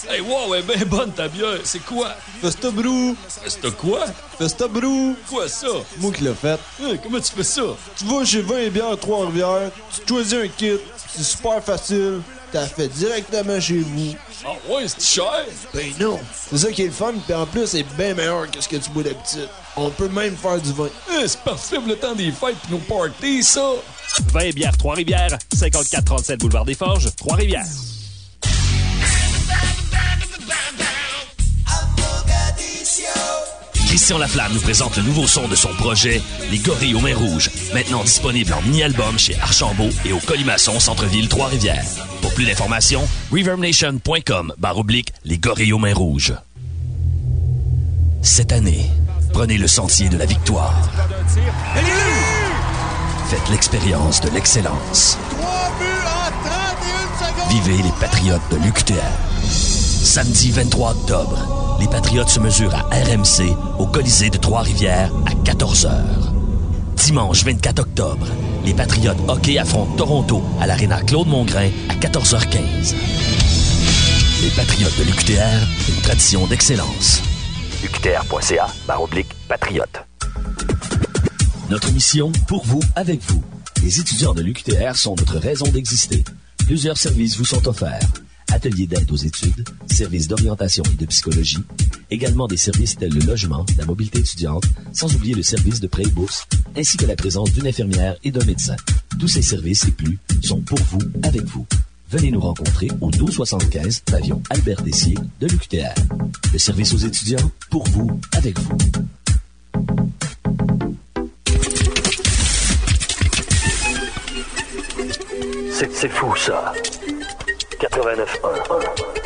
Hey, wow, elle est bien bonne ta bière. C'est quoi? Festa Brew. Festa quoi? Festa Brew. Quoi ça? Moi qui l'ai fait. Hey, comment tu fais ça? Tu vas chez Vin et Bière Trois-Rivières, tu choisis un kit, c'est super facile, t'as fait directement chez vous. Ah ouais, c'est cher? Ben non. C'est ça qui est le fun, puis en plus, c'est bien meilleur que ce que tu bois d'habitude. On peut même faire du vin. Hey, c'est parfait pour le temps des fêtes pis nos parties, ça! Vin et bière Trois-Rivières, 5437 Boulevard des Forges, Trois-Rivières. Christian Laflamme nous présente le nouveau son de son projet, Les Gorilles aux Mains Rouges, maintenant disponible en mini-album chez Archambault et au Colimaçon Centre-Ville Trois-Rivières. Pour plus d'informations, reverbnation.com barre oblique Les Gorilles aux. Cette année, prenez le sentier de la victoire. Faites l'expérience de l'excellence. Vivez les Patriotes de l'UQTR. Samedi 23 octobre, les Patriotes se mesurent à RMC au Colisée de Trois-Rivières à 14h. Dimanche 24 octobre, les Patriotes hockey affrontent Toronto à l'Arena Claude Mongrain à 14h15. Les Patriotes de l'UQTR, une tradition d'excellence. UQTR.ca, patriote. Notre mission, pour vous, avec vous. Les étudiants de l'UQTR sont notre raison d'exister. Plusieurs services vous sont offerts. Ateliers d'aide aux études, services d'orientation et de psychologie, également des services tels le logement, la mobilité étudiante, sans oublier le service de prêt et bourse, ainsi que la présence d'une infirmière et d'un médecin. Tous ces services et plus sont pour vous, avec vous. Venez nous rencontrer au 1275 pavillon Albert Dessier de l'UQTR. Le service aux étudiants, pour vous, avec vous. C'est fou ça. 89.1.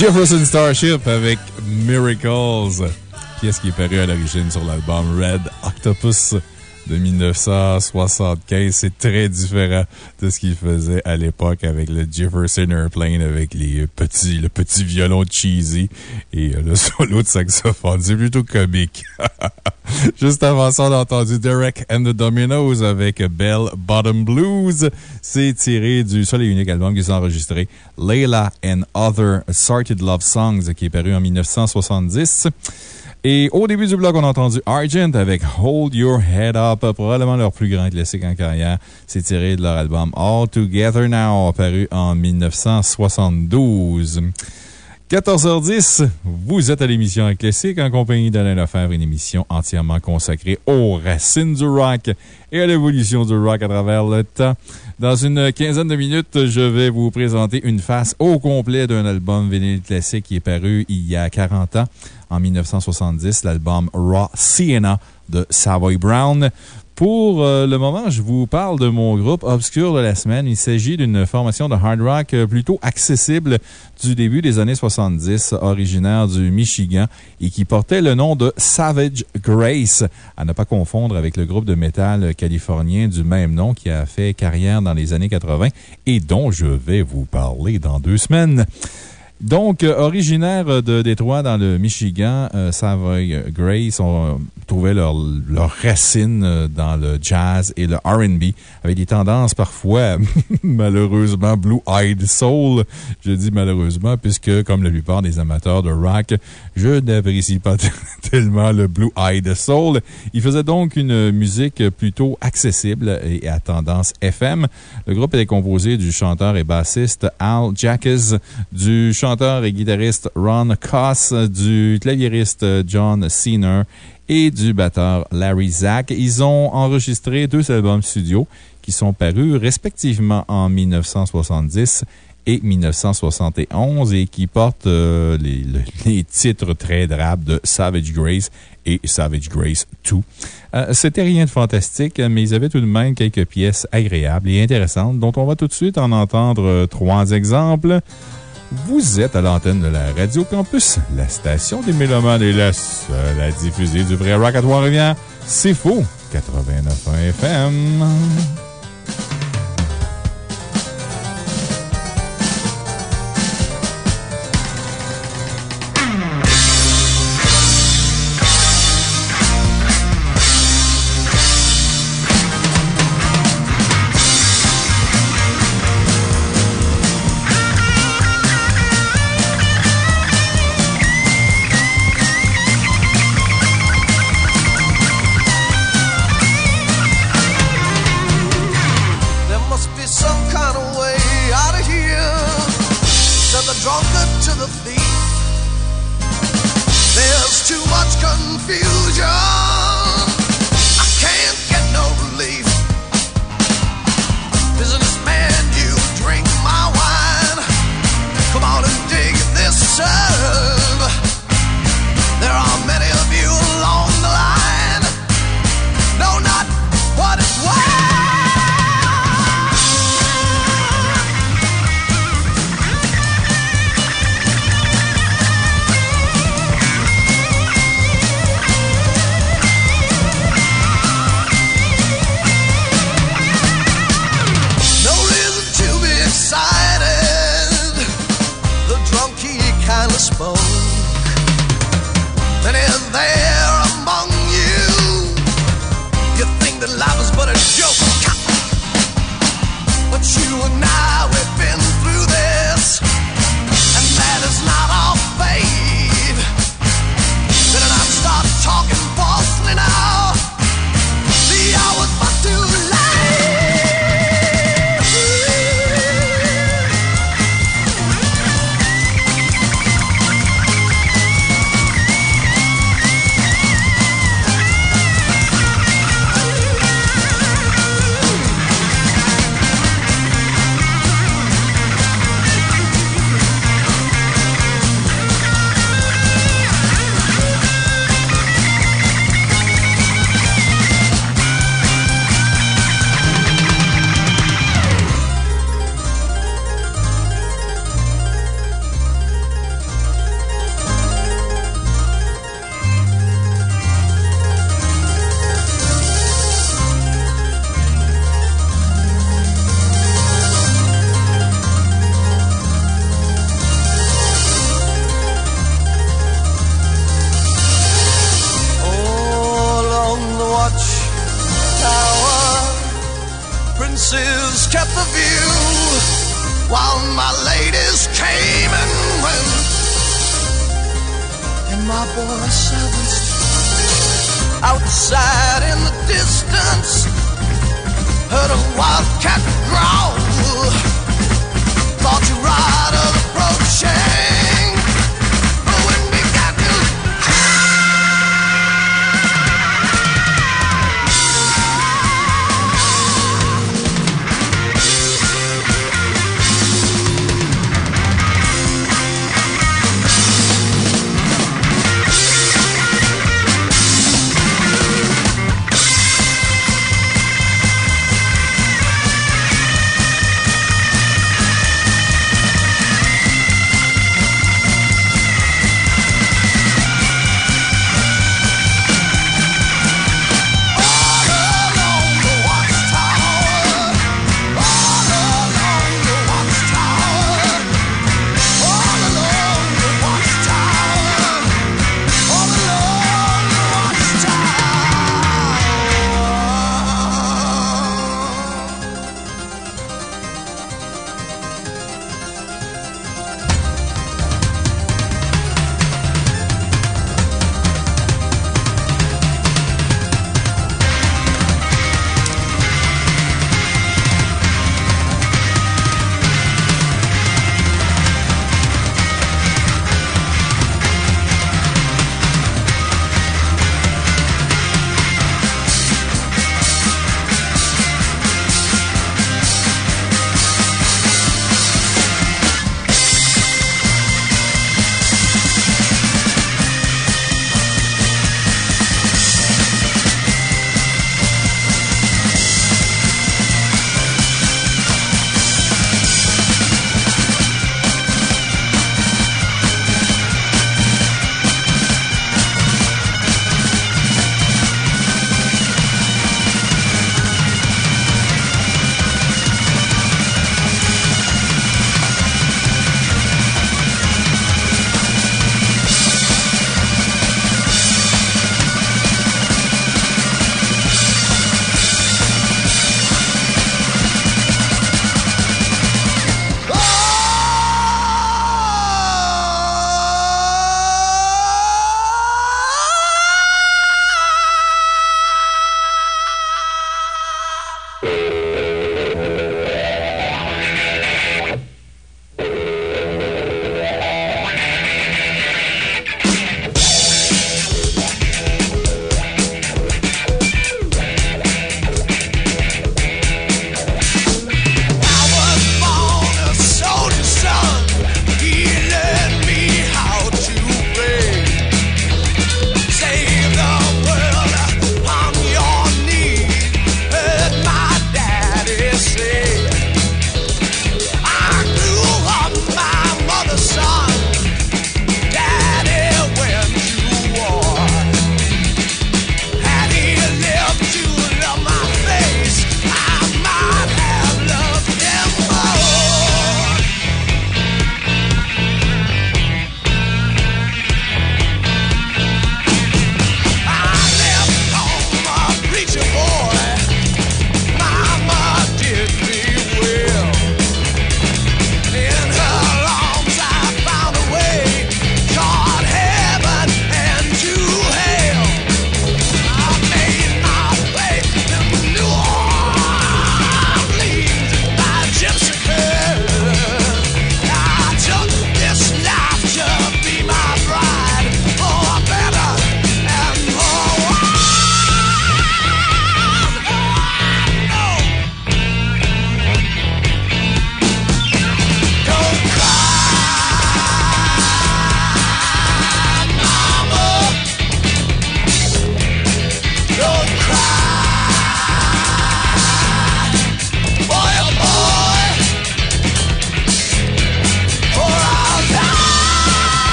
Jefferson Starship avec Miracles, pièce qui est parue à l'origine sur l'album Red Octopus de 1975. C'est très différent de ce qu'il faisait à l'époque avec le Jefferson Airplane, avec les petits, le petit violon cheesy et le <laughs> solo de saxophone. C'est plutôt comique. <laughs> <laughs> Juste avant ça, on a entendu Derek and the Dominoes avec Bell Bottom Blues. C'est tiré du seul et unique album qu'ils ont enregistré, Layla and Other Assorted Love Songs, qui est paru en 1970. Et au début du blog, on a entendu Argent avec Hold Your Head Up, probablement leur plus grand classique en carrière. C'est tiré de leur album All Together Now, paru en 1972. 14h10, vous êtes à l'émission Classique en compagnie d'Alain Lefebvre, une émission entièrement consacrée aux racines du rock et à l'évolution du rock à travers le temps. Dans une quinzaine de minutes, je vais vous présenter une face au complet d'un album vinyle classique qui est paru il y a 40 ans, en 1970, l'album Raw Sienna de Savoy Brown. Pour euh, le moment, je vous parle de mon groupe Obscure de la semaine. Il s'agit d'une formation de hard rock euh, plutôt accessible du début des années 70, originaire du Michigan et qui portait le nom de Savage Grace, à ne pas confondre avec le groupe de métal californien du même nom qui a fait carrière dans les années 80 et dont je vais vous parler dans deux semaines. Donc, euh, originaire de Détroit dans le Michigan, euh, Savoy Grace ont trouvé leur, leur racine euh, dans le jazz et le RB, avec des tendances parfois, <laughs> malheureusement, blue-eyed soul. Je dis malheureusement, puisque, comme la plupart des amateurs de rock, je n'apprécie pas <laughs> tellement le blue-eyed soul. Il faisait donc une musique plutôt accessible et à tendance FM. Le groupe était composé du chanteur et bassiste Al Jacques, du chanteur et guitariste Ron Koss, du claviériste John Cena et du batteur Larry Zack. Ils ont enregistré deux albums studio qui sont parus respectivement en 1970 et 1971 et qui portent euh, les, le- <laughs> les titres très drabes de Savage Grace et Savage Grace 2. Euh, C'était rien de fantastique, mais ils avaient tout de même quelques pièces agréables et intéressantes dont on va tout de suite en entendre euh, trois exemples. Vous êtes à l'antenne de la Radio Campus, la station des Mélomanes et la seule à diffuser du vrai rock à Trois-Rivières. C'est faux! 89.1 FM.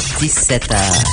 Jusqu'à 17h.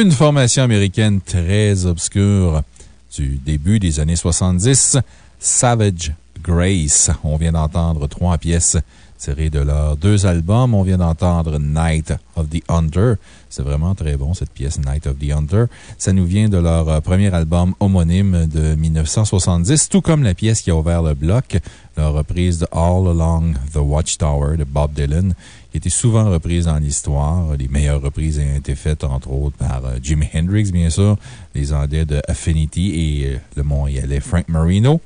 Une formation américaine très obscure du début des années 70, Savage Grace. On vient d'entendre trois pièces tiré de leurs deux albums. On vient d'entendre Night of the Hunter. C'est vraiment très bon, cette pièce Night of the Hunter. Ça nous vient de leur euh, premier album homonyme de 1970, tout comme la pièce qui a ouvert le bloc, leur reprise de All Along the Watchtower de Bob Dylan, qui était souvent reprise dans l'histoire. Les meilleures reprises ont été faites, entre autres, par euh, Jimi Hendrix, bien sûr, les Anglais de Affinity et euh, le Montréalais Frank Marino.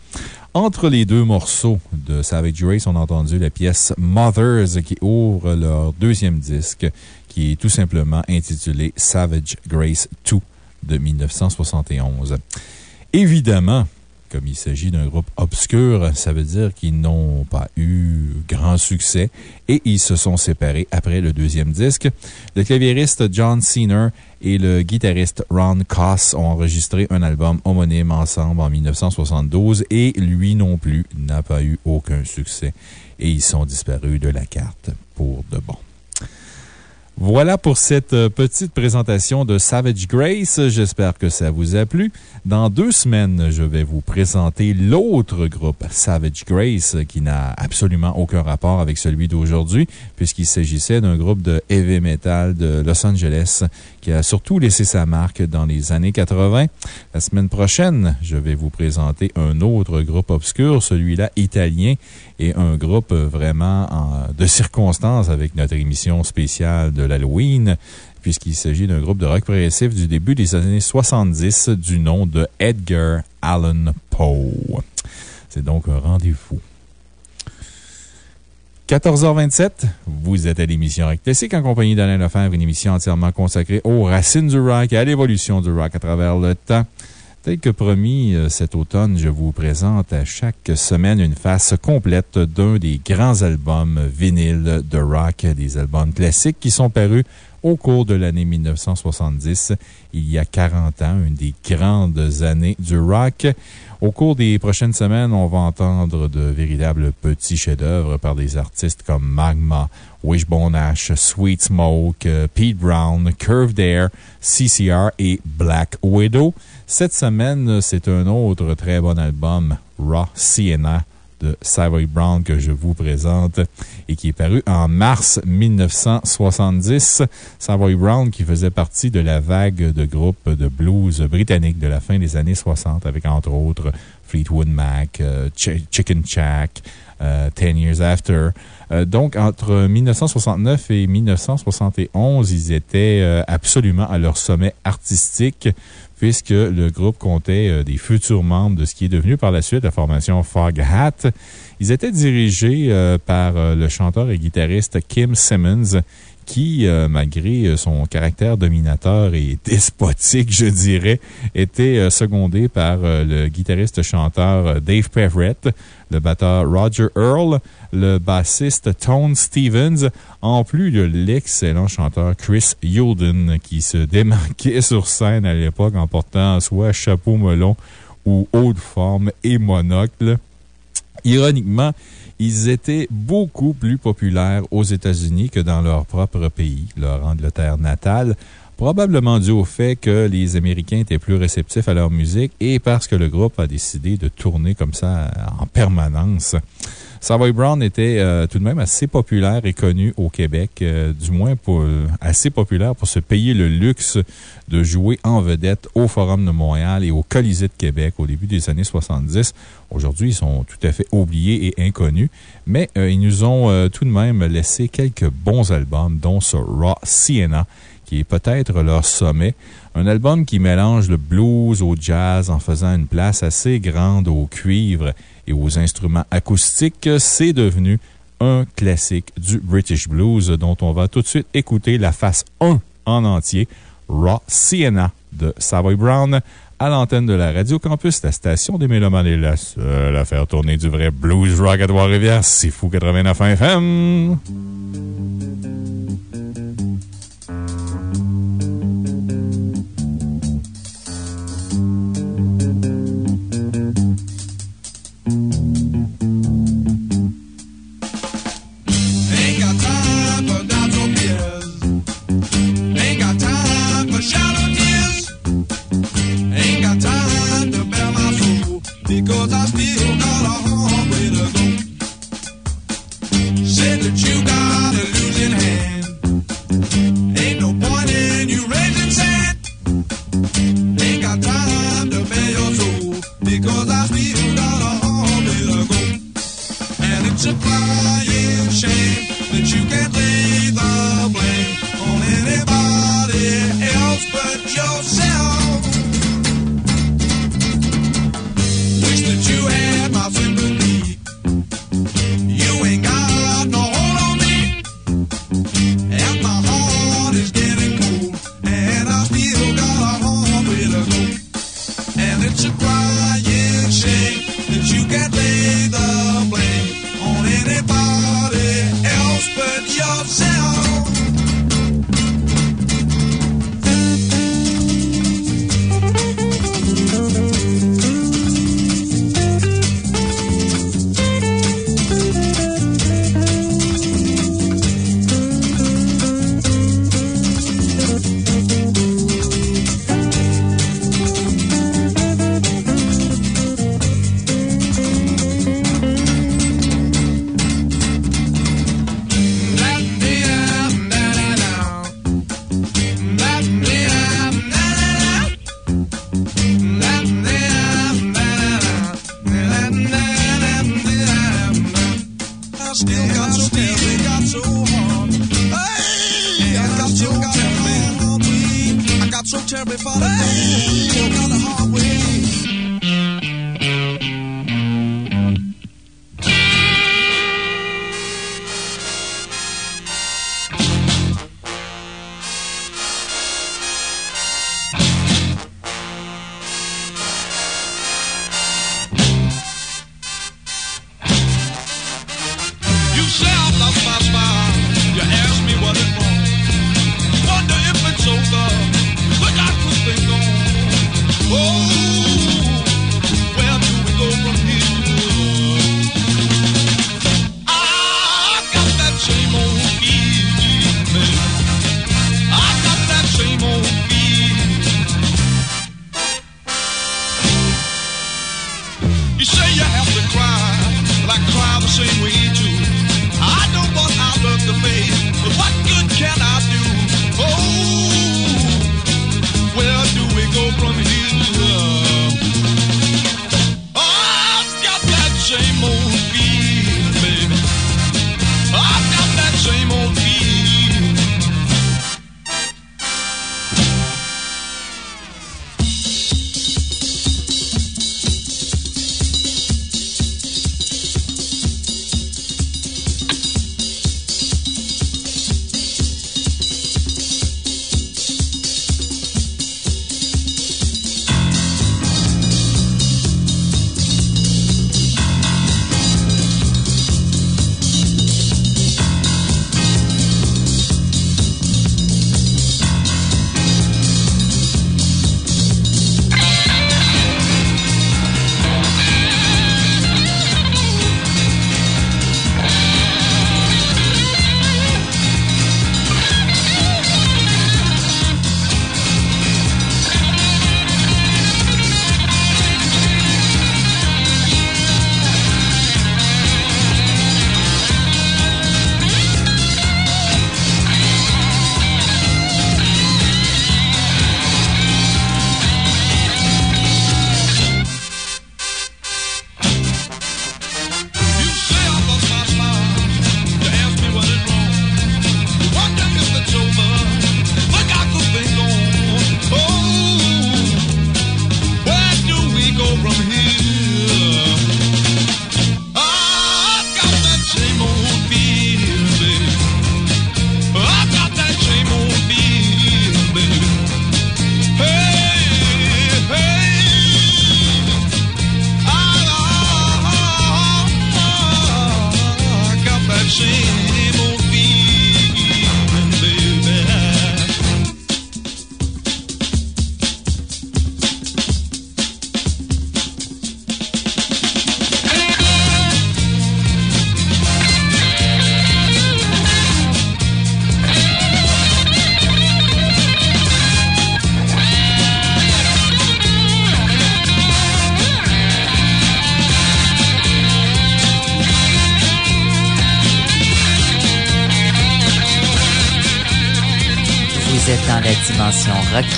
Entre les deux morceaux de Savage Grace, on a entendu la pièce Mothers qui ouvre leur deuxième disque, qui est tout simplement intitulé Savage Grace 2 de 1971. Évidemment, comme il s'agit d'un groupe obscur, ça veut dire qu'ils n'ont pas eu grand succès et ils se sont séparés après le deuxième disque. Le claviériste John Cena et le guitariste Ron Koss ont enregistré un album homonyme ensemble en 1972 et lui non plus n'a pas eu aucun succès et ils sont disparus de la carte pour de bon. Voilà pour cette euh, petite présentation de Savage Grace. J'espère que ça vous a plu. Dans deux semaines, je vais vous présenter l'autre groupe, Savage Grace, qui n'a absolument aucun rapport avec celui d'aujourd'hui, puisqu'il s'agissait d'un groupe de heavy metal de Los Angeles qui a surtout laissé sa marque dans les années 80. La semaine prochaine, je vais vous présenter un autre groupe obscur, celui-là italien, et un groupe vraiment en- de circonstances avec notre émission spéciale de l'Halloween, puisqu'il s'agit d'un groupe de rock progressif du début des années 70 du nom de Edgar Allan Poe. C'est donc un rendez-vous. 14h27, vous êtes à l'émission Rock Classique en compagnie d'Alain Lefebvre, une émission entièrement consacrée aux racines du rock et à l'évolution du rock à travers le temps. Tel que promis, euh, cet automne, je vous présente à chaque semaine une face complète d'un des grands albums vinyles de rock, des albums classiques qui sont parus au cours de l'année 1970, il y a 40 ans, une des grandes années du rock. Au cours des prochaines semaines, on va entendre de véritables petits chefs-d'œuvre par des artistes comme Magma, Wishbone Ash, Sweet Smoke, euh, Pete Brown, Curved Air, CCR et Black Widow. Cette semaine, c'est un autre très bon album, Raw Sienna de Savoy Brown que je vous présente et qui est paru en mars 1970. Savoy Brown qui faisait partie de la vague de groupes de blues britanniques de la fin des années 60 avec entre autres Fleetwood Mac, euh, Ch- Chicken Shack, euh, Ten Years After. Euh, donc, entre 1969 et 1971, ils étaient euh, absolument à leur sommet artistique puisque le groupe comptait euh, des futurs membres de ce qui est devenu par la suite la formation Fog Hat. Ils étaient dirigés euh, par euh, le chanteur et guitariste Kim Simmons, qui, malgré son caractère dominateur et <laughs> despotique, je dirais, était secondé par le guitariste-chanteur Dave Peverett, le batteur Roger Earl, le bassiste Tone Stevens, en plus de l'excellent chanteur Chris Yulden, qui se démarquait <laughs> sur scène à l'époque en portant soit chapeau melon ou haute forme et monocle. Ironiquement, ils étaient beaucoup plus populaires aux États-Unis que dans leur propre pays, leur Angleterre natale, probablement dû au fait que les Américains étaient plus réceptifs à leur musique et parce que le groupe a décidé de tourner comme ça en permanence. Savoy Brown était euh, tout de même assez populaire et connu au Québec, euh, du moins pour, assez populaire pour se payer le luxe de jouer en vedette au Forum de Montréal et au Colisée de Québec au début des années 70. Aujourd'hui, ils sont tout à fait oubliés et inconnus, mais euh, ils nous ont euh, tout de même laissé quelques bons albums, dont ce Raw Sienna, qui est peut-être leur sommet. Un album qui mélange le blues au jazz en faisant une place assez grande au cuivre et aux instruments acoustiques. C'est devenu un classique du British Blues dont on va tout de suite écouter la face 1 en entier, Raw Sienna de Savoy Brown à l'antenne de la Radio Campus, la station des Mélomanes est la seule à faire tourner du vrai blues rock à Trois-Rivières. C'est fou 89 FM.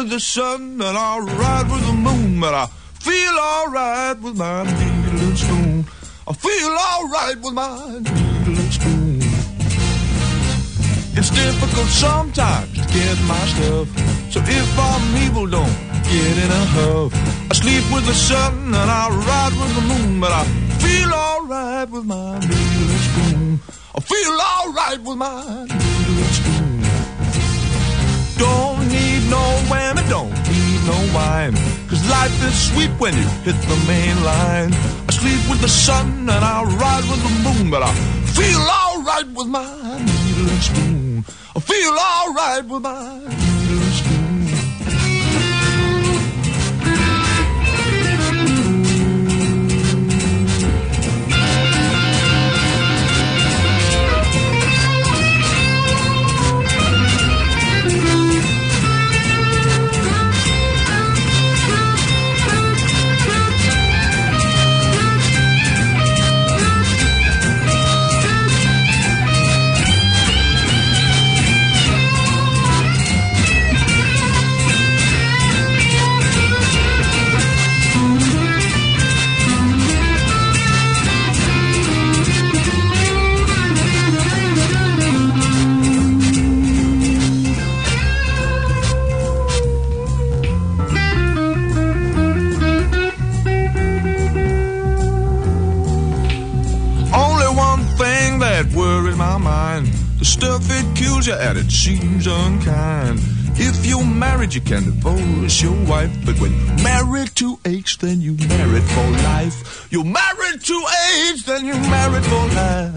With the sun and I'll ride with the moon, but I feel alright with my needle spoon. I feel alright with my needle spoon. It's difficult sometimes to get my stuff. So if I'm evil, don't get in a huff. I sleep with the sun and I ride with the moon, but I feel alright with my needle spoon. I feel alright with my Cause life is sweet when you hit the main line. I sleep with the sun and I ride with the moon, but I feel alright with my needle and spoon. I feel alright with my it kills you and it seems unkind. If you're married, you can divorce your wife. But when married to age, then you married for life. You're married to age, then you married for life.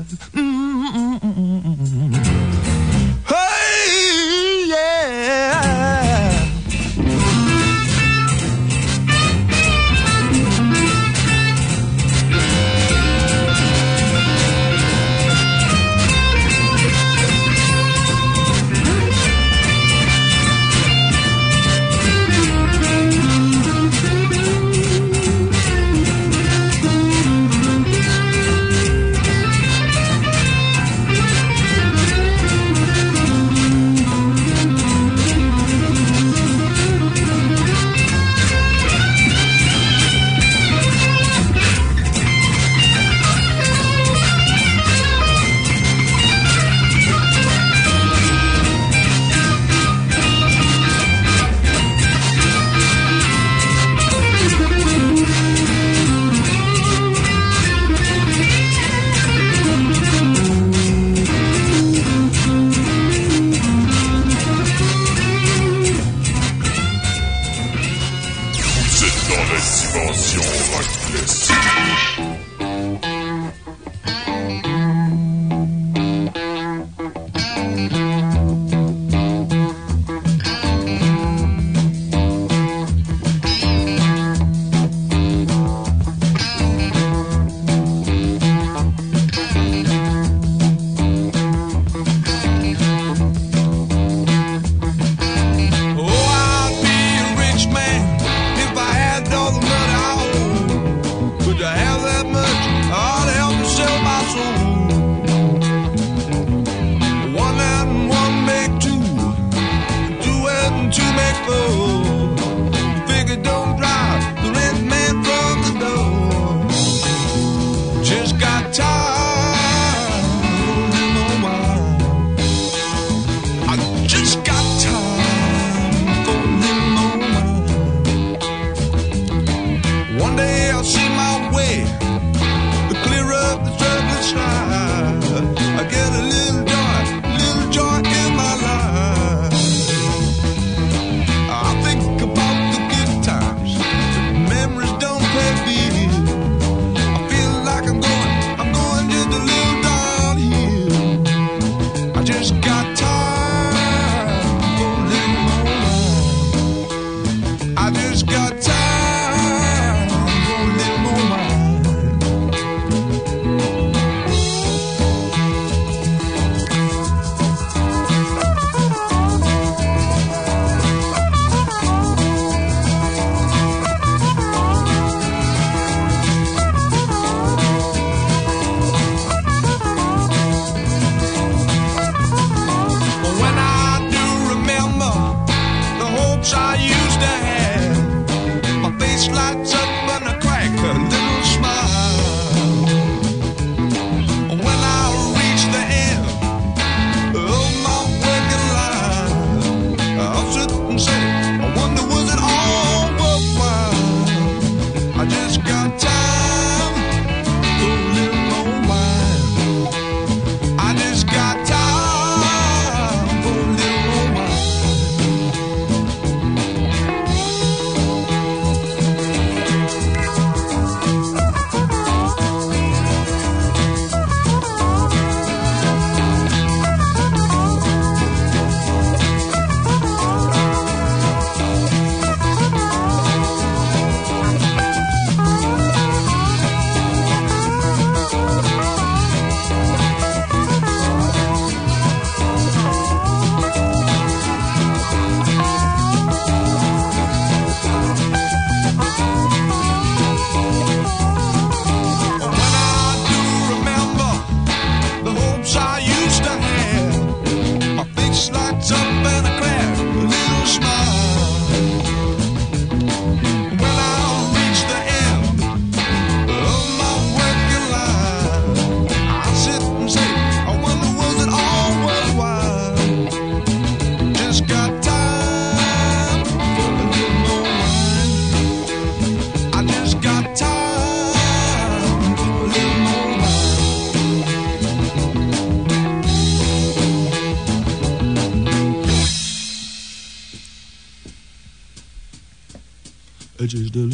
Uh, Just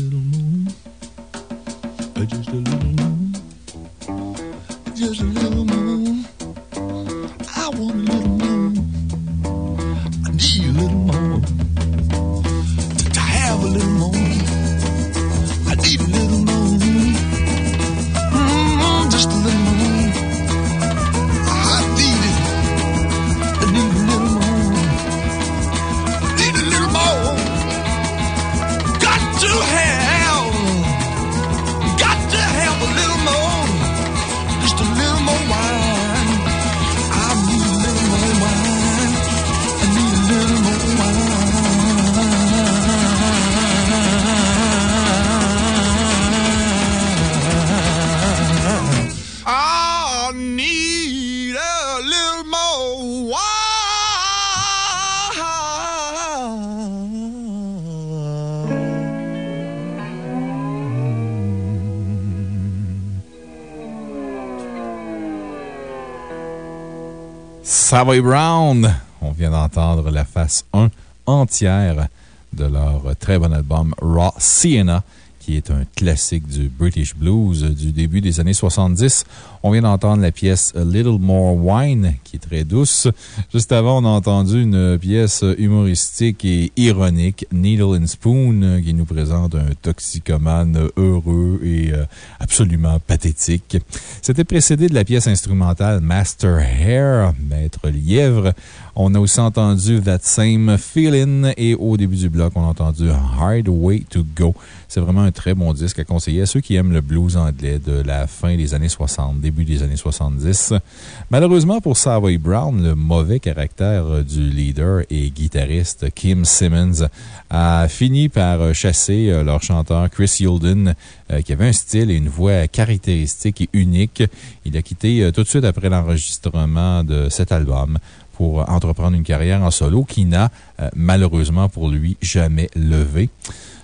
On vient d'entendre la face 1 entière de leur très bon album Raw Sienna, qui est un classique du British Blues du début des années 70. On vient d'entendre la pièce A Little More Wine, qui est très douce. Juste avant, on a entendu une pièce humoristique et ironique, Needle and Spoon, qui nous présente un toxicomane heureux et absolument pathétique. C'était précédé de la pièce instrumentale Master Hair, Maître Lièvre. On a aussi entendu That Same Feeling et au début du bloc, on a entendu Hard Way to Go. C'est vraiment un très bon disque à conseiller à ceux qui aiment le blues anglais de la fin des années 60, début des années 70. Malheureusement pour Savoy Brown, le mauvais caractère du leader et guitariste Kim Simmons a fini par chasser euh, leur chanteur Chris Yulden, euh, qui avait un style et une voix caractéristique et unique. Il a quitté euh, tout de suite après l'enregistrement de cet album pour entreprendre une carrière en solo qui n'a euh, malheureusement pour lui jamais levé.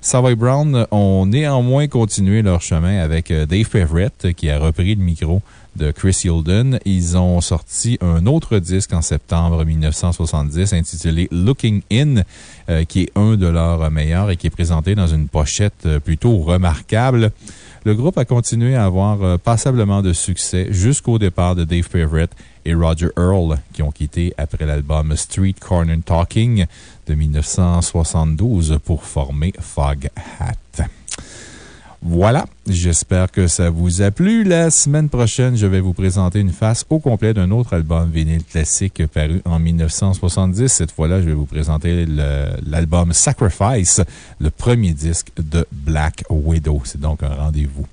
Savoy Brown ont néanmoins continué leur chemin avec euh, Dave Everett qui a repris le micro de Chris Yulden. Ils ont sorti un autre disque en septembre 1970 intitulé Looking In, qui est un de leurs meilleurs et qui est présenté dans une pochette plutôt remarquable. Le groupe a continué à avoir euh, passablement de succès jusqu'au départ de Dave Everett et Roger Earl, qui ont quitté après l'album Street Corner Talking de 1972 pour former Fog Hat. Voilà, j'espère que ça vous a plu. La semaine prochaine, je vais vous présenter une face au complet d'un autre album vinyle classique paru en 1970. Cette fois-là, je vais vous présenter l'album Sacrifice, le premier disque de Black Widow. C'est donc un rendez-vous.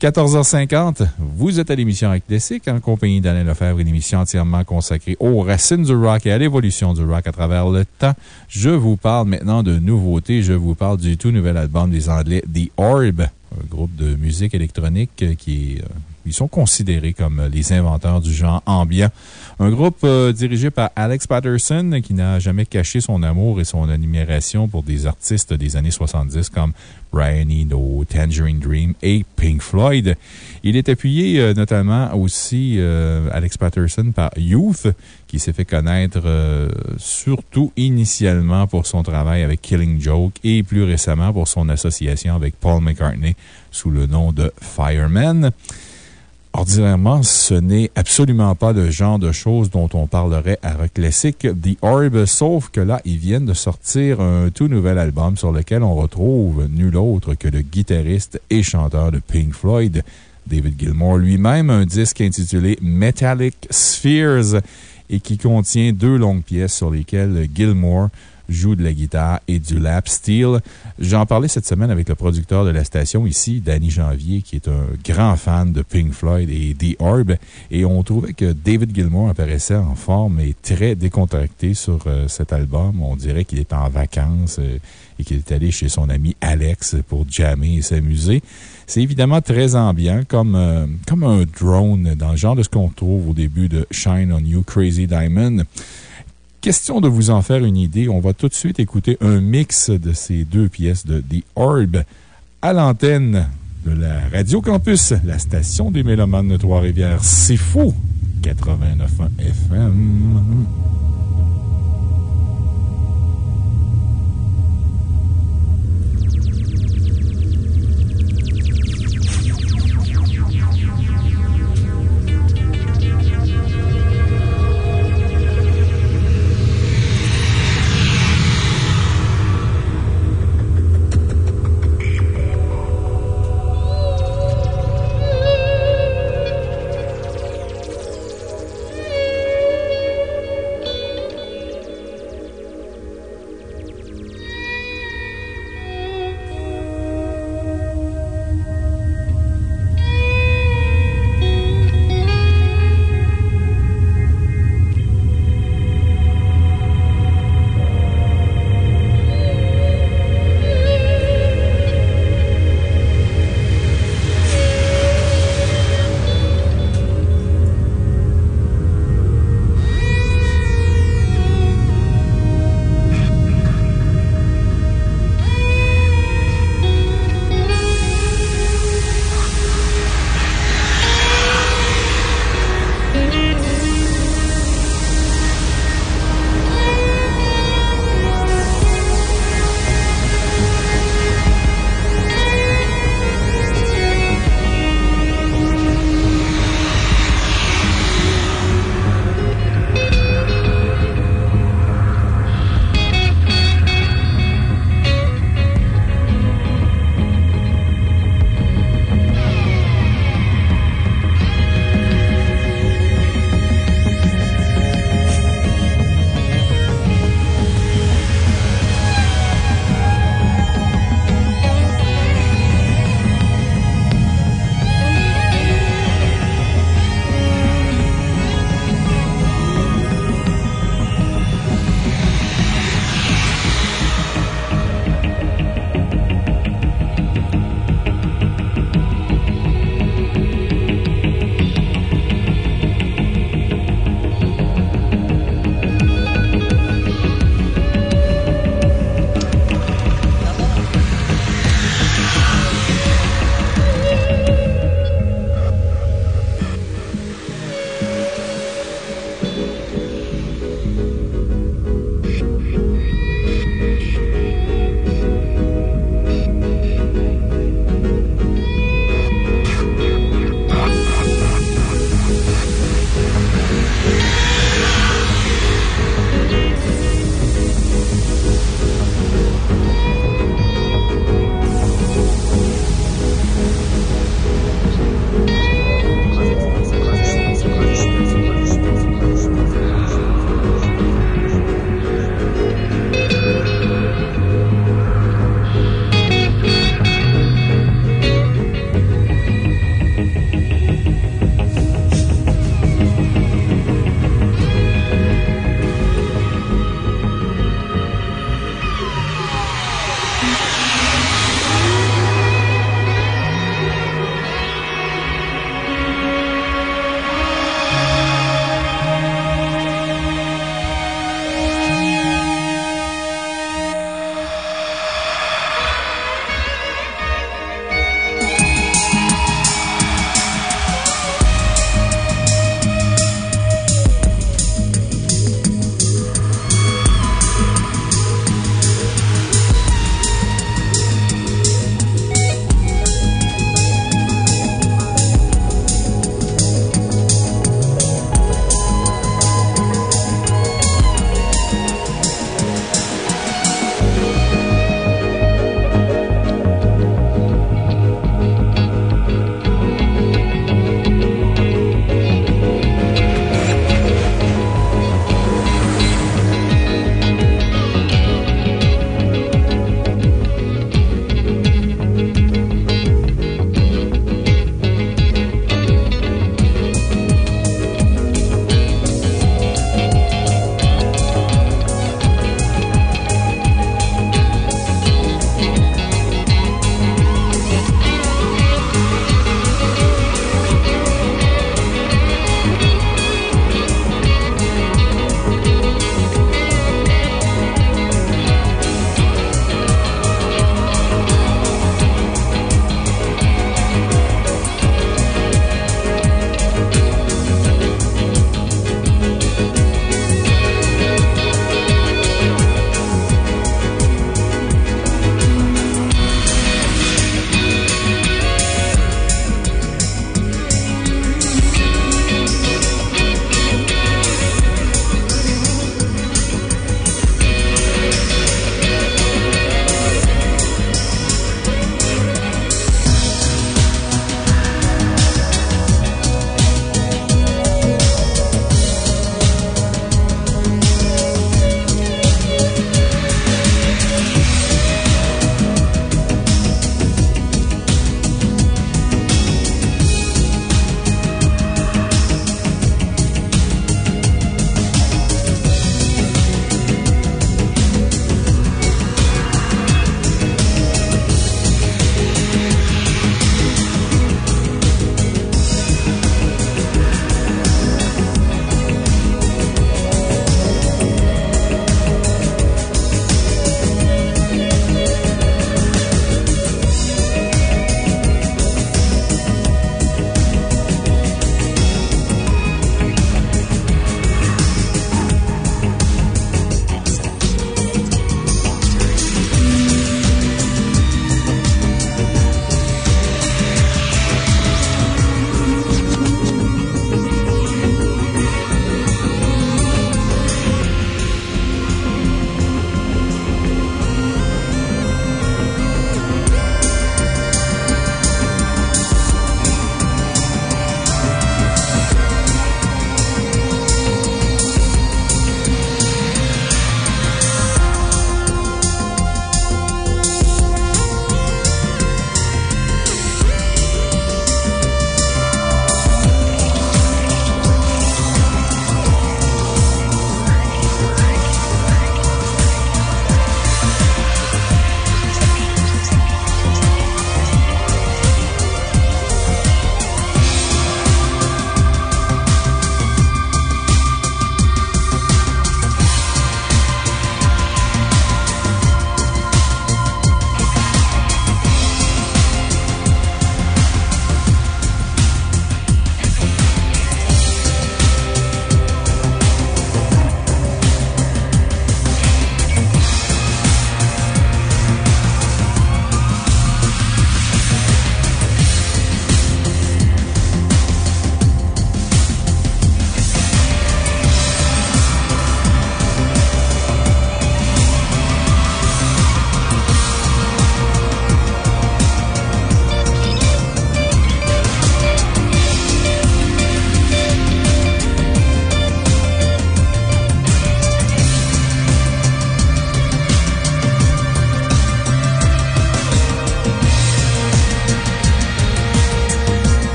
14h50, vous êtes à l'émission Rock Classique en compagnie d'Alain Lefebvre, une émission entièrement consacrée aux racines du rock et à l'évolution du rock à travers le temps. Je vous parle maintenant de nouveautés. Je vous parle du tout nouvel album des Anglais The Orb, un groupe de musique électronique qui est, euh, ils sont considérés comme les inventeurs du genre ambiant. Un groupe euh, dirigé par Alex Patterson qui n'a jamais caché son amour et son admiration pour des artistes des années 70 comme Brian Eno, Tangerine Dream et Pink Floyd. Il est appuyé euh, notamment aussi, euh, Alex Patterson, par Youth, qui s'est fait connaître euh, surtout initialement pour son travail avec Killing Joke et plus récemment pour son association avec Paul McCartney sous le nom de Fireman. Ordinairement, ce n'est absolument pas le genre de choses dont on parlerait à Rock Classic, The Orb, sauf que là, ils viennent de sortir un tout nouvel album sur lequel on retrouve nul autre que le guitariste et chanteur de Pink Floyd, David Gilmour lui-même, un disque intitulé Metallic Spheres et qui contient deux longues pièces sur lesquelles Gilmour joue de la guitare et du lap steel. J'en parlais cette semaine avec le producteur de la station ici, Danny Janvier, qui est un grand fan de Pink Floyd et The Orb. Et on trouvait que David Gilmour apparaissait en forme et très décontracté sur euh, cet album. On dirait qu'il est en vacances euh, et qu'il est allé chez son ami Alex pour jammer et s'amuser. C'est évidemment très ambiant, comme, euh, comme un drone dans le genre de ce qu'on trouve au début de Shine on You Crazy Diamond. Question de vous en faire une idée, on va tout de suite écouter un mix de ces deux pièces de The Orb à l'antenne de la Radio Campus, la station des Mélomanes de Trois-Rivières. C'est fou! 89.1 FM.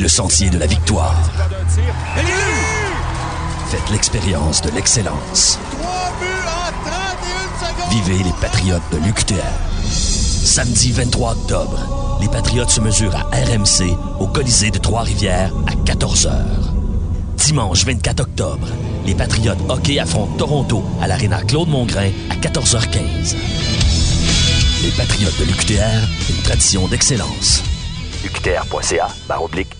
Le sentier de la victoire. Faites l'expérience de l'excellence. Vivez les Patriotes de l'UQTR. Samedi 23 octobre, les Patriotes se mesurent à RMC au Colisée de Trois-Rivières à 14h. Dimanche 24 octobre, les Patriotes hockey affrontent Toronto à l'Arena Claude Mongrain à 14h15. Les Patriotes de l'UQTR, une tradition d'excellence. UQTR.ca, barre oblique,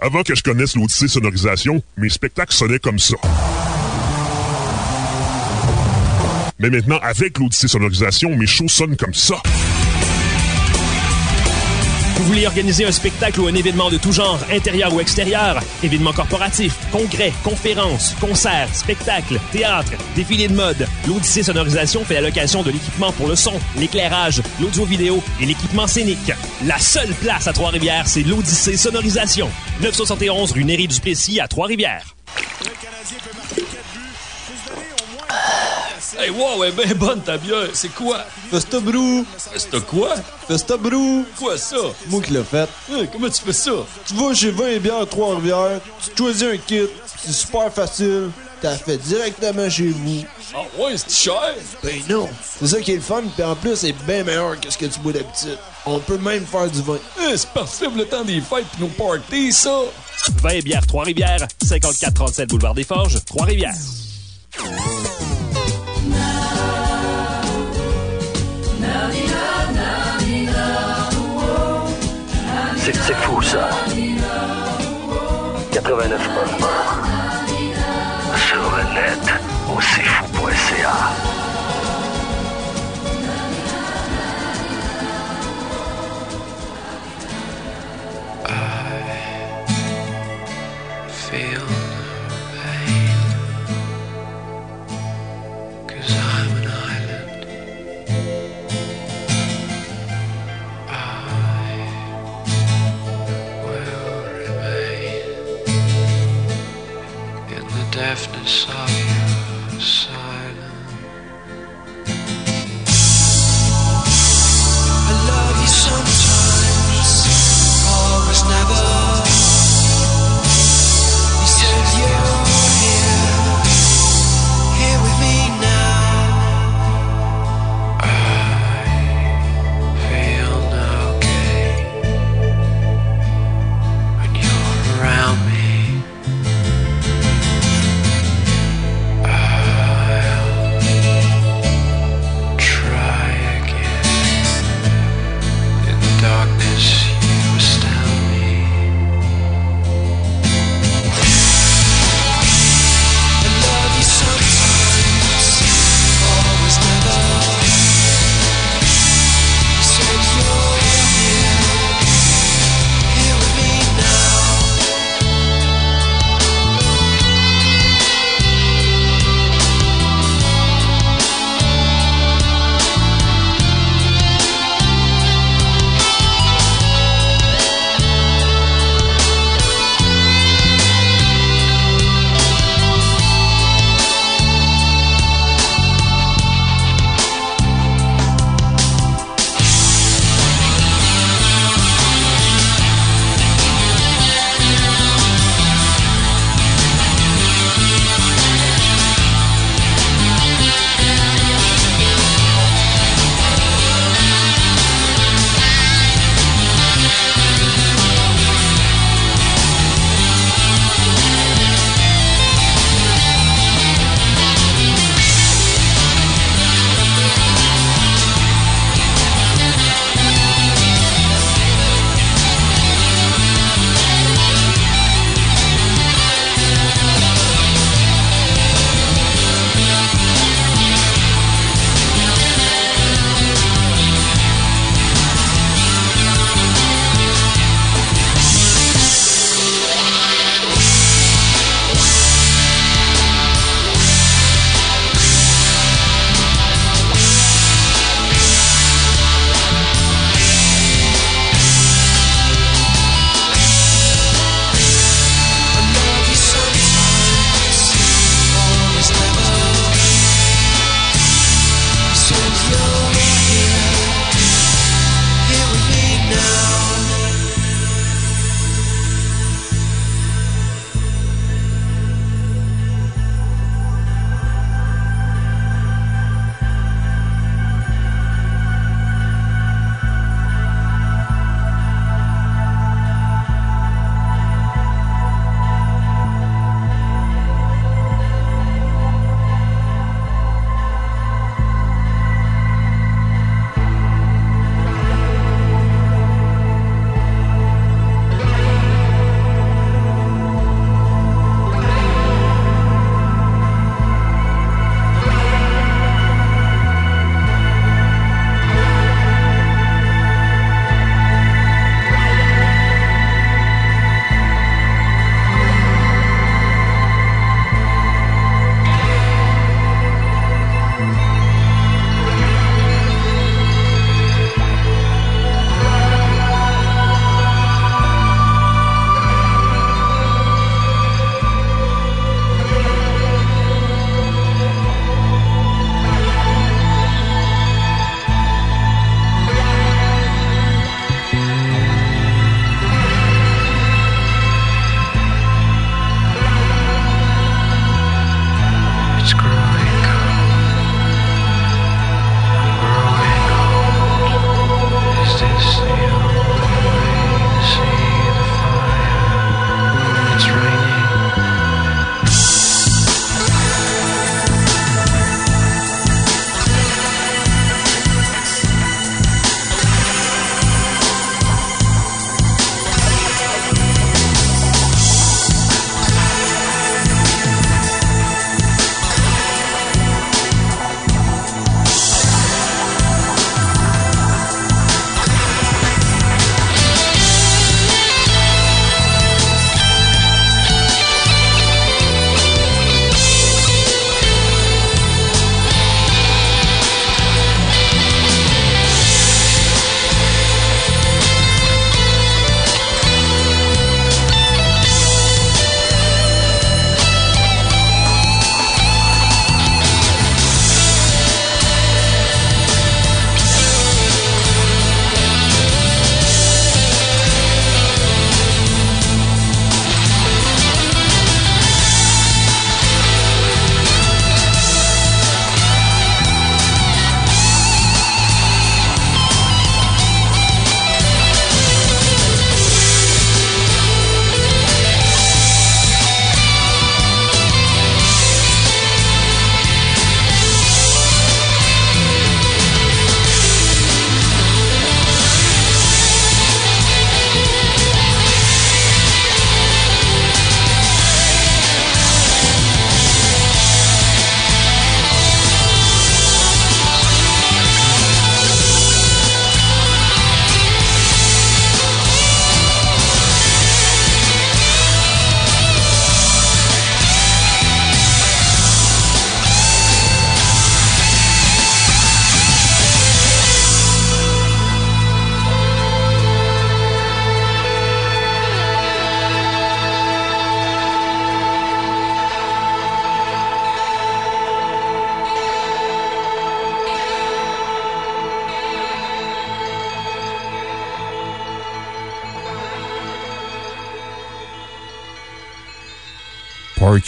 Avant que je connaisse l'Odyssée Sonorisation, mes spectacles sonnaient comme ça. Mais maintenant, avec l'Odyssée Sonorisation, mes shows sonnent comme ça. Vous voulez organiser un spectacle ou un événement de tout genre, intérieur ou extérieur, événements corporatifs, congrès, conférences, concerts, spectacles, théâtre, défilés de mode, l'Odyssée Sonorisation fait la location de l'équipement pour le son, l'éclairage, l'audio-vidéo et l'équipement scénique. La seule place à Trois-Rivières, c'est l'Odyssée Sonorisation. 971 rue Néry-du-Plessis à Trois-Rivières. Hey, wow, elle est bien bonne ta bière. C'est quoi? Festa Brou. Festa quoi? Festa Brou. Quoi ça? Moi qui l'ai fait. Hey, comment tu fais ça? Tu vas chez 20 bières Trois-Rivières, tu choisis un kit, c'est super facile, t'as fait directement chez vous. Ah ouais, c'est cher? Ben non. C'est ça qui est le fun, puis en plus, c'est bien meilleur que ce que tu bois d'habitude. On peut même faire du vin. Eh, c'est parfait pour le temps des fêtes puis nos parties, ça! 20 et bières Trois-Rivières, 5437 Boulevard des Forges, Trois-Rivières. C'est fou, ça. 89 side.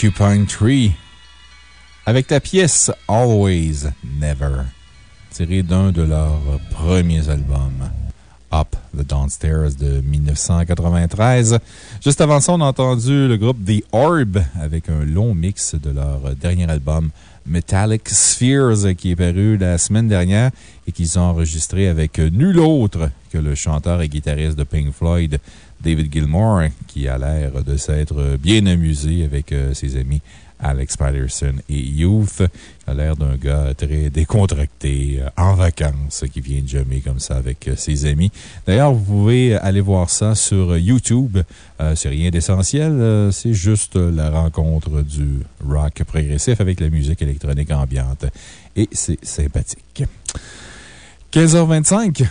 Porcupine Tree avec la pièce Always Never, tirée d'un de leurs premiers albums, Up the Downstairs de 1993. Juste avant ça, on a entendu le groupe The Orb avec un long mix de leur dernier album Metallic Spheres qui est paru la semaine dernière et qu'ils ont enregistré avec nul autre que le chanteur et guitariste de Pink Floyd, David Gilmour, qui a l'air de s'être bien amusé avec euh, ses amis Alex Patterson et Youth. Il a l'air d'un gars très décontracté, euh, en vacances, qui vient de jammer comme ça avec euh, ses amis. D'ailleurs, vous pouvez aller voir ça sur YouTube. C'est rien d'essentiel, c'est juste la rencontre du rock progressif avec la musique électronique ambiante. Et c'est sympathique. 15h25.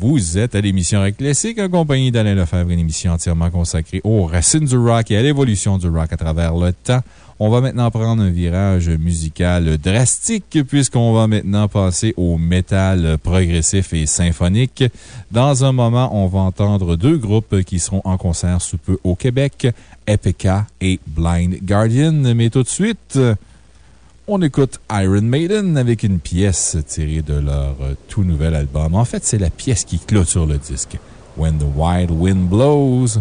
Vous êtes à l'émission Rock Classique en compagnie d'Alain Lefebvre, une émission entièrement consacrée aux racines du rock et à l'évolution du rock à travers le temps. On va maintenant prendre un virage musical drastique puisqu'on va maintenant passer au métal progressif et symphonique. Dans un moment, on va entendre deux groupes qui seront en concert sous peu au Québec, Epica et Blind Guardian. Mais tout de suite, on écoute Iron Maiden avec une pièce tirée de leur euh, tout nouvel album. En fait, c'est la pièce qui clôture le disque. When the Wild Wind Blows.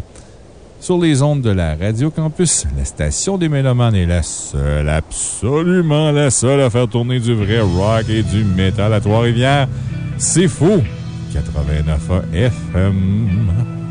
Sur les ondes de la Radio Campus, la station des Mélomanes est la seule, absolument la seule à faire tourner du vrai rock et du métal à Trois-Rivières. C'est fou! 89 FM.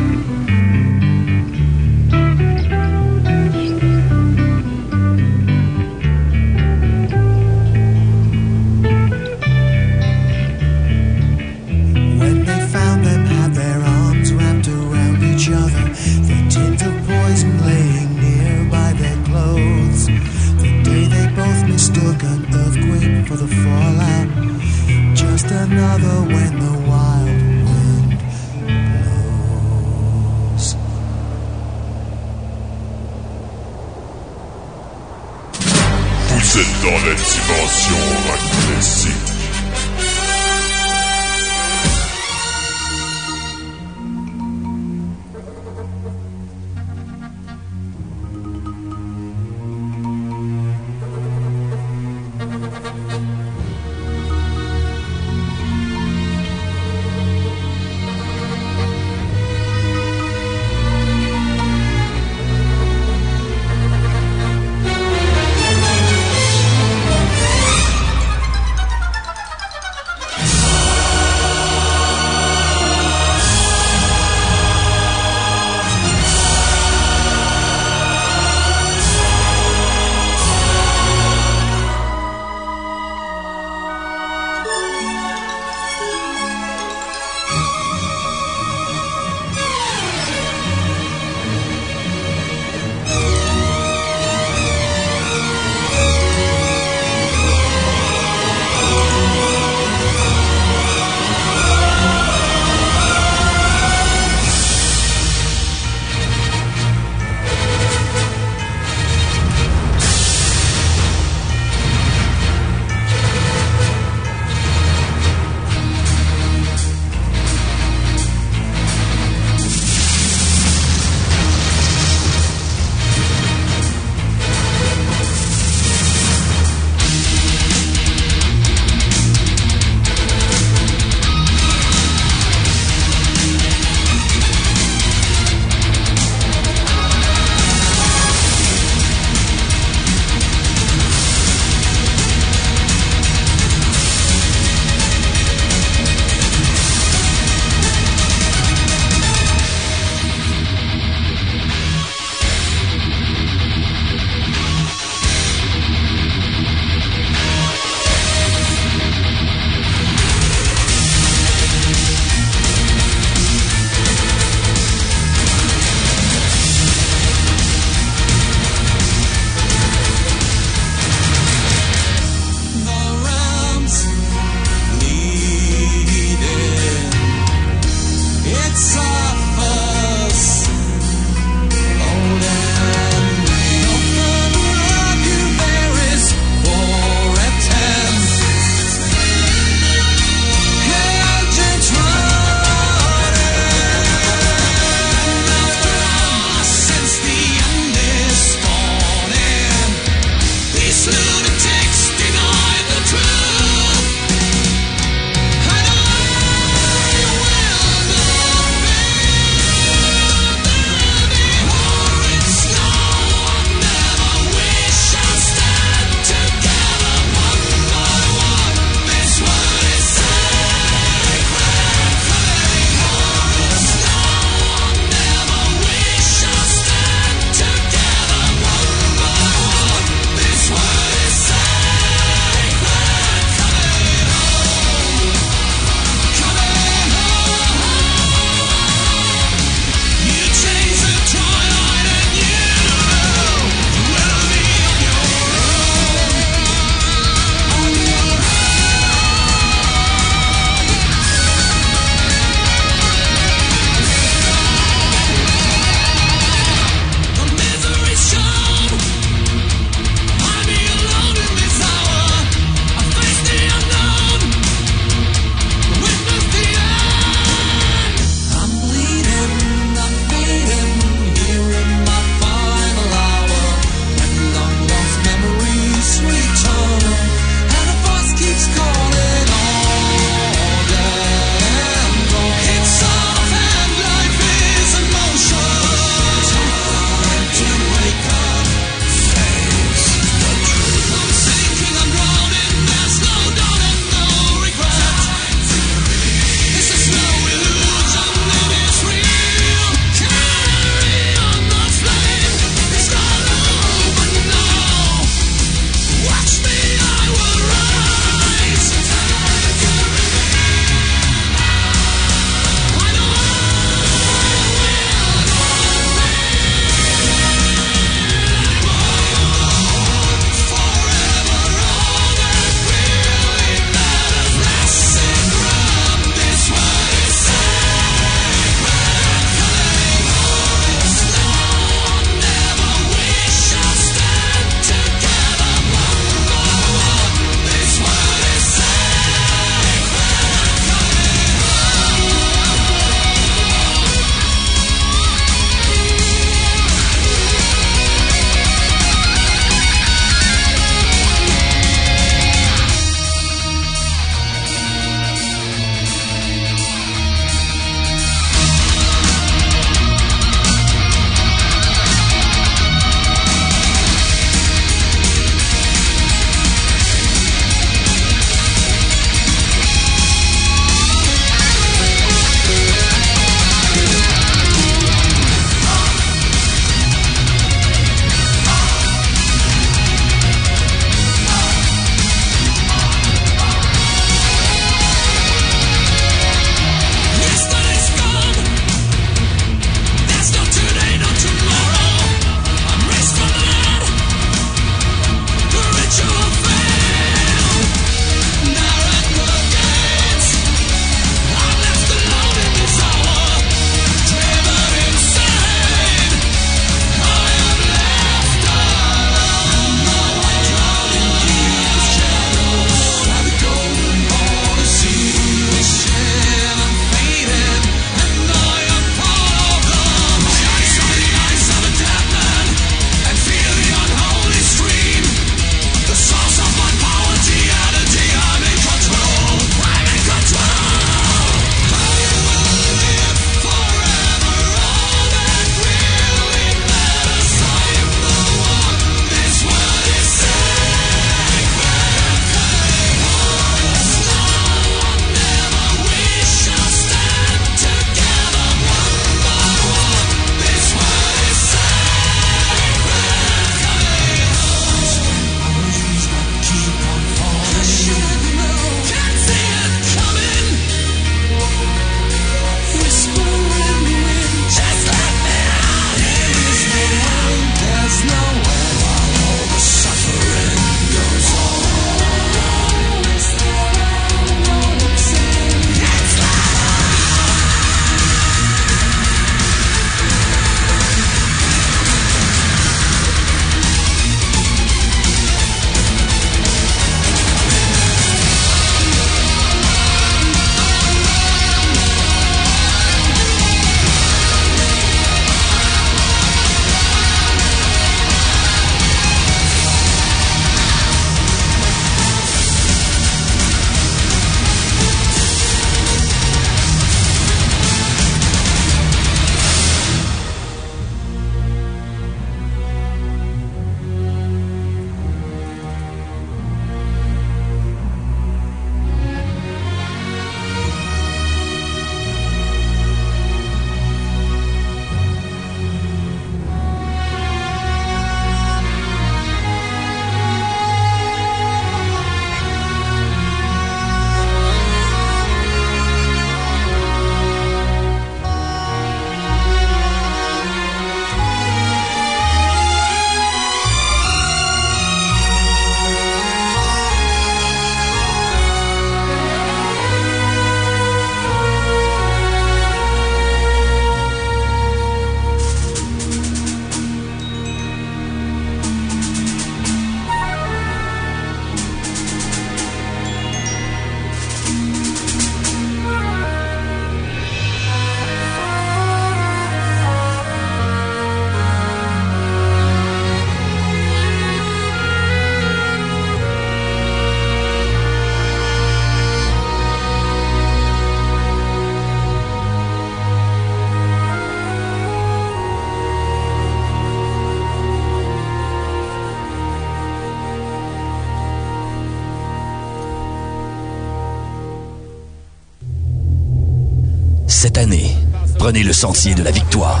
Le sentier de la victoire.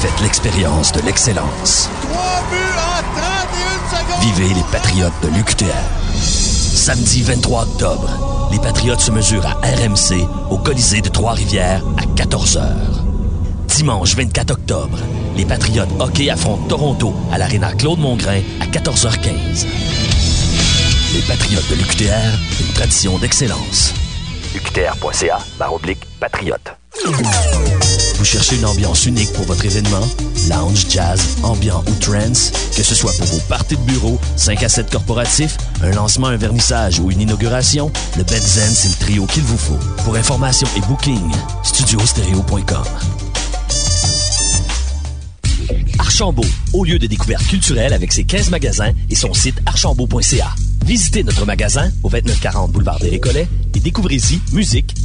Faites l'expérience de l'excellence. Vivez les Patriotes de l'UQTR. Samedi 23 octobre, les Patriotes se mesurent à RMC au Colisée de Trois-Rivières à 14h. Dimanche 24 octobre, les Patriotes hockey affrontent Toronto à l'Arena Claude Mongrain à 14h15. Les Patriotes de l'UQTR, une tradition d'excellence. UQTR.ca, barre patriote. Vous cherchez une ambiance unique pour votre événement? Lounge, jazz, ambiant ou trance? Que ce soit pour vos parties de bureau, 5 à 7 corporatifs, un lancement, un vernissage ou une inauguration, le Benzen, c'est le trio qu'il vous faut. Pour information et booking, studiostereo.com. Archambault, au lieu de découverte culturelle avec ses 15 magasins et son site archambault.ca. Visitez notre magasin au 2940 boulevard des Récollets et découvrez-y musique,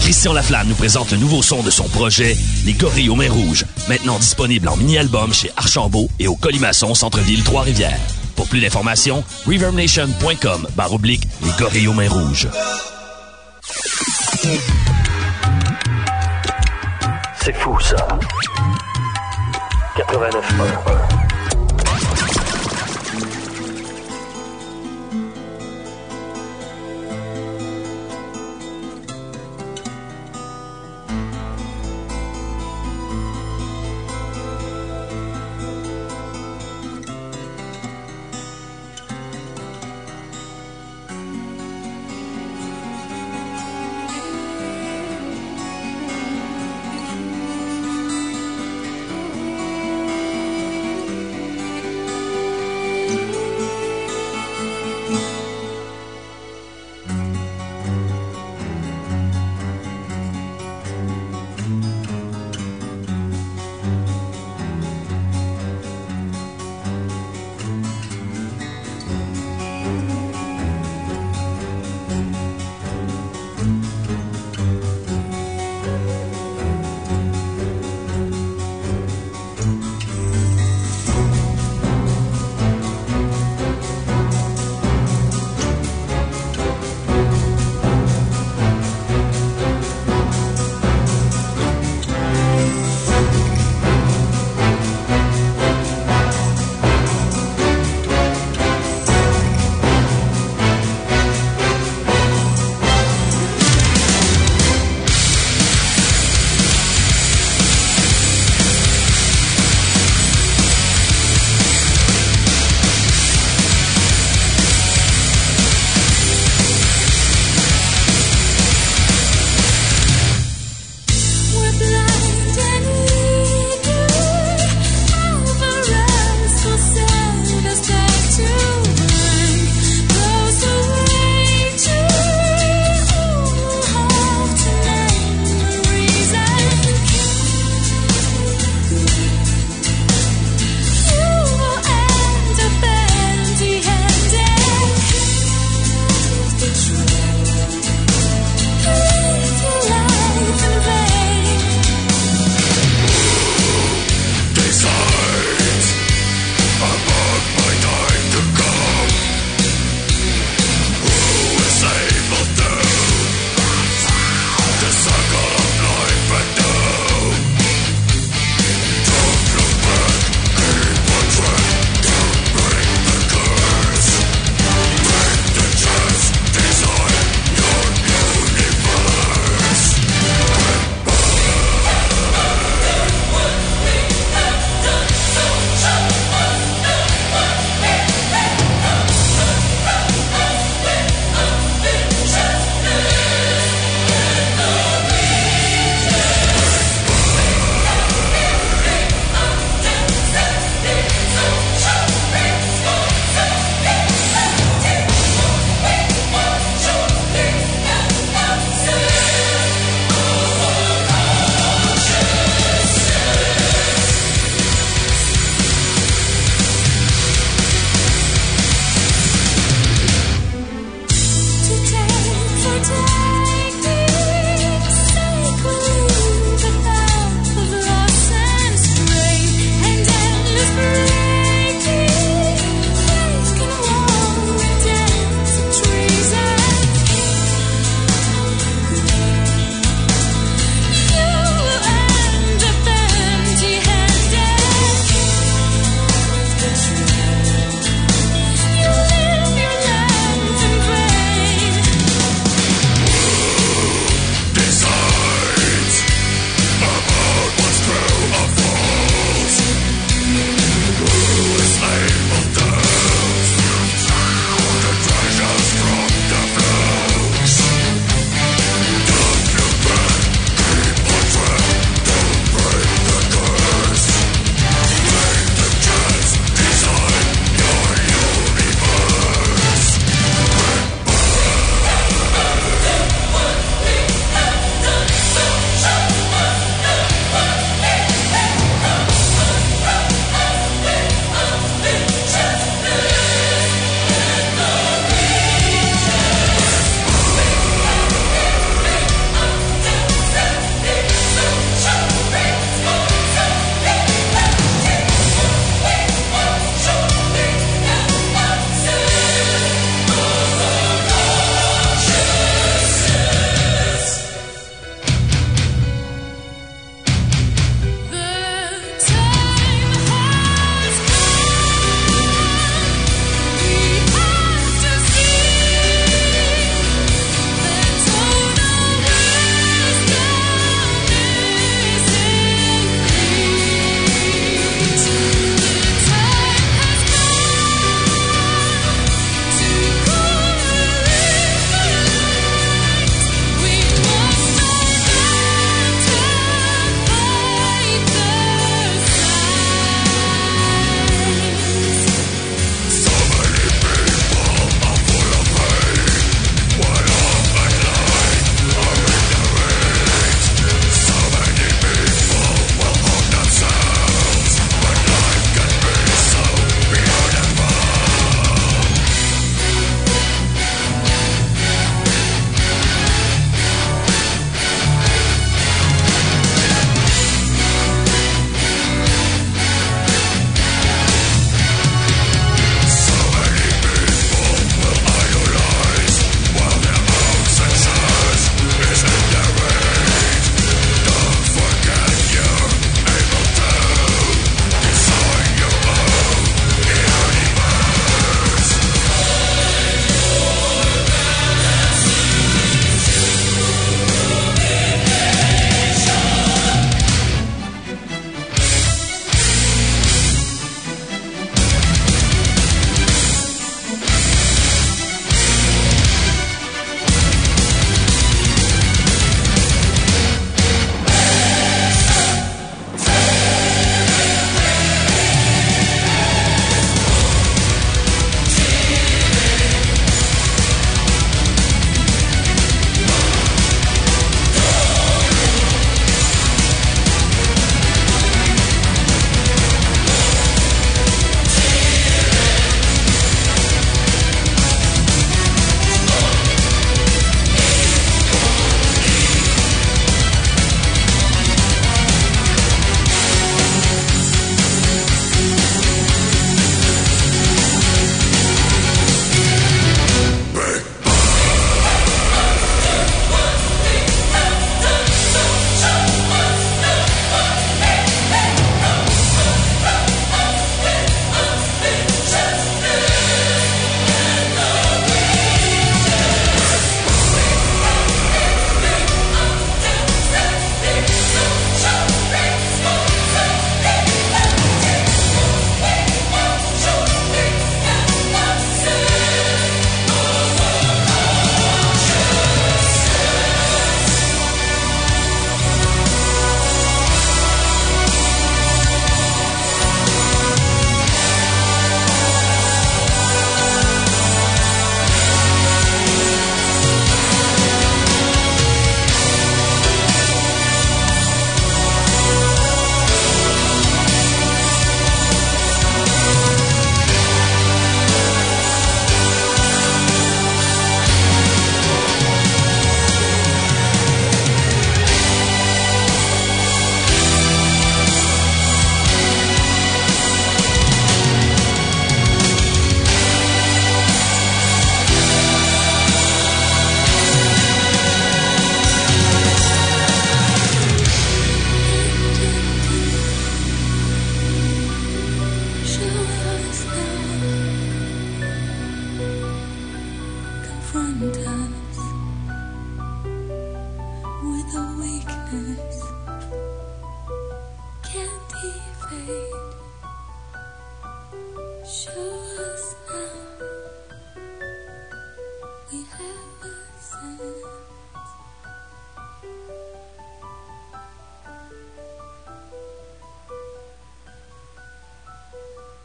Christian Laflamme nous présente le nouveau son de son projet, Les Gorilles aux Mains Rouges, maintenant disponible en mini-album chez Archambault et au Colimaçon Centre-Ville Trois-Rivières. Pour plus d'informations, reverbnation.com barre oblique Les Gorilles aux Mains Rouges. C'est fou, ça. 89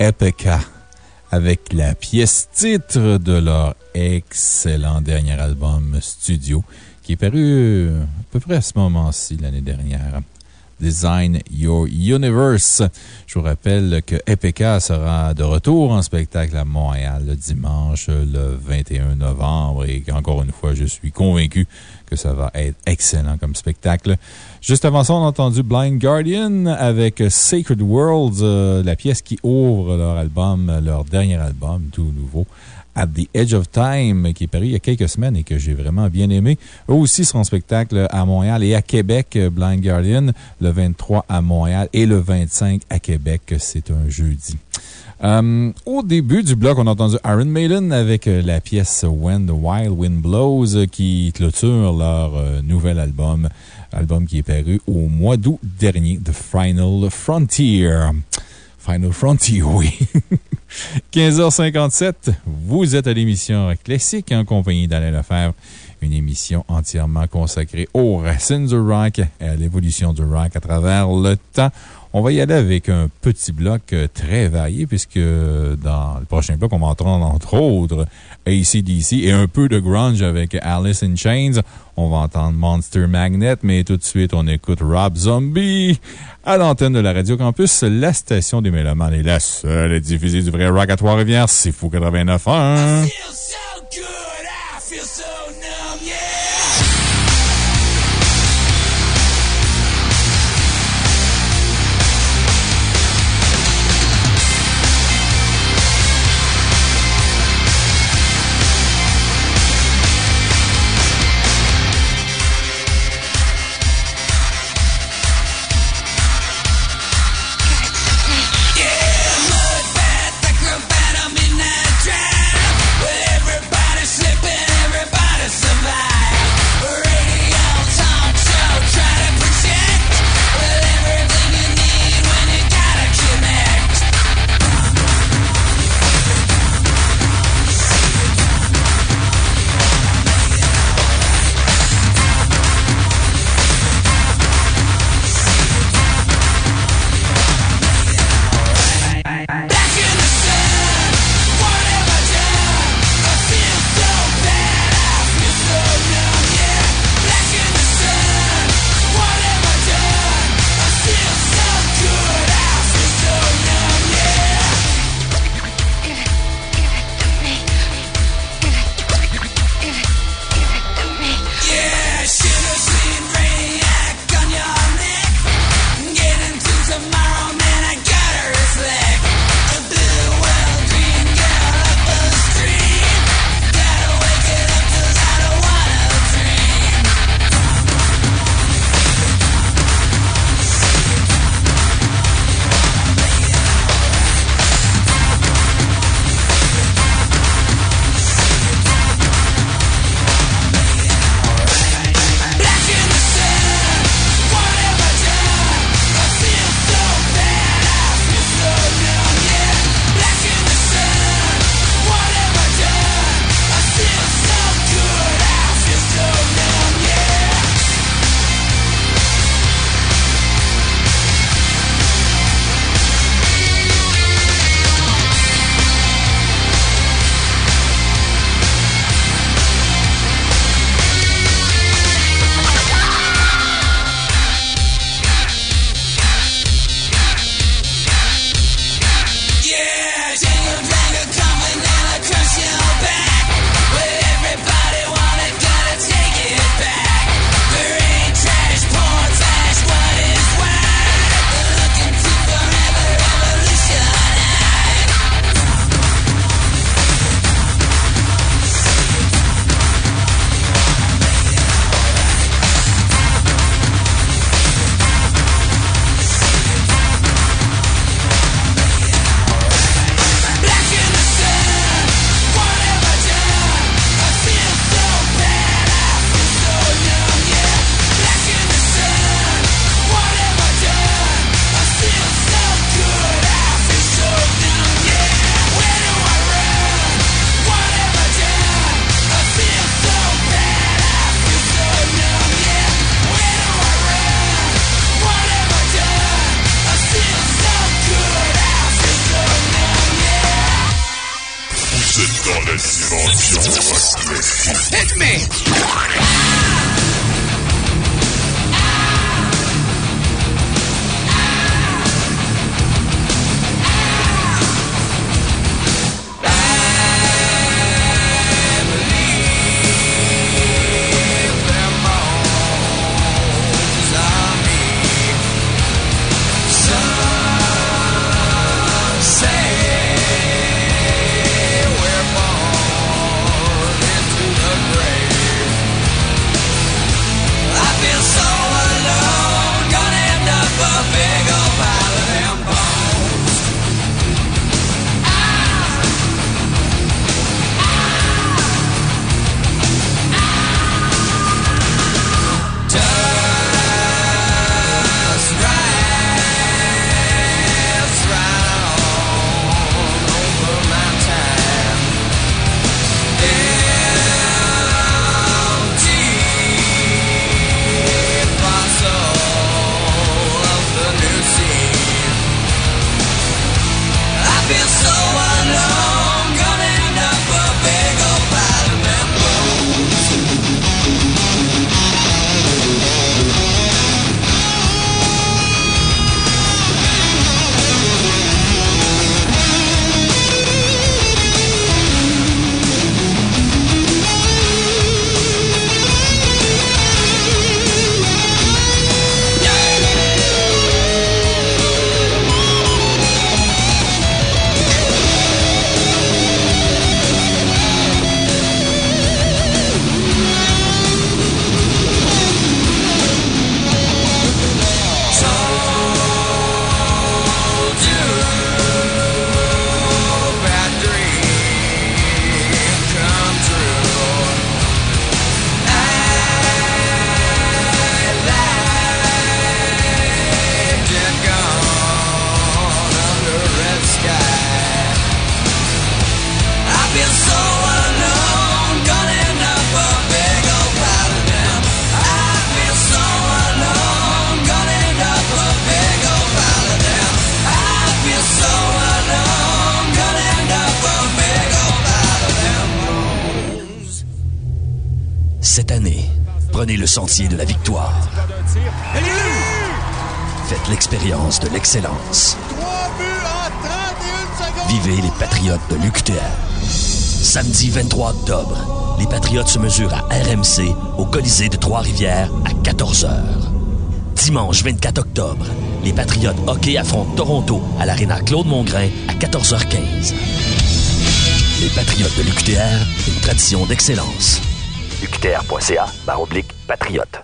Epica avec la pièce titre de leur excellent dernier album studio qui est paru à peu près à ce moment-ci l'année dernière. Design Your Universe. Je vous rappelle que EPK sera de retour en spectacle à Montréal le dimanche le 21 novembre et qu'encore une fois, je suis convaincu que ça va être excellent comme spectacle. Juste avant ça, on a entendu Blind Guardian avec Sacred Worlds, euh, la pièce qui ouvre leur album, leur dernier album, tout nouveau. At the Edge of Time, qui est paru il y a quelques semaines et que j'ai vraiment bien aimé. Eux aussi seront en spectacle à Montréal et à Québec, Blind Guardian, le 23 à Montréal et le 25 à Québec. C'est un jeudi. Euh, au début du bloc, on a entendu Iron Maiden avec euh, la pièce When the Wild Wind Blows euh, qui clôture leur nouvel album, album qui est paru au mois d'août dernier, The Final Frontier. Final Frontier, <laughs> oui. 15h57, vous êtes à l'émission Classique en compagnie d'Alain Lefebvre, une émission entièrement consacrée aux racines du rock et à l'évolution du rock à travers le temps. On va y aller avec un petit bloc euh, très varié, puisque dans le prochain bloc, on va entendre entre autres ACDC et un peu de grunge avec Alice in Chains. On va entendre Monster Magnet, mais tout de suite, on écoute Rob Zombie à l'antenne de la Radio Campus, la station des Mélomanes est la seule à du vrai rock à Trois-Rivières. C'est fou 89.1. Patriotes se mesurent à RMC au Colisée de Trois-Rivières à 14h. Dimanche 24 octobre, les Patriotes hockey affrontent Toronto à l'Arena Claude Mongrain à 14h15. Les Patriotes de l'UQTR, une tradition d'excellence. UQTR.ca, barre oblique, patriote.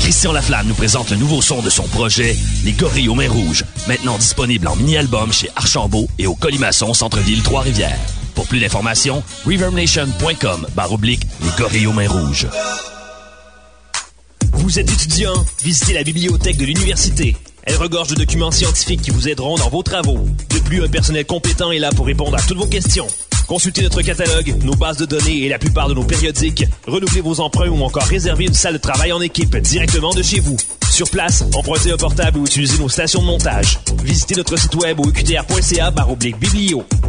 Christian Laflamme nous présente le nouveau son de son projet, Les Gorilles aux Mains Rouges, maintenant disponible en mini-album chez Archambault et au Colimaçon Centre-Ville Trois-Rivières. Pour plus d'informations, reverbnation.com, barre oblique, Les aux Mains Rouges. Vous êtes étudiant? Visitez la bibliothèque de l'université. Elle regorge de documents scientifiques qui vous aideront dans vos travaux. De plus, un personnel compétent est là pour répondre à toutes vos questions. Consultez notre catalogue, nos bases de données et la plupart de nos périodiques. Renouvelez vos emprunts ou encore réservez une salle de travail en équipe directement de chez vous. Sur place, empruntez un portable ou utilisez nos stations de montage. Visitez notre site web au oblique biblio.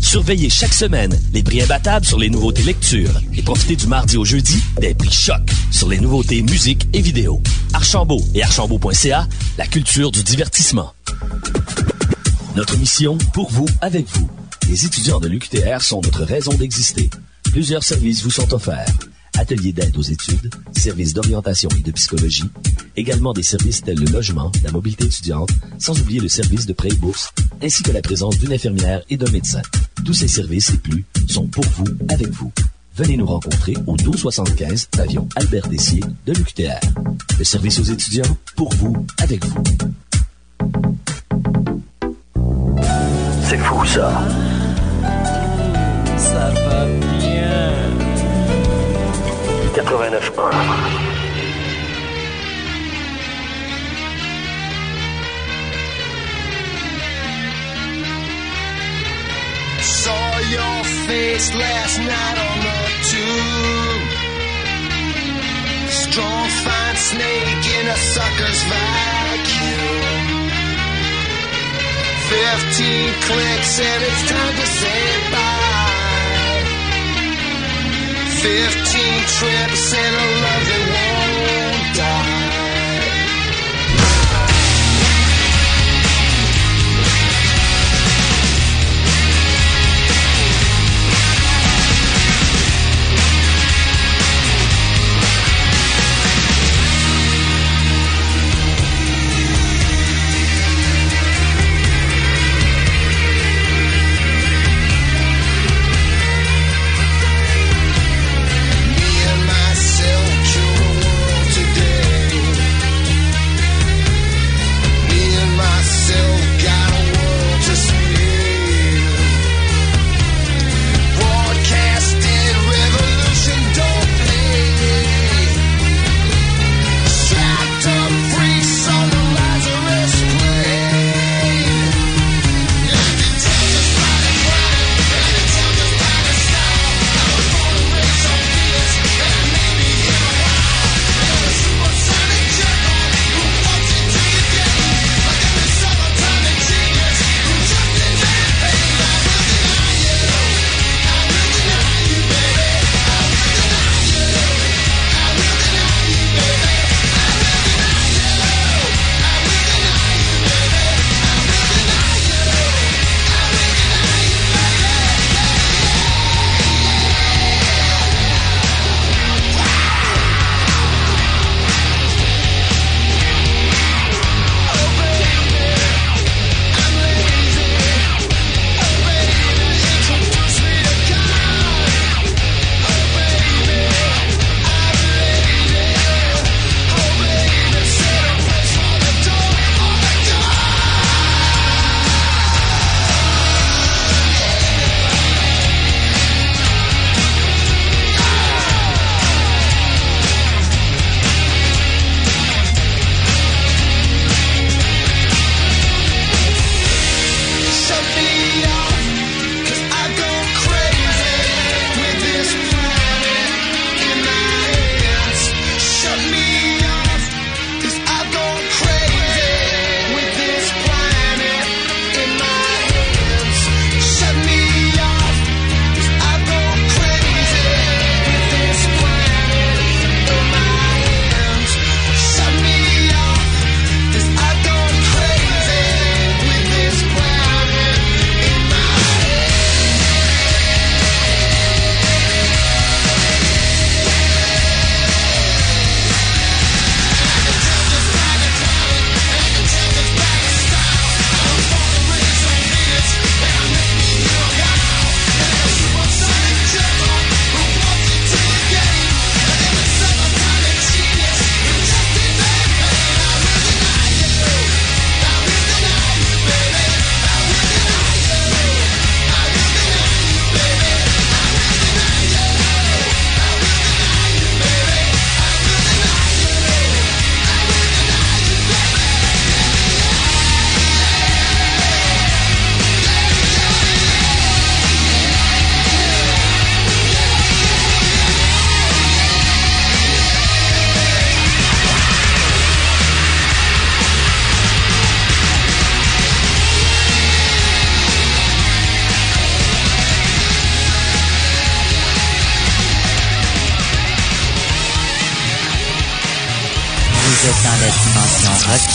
Surveillez chaque semaine les prix imbattables sur les nouveautés lecture et profitez du mardi au jeudi des prix choc sur les nouveautés musique et vidéo. Archambault et archambault.ca, la culture du divertissement. Notre mission, pour vous, avec vous. Les étudiants de l'UQTR sont notre raison d'exister. Plusieurs services vous sont offerts. Ateliers d'aide aux études, services d'orientation et de psychologie, également des services tels le logement, la mobilité étudiante, sans oublier le service de prêt et bourse, ainsi que la présence d'une infirmière et d'un médecin. Tous ces services et plus sont pour vous, avec vous. Venez nous rencontrer au 1275 pavillon Albert Dessier de l'UQTR. Le service aux étudiants, pour vous, avec vous. C'est fou ça. Ça va bien. 89.1. face last night on the tube. Strong, fine snake in a sucker's vacuum. Fifteen clicks and it's time to say bye. Fifteen trips and a love that won't die.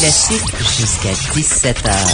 jusqu'à 17h.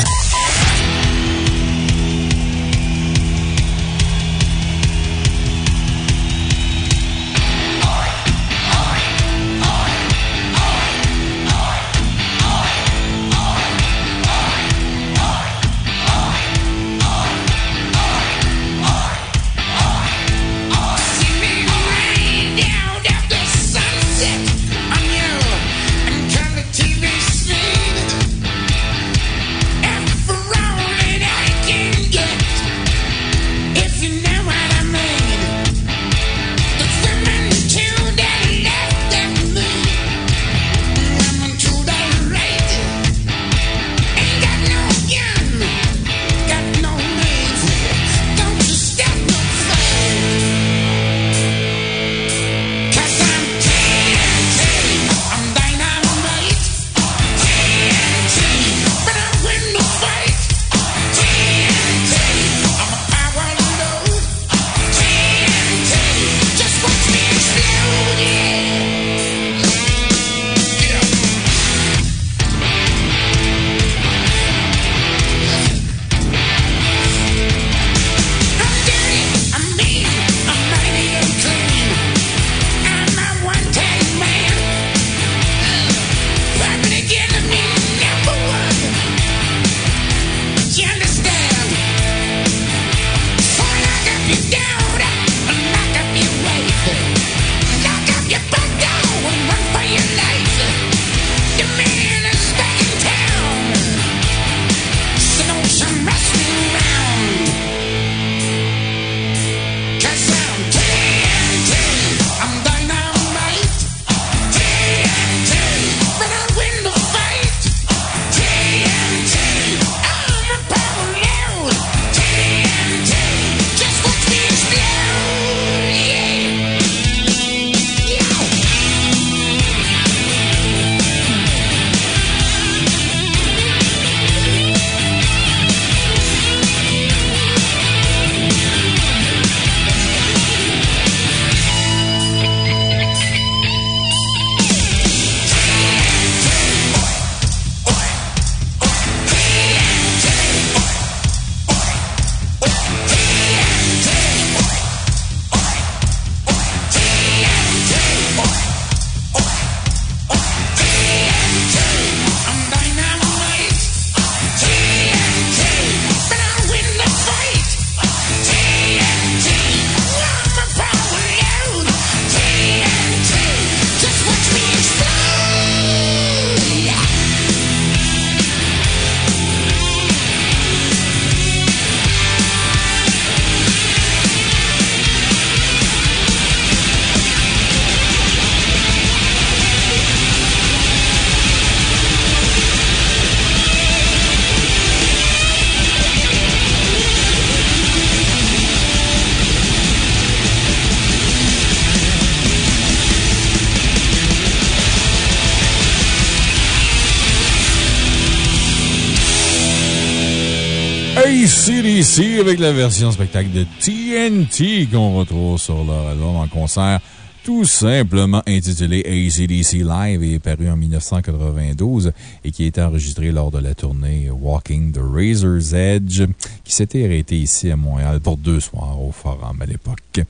Avec la version spectacle de TNT qu'on retrouve sur leur album en concert tout simplement intitulé ACDC Live et paru en 1992 et qui a été enregistré lors de la tournée Walking the Razor's Edge qui s'était arrêté ici à Montréal pour deux soirs au Forum à l'époque.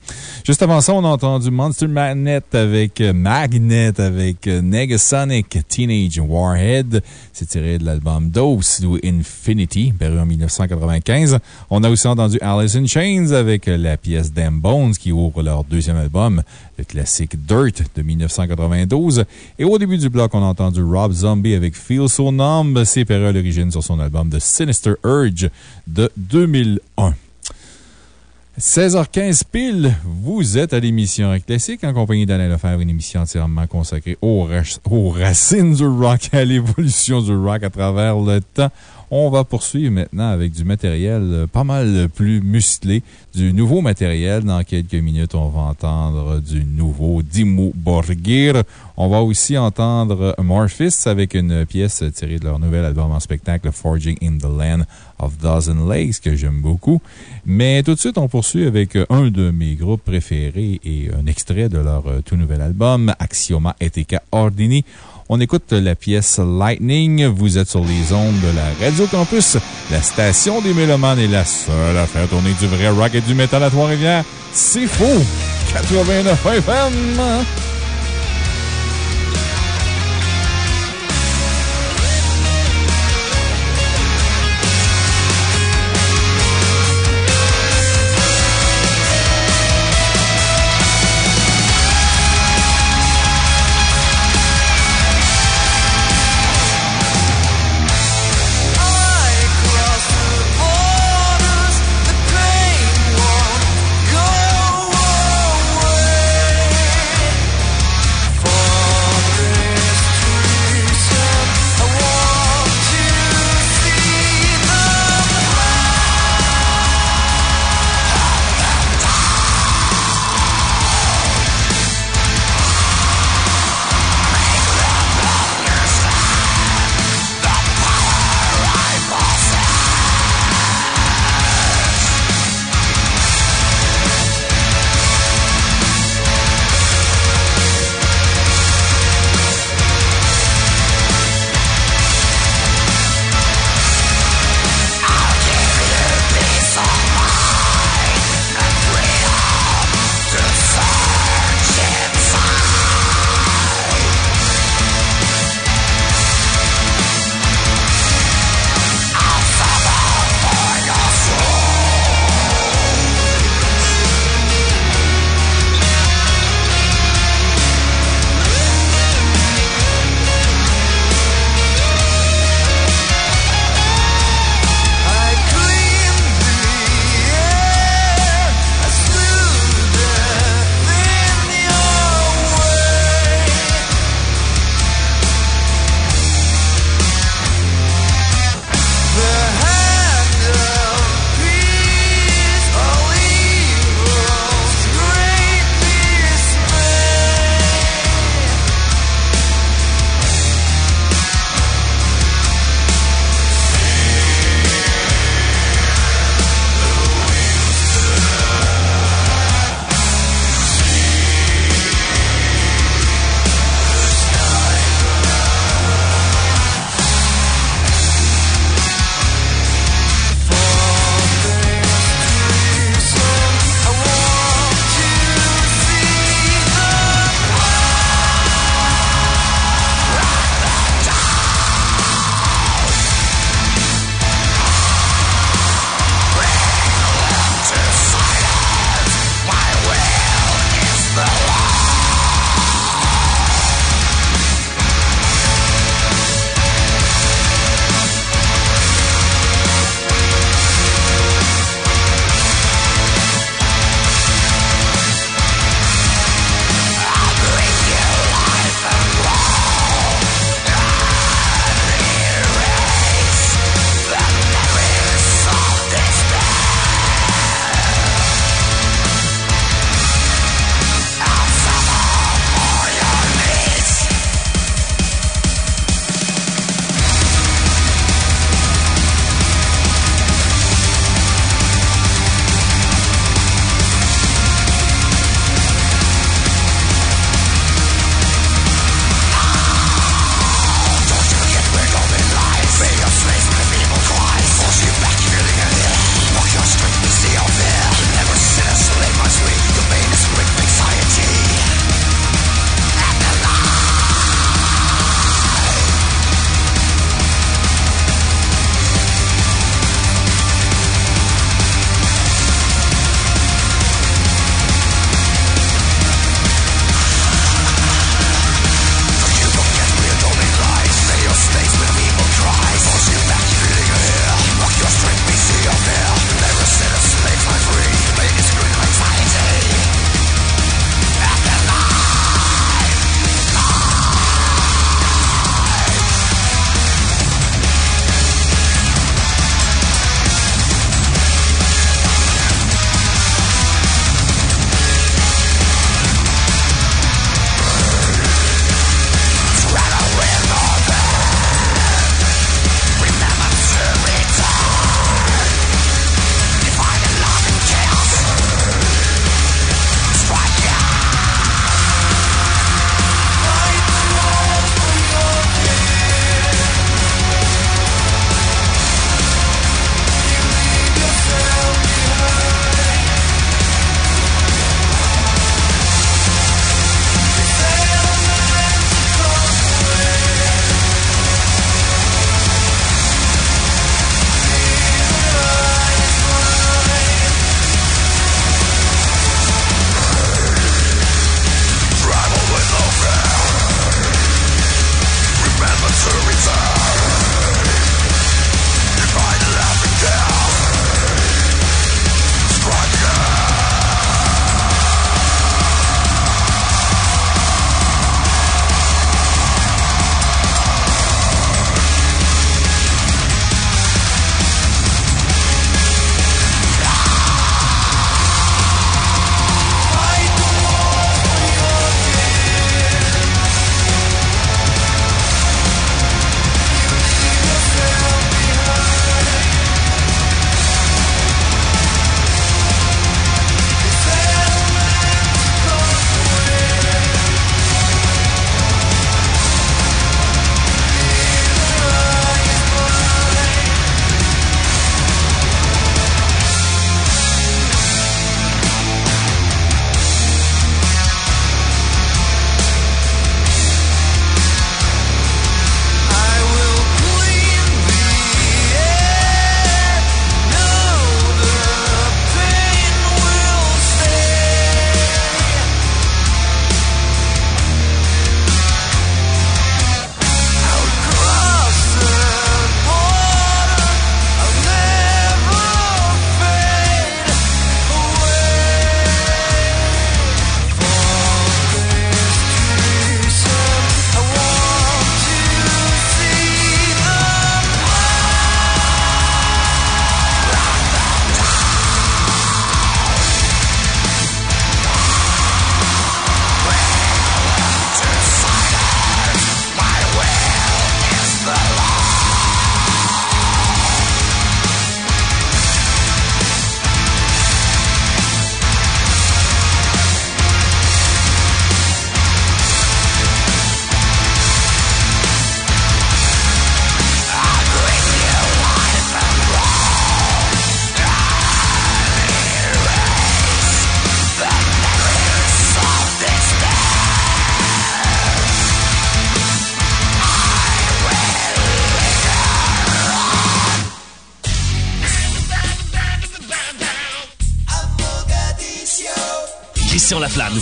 Juste avant ça, on a entendu Monster Magnet avec Magnet avec Negasonic Teenage Warhead. C'est tiré de l'album Dose to Infinity, paru en 1995. On a aussi entendu Alice in Chains avec la pièce Damn Bones qui ouvre leur deuxième album, le classique Dirt de 1992. Et au début du bloc, on a entendu Rob Zombie avec Feel So Numb. C'est paru à l'origine sur son album The Sinister Urge de 2001. 16h15 pile, vous êtes à l'émission Classique en compagnie d'Alain Lefebvre, une émission entièrement consacrée aux, aux racines du rock, à l'évolution du rock à travers le temps. On va poursuivre maintenant avec du matériel euh, pas mal plus musclé, du nouveau matériel. Dans quelques minutes, on va entendre du nouveau Dimmu Borgir. On va aussi entendre Morphis avec une pièce tirée de leur nouvel album en spectacle, Forging in the Land of Dozen Lakes, que j'aime beaucoup. Mais tout de suite, on poursuit avec un de mes groupes préférés et un extrait de leur euh, tout nouvel album, Axioma Etica Ordini. On écoute la pièce Lightning. Vous êtes sur les ondes de la Radio Campus, la station des Mélomanes est la seule à faire tourner du vrai rock et du métal à Trois-Rivières. C'est faux! 89 FM!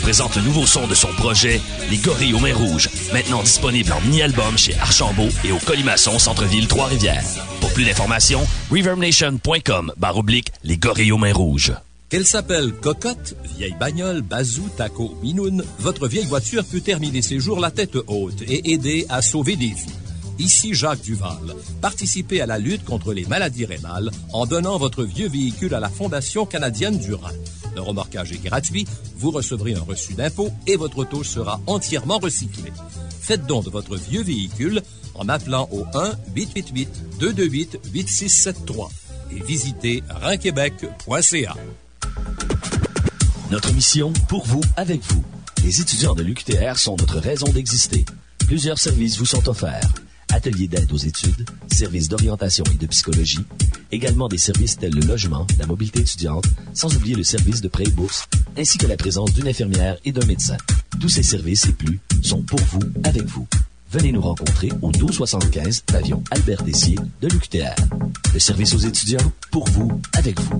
Présente le nouveau son de son projet, Les Gorilles aux Mains Rouges, maintenant disponible en mini-album chez Archambault et au Colimaçon Centre-Ville Trois-Rivières. Pour plus d'informations, reverbnation.com barre oblique Les Gorilles aux Mains Rouges. Qu'elle s'appelle Cocotte, vieille bagnole, bazou, taco, minoune, votre vieille voiture peut terminer ses jours la tête haute et aider à sauver des vies. Ici Jacques Duval. Participez à la lutte contre les maladies rénales en donnant votre vieux véhicule à la Fondation canadienne du Rhin. Le remorquage est gratuit, vous recevrez un reçu d'impôt et votre auto sera entièrement recyclée. Faites don de votre vieux véhicule en appelant au 1-888-228-8673 et visitez rhinquebec.ca. Notre mission, pour vous, avec vous. Les étudiants de l'UQTR sont notre raison d'exister. Plusieurs services vous sont offerts. Ateliers d'aide aux études, services d'orientation et de psychologie, également des services tels le logement, la mobilité étudiante, sans oublier le service de prêt et bourse, ainsi que la présence d'une infirmière et d'un médecin. Tous ces services et plus sont pour vous, avec vous. Venez nous rencontrer au 1275 pavillon Albert Dessier de l'UQTR. Le service aux étudiants, pour vous, avec vous.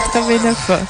89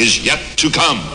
is yet to come.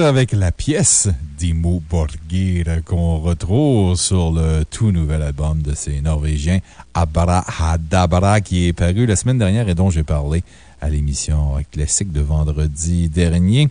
Avec la pièce Dimmu Borgir qu'on retrouve sur le tout nouvel album de ces Norvégiens Abrahadabra qui est paru la semaine dernière et dont j'ai parlé à l'émission classique de vendredi dernier.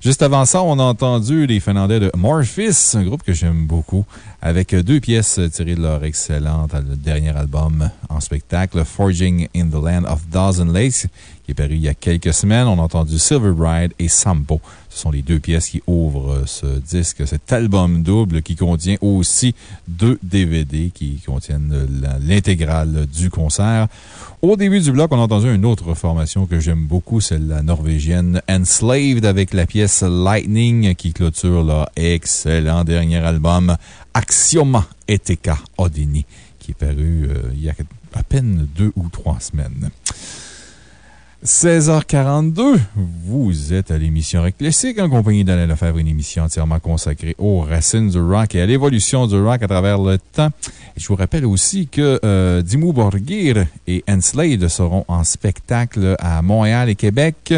Juste avant ça, on a entendu les Finlandais de Morphis, un groupe que j'aime beaucoup, avec deux pièces tirées de leur excellent dernier album en spectacle, Forging in the Land of Dozen Lakes, qui est paru il y a quelques semaines. On a entendu Silver Bride et Sampo. Ce sont les deux pièces qui ouvrent ce disque, cet album double qui contient aussi deux DVD qui contiennent l'intégrale du concert. Au début du bloc, on a entendu une autre formation que j'aime beaucoup, celle la norvégienne Enslaved avec la pièce Lightning qui clôture leur excellent dernier album Axioma Etika Odini qui est paru euh, il y a à peine deux ou trois semaines. 16h42, vous êtes à l'émission Rock Classique en compagnie d'Alain Lefebvre, une émission entièrement consacrée aux racines du rock et à l'évolution du rock à travers le temps. Je vous rappelle aussi que euh, Dimmu Borgir et Enslaved seront en spectacle à Montréal et Québec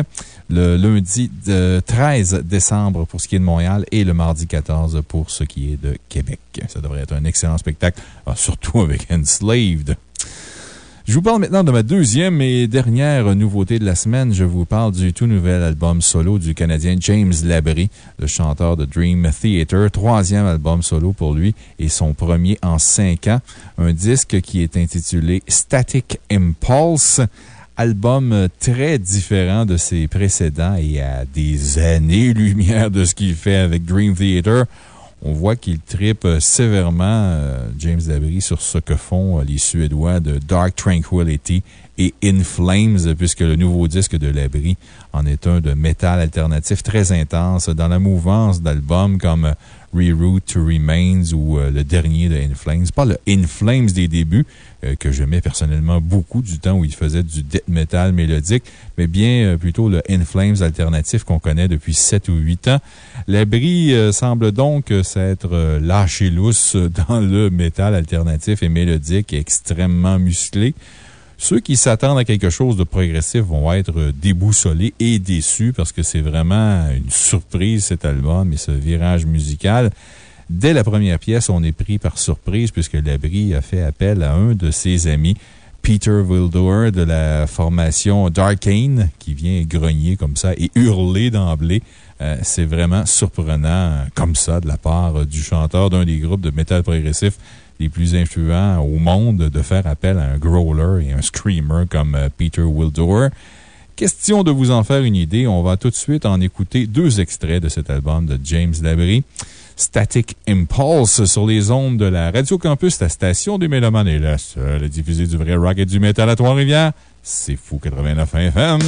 le lundi de 13 décembre pour ce qui est de Montréal et le mardi 14 pour ce qui est de Québec. Ça devrait être un excellent spectacle, ah, surtout avec Enslaved. Je vous parle maintenant de ma deuxième et dernière nouveauté de la semaine. Je vous parle du tout nouvel album solo du Canadien James Labrie, le chanteur de Dream Theater. Troisième album solo pour lui et son premier en cinq ans. Un disque qui est intitulé Static Impulse album très différent de ses précédents et à des années-lumière de ce qu'il fait avec Dream Theater on voit qu'il tripe sévèrement, euh, James Labrie, sur ce que font euh, les Suédois de Dark Tranquility et In Flames, puisque le nouveau disque de Labrie en est un de métal alternatif très intense dans la mouvance d'albums comme Reroute to Remains ou euh, le dernier de In Flames. Pas le In Flames des débuts, euh, que j'aimais personnellement beaucoup du temps où il faisait du death metal mélodique, mais bien euh, plutôt le In Flames alternatif qu'on connaît depuis 7 ou 8 ans. L'abri semble donc s'être lâché lousse <laughs> dans le métal alternatif et mélodique extrêmement musclé. Ceux qui s'attendent à quelque chose de progressif vont être déboussolés et déçus parce que c'est vraiment une surprise cet album et ce virage musical. Dès la première pièce, on est pris par surprise puisque Labrie a fait appel à un de ses amis, Peter Wildower de la formation Darkane, qui vient grogner comme ça et hurler d'emblée. Euh, c'est vraiment surprenant comme ça de la part du chanteur d'un des groupes de métal progressif les plus influents au monde de faire appel à un growler et un screamer comme euh, Peter Wildower. Question de vous en faire une idée, on va tout de suite en écouter deux extraits de cet album de James Labrie. Static Impulse sur les ondes de la Radio Campus, la station des Mélomanes est la seule à diffuser du vrai rock et du métal à Trois-Rivières. C'est fou 89 FM.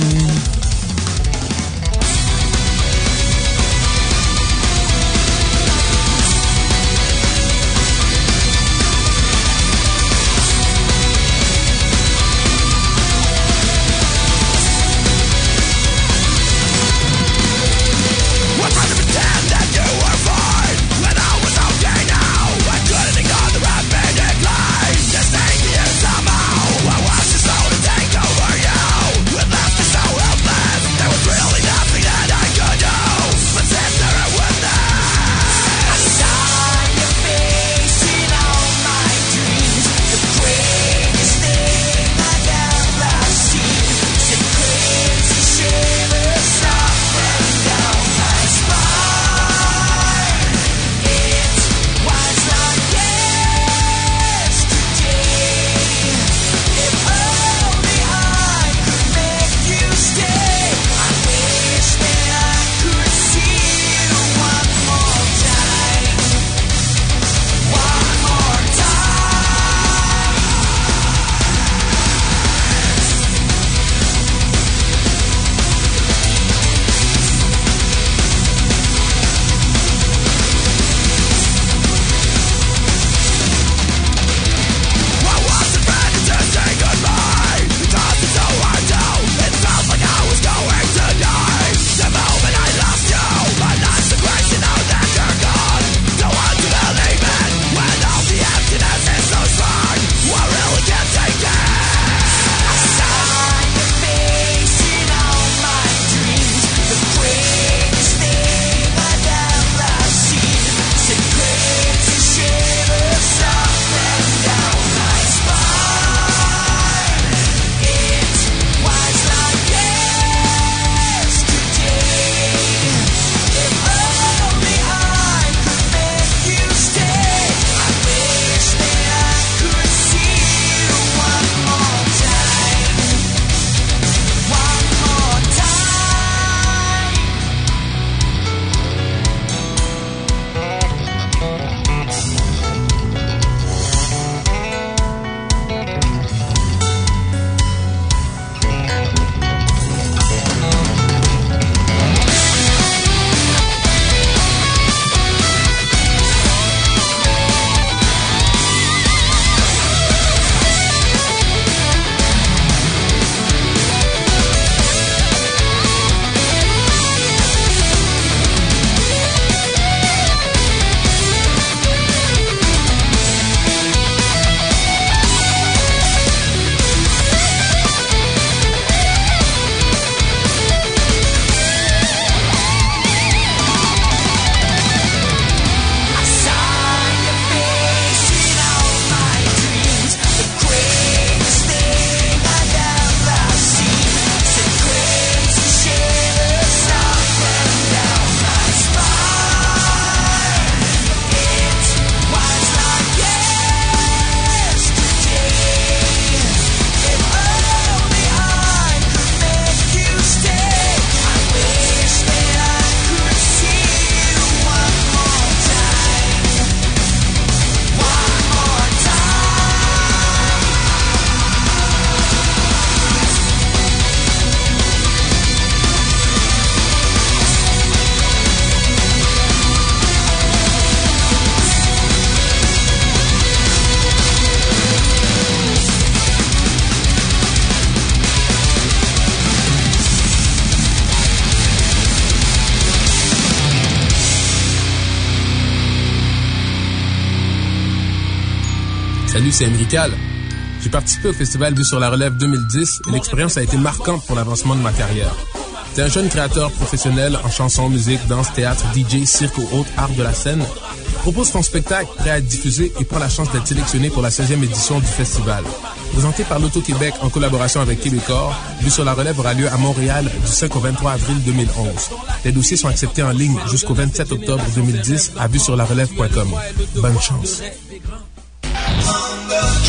Emrical. J'ai participé au festival Vue sur la Relève 2010 et l'expérience a été marquante pour l'avancement de ma carrière. T'es un jeune créateur professionnel en chanson, musique, danse, théâtre, DJ, cirque ou autres arts de la scène. Propose ton spectacle prêt à être diffusé et prends la chance d'être sélectionné pour la 16e édition du festival. Présenté par l'Auto-Québec en collaboration avec Québecor, Vue sur la Relève aura lieu à Montréal du 5 au 23 avril 2011. Les dossiers sont acceptés en ligne jusqu'au 27 octobre 2010 à vue sur la relève.com. Bonne chance.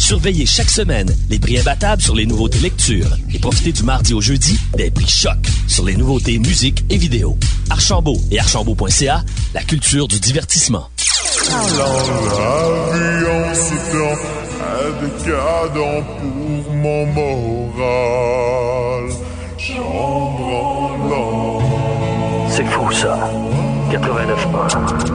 Surveillez chaque semaine les prix imbattables sur les nouveautés lecture et profitez du mardi au jeudi des prix choc sur les nouveautés musique et vidéo. Archambault et archambault.ca, la culture du divertissement. C'est fou ça. 89 Tell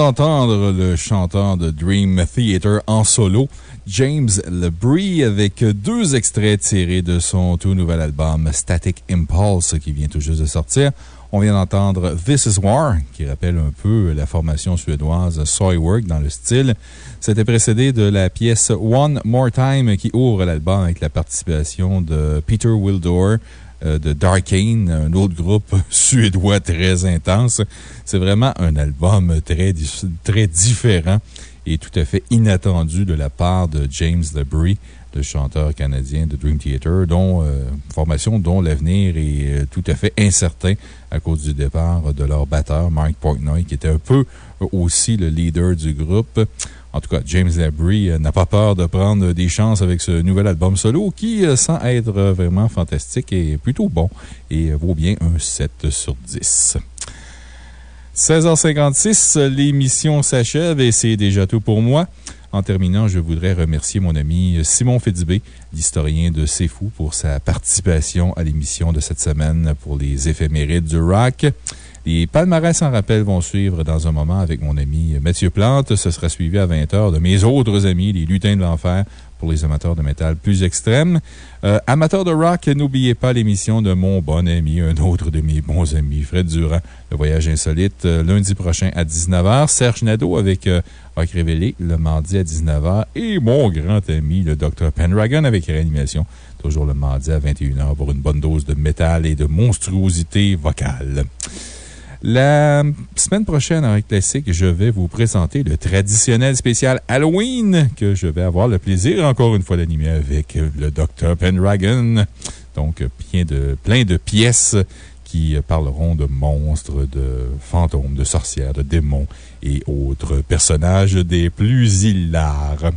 d'entendre le chanteur de Dream Theater en solo, James LeBrie, avec deux extraits tirés de son tout nouvel album Static Impulse qui vient tout juste de sortir. On vient d'entendre This is War, qui rappelle un peu la formation suédoise Soilwork dans le style. C'était précédé de la pièce One More Time qui ouvre l'album avec la participation de Peter Wildor, de Darkane, un autre groupe <laughs> suédois très intense. C'est vraiment un album très, très différent et tout à fait inattendu de la part de James LeBrie, le chanteur canadien de Dream Theater, dont, euh, formation dont l'avenir est euh, tout à fait incertain à cause du départ de leur batteur, Mike Portnoy, qui était un peu aussi le leader du groupe. En tout cas, James Labrie n'a pas peur de prendre des chances avec ce nouvel album solo qui, sans être vraiment fantastique, est plutôt bon et vaut bien un 7 sur 10. 16h56, l'émission s'achève et c'est déjà tout pour moi. En terminant, je voudrais remercier mon ami Simon Fédibé, l'historien de C'est Fou, pour sa participation à l'émission de cette semaine pour les éphémérides du rock. Les palmarès en rappel vont suivre dans un moment avec mon ami Mathieu Plante. Ce sera suivi à 20h de mes autres amis, les lutins de l'enfer, pour les amateurs de métal plus extrêmes. Euh, amateurs de rock, n'oubliez pas l'émission de mon bon ami, un autre de mes bons amis, Fred Durand, Le Voyage Insolite, euh, lundi prochain à 19h. Serge Nadeau avec euh, Rock Révélé, le mardi à 19h. Et mon grand ami, le Dr. Pendragon avec Réanimation, toujours le mardi à 21h pour une bonne dose de métal et de monstruosité vocale. La semaine prochaine, avec Classique, je vais vous présenter le traditionnel spécial Halloween que je vais avoir le plaisir, encore une fois, d'animer avec le Dr. Pendragon. Donc, plein de, plein de pièces qui parleront de monstres, de fantômes, de sorcières, de démons et autres personnages des plus hilars.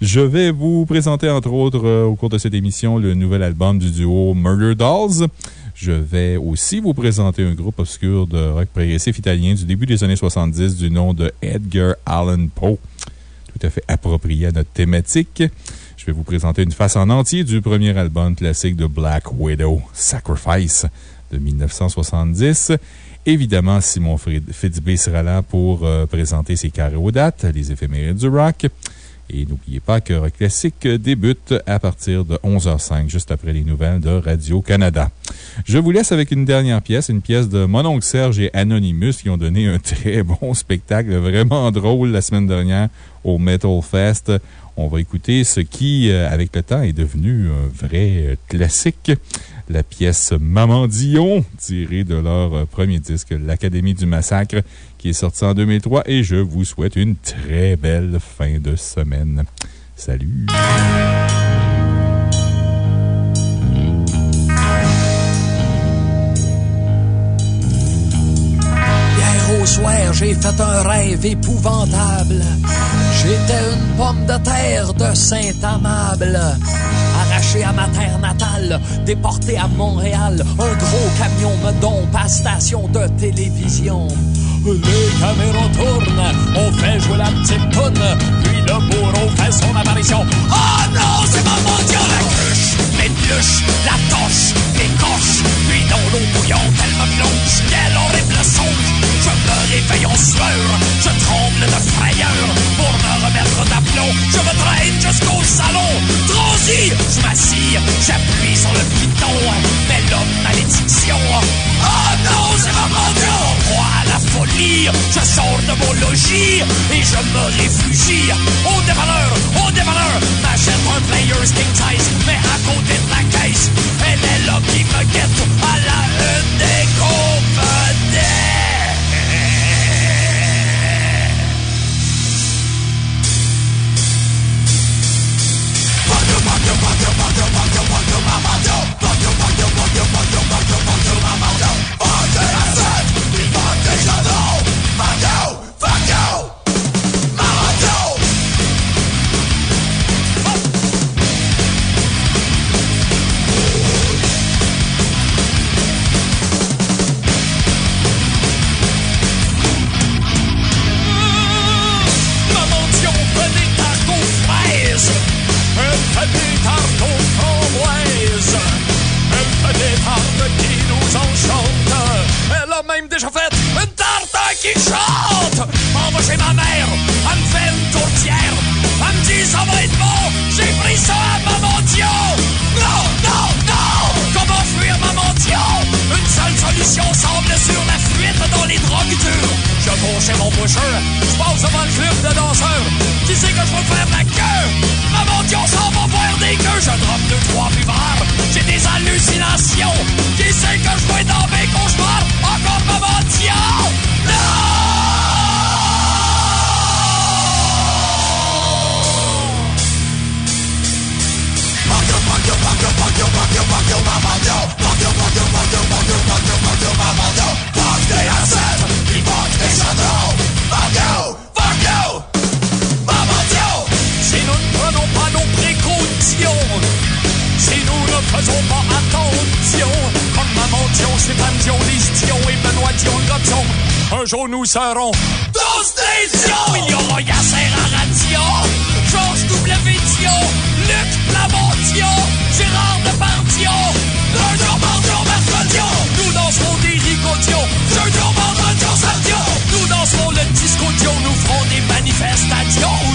Je vais vous présenter, entre autres, au cours de cette émission, le nouvel album du duo Murder Dolls. Je vais aussi vous présenter un groupe obscur de rock progressif italien du début des années 70 du nom de Edgar Allan Poe. Tout à fait approprié à notre thématique. Je vais vous présenter une face en entier du premier album classique de Black Widow, Sacrifice, de 1970. Évidemment, Simon Fitzbé sera là pour euh, présenter ses carrés aux dates, les éphémérides du rock. Et n'oubliez pas que Rock Classique débute à partir de 11h05, juste après les nouvelles de Radio-Canada. Je vous laisse avec une dernière pièce, une pièce de Mononcle Serge et Anonymous qui ont donné un <laughs> très bon spectacle, vraiment drôle la semaine dernière au Metal Fest. On va écouter ce qui, euh, avec le temps, est devenu un vrai classique la pièce Maman Dion, tirée de leur premier disque, L'Académie du Massacre, qui est sorti en 2003. Et je vous souhaite une très belle fin de semaine. Salut! Soir, j'ai fait un rêve épouvantable. J'étais une pomme de terre de Saint-Amable. Arraché à ma terre natale, déporté à Montréal. Un gros camion me dompe à station de télévision. Les caméras tournent, on fait jouer la petite toune, puis le bourreau fait son apparition. Oh non, c'est maman Dieu! La cruche, l'épluche, la torche, l'écorche, puis dans l'eau bouillante, elle me plonge. Quel horrible songe! Réveille en sueur, je tremble de frayeur. Pour me remettre d'aplomb, je me traîne jusqu'au salon. Transi, je m'assire, j'appuie sur le piton. Mais l'homme malédiction, oh non, c'est maman Dieu! Moi la folie, je sors de mon logis et je me réfugie au dépanneur, au dépanneur. M'achète un Player's King Size, mais à côté de la caisse, elle est là qui me guette à la une. my motto. Fuck you, fuck you, fuck you. qui chante. Oh, moi j'ai ma mère, elle me fait une tourtière. Elle me dit ça va être bon, j'ai pris ça à maman Dion. Non, non, non. Comment fuir maman Dion? Une seule solution semble sur la fuite dans les drogues dures. Je cours chez mon pusher, je passe devant le club de danseurs. Qui sait que je veux faire la queue. Maman Dion s'en va boire des queues. Je drop deux, trois buvards J'ai des hallucinations. Qui sait que je vais dans mes cauchemars Encore maman Dion? Faisons pas attention, Raymond Joe, Stéphane Joe, Lise Dion et Benoît Dion, le gars Un jour, nous serons tous des Dion! Il y aura Yasser Aradion, Georges W. Dion, Luc Plamont Dion, Gérard Depardion, un jour, bonjour, Dion! Nous danserons des rigotions, un jour, bonjour, Dion! Nous danserons le disco Dion, nous ferons des manifestations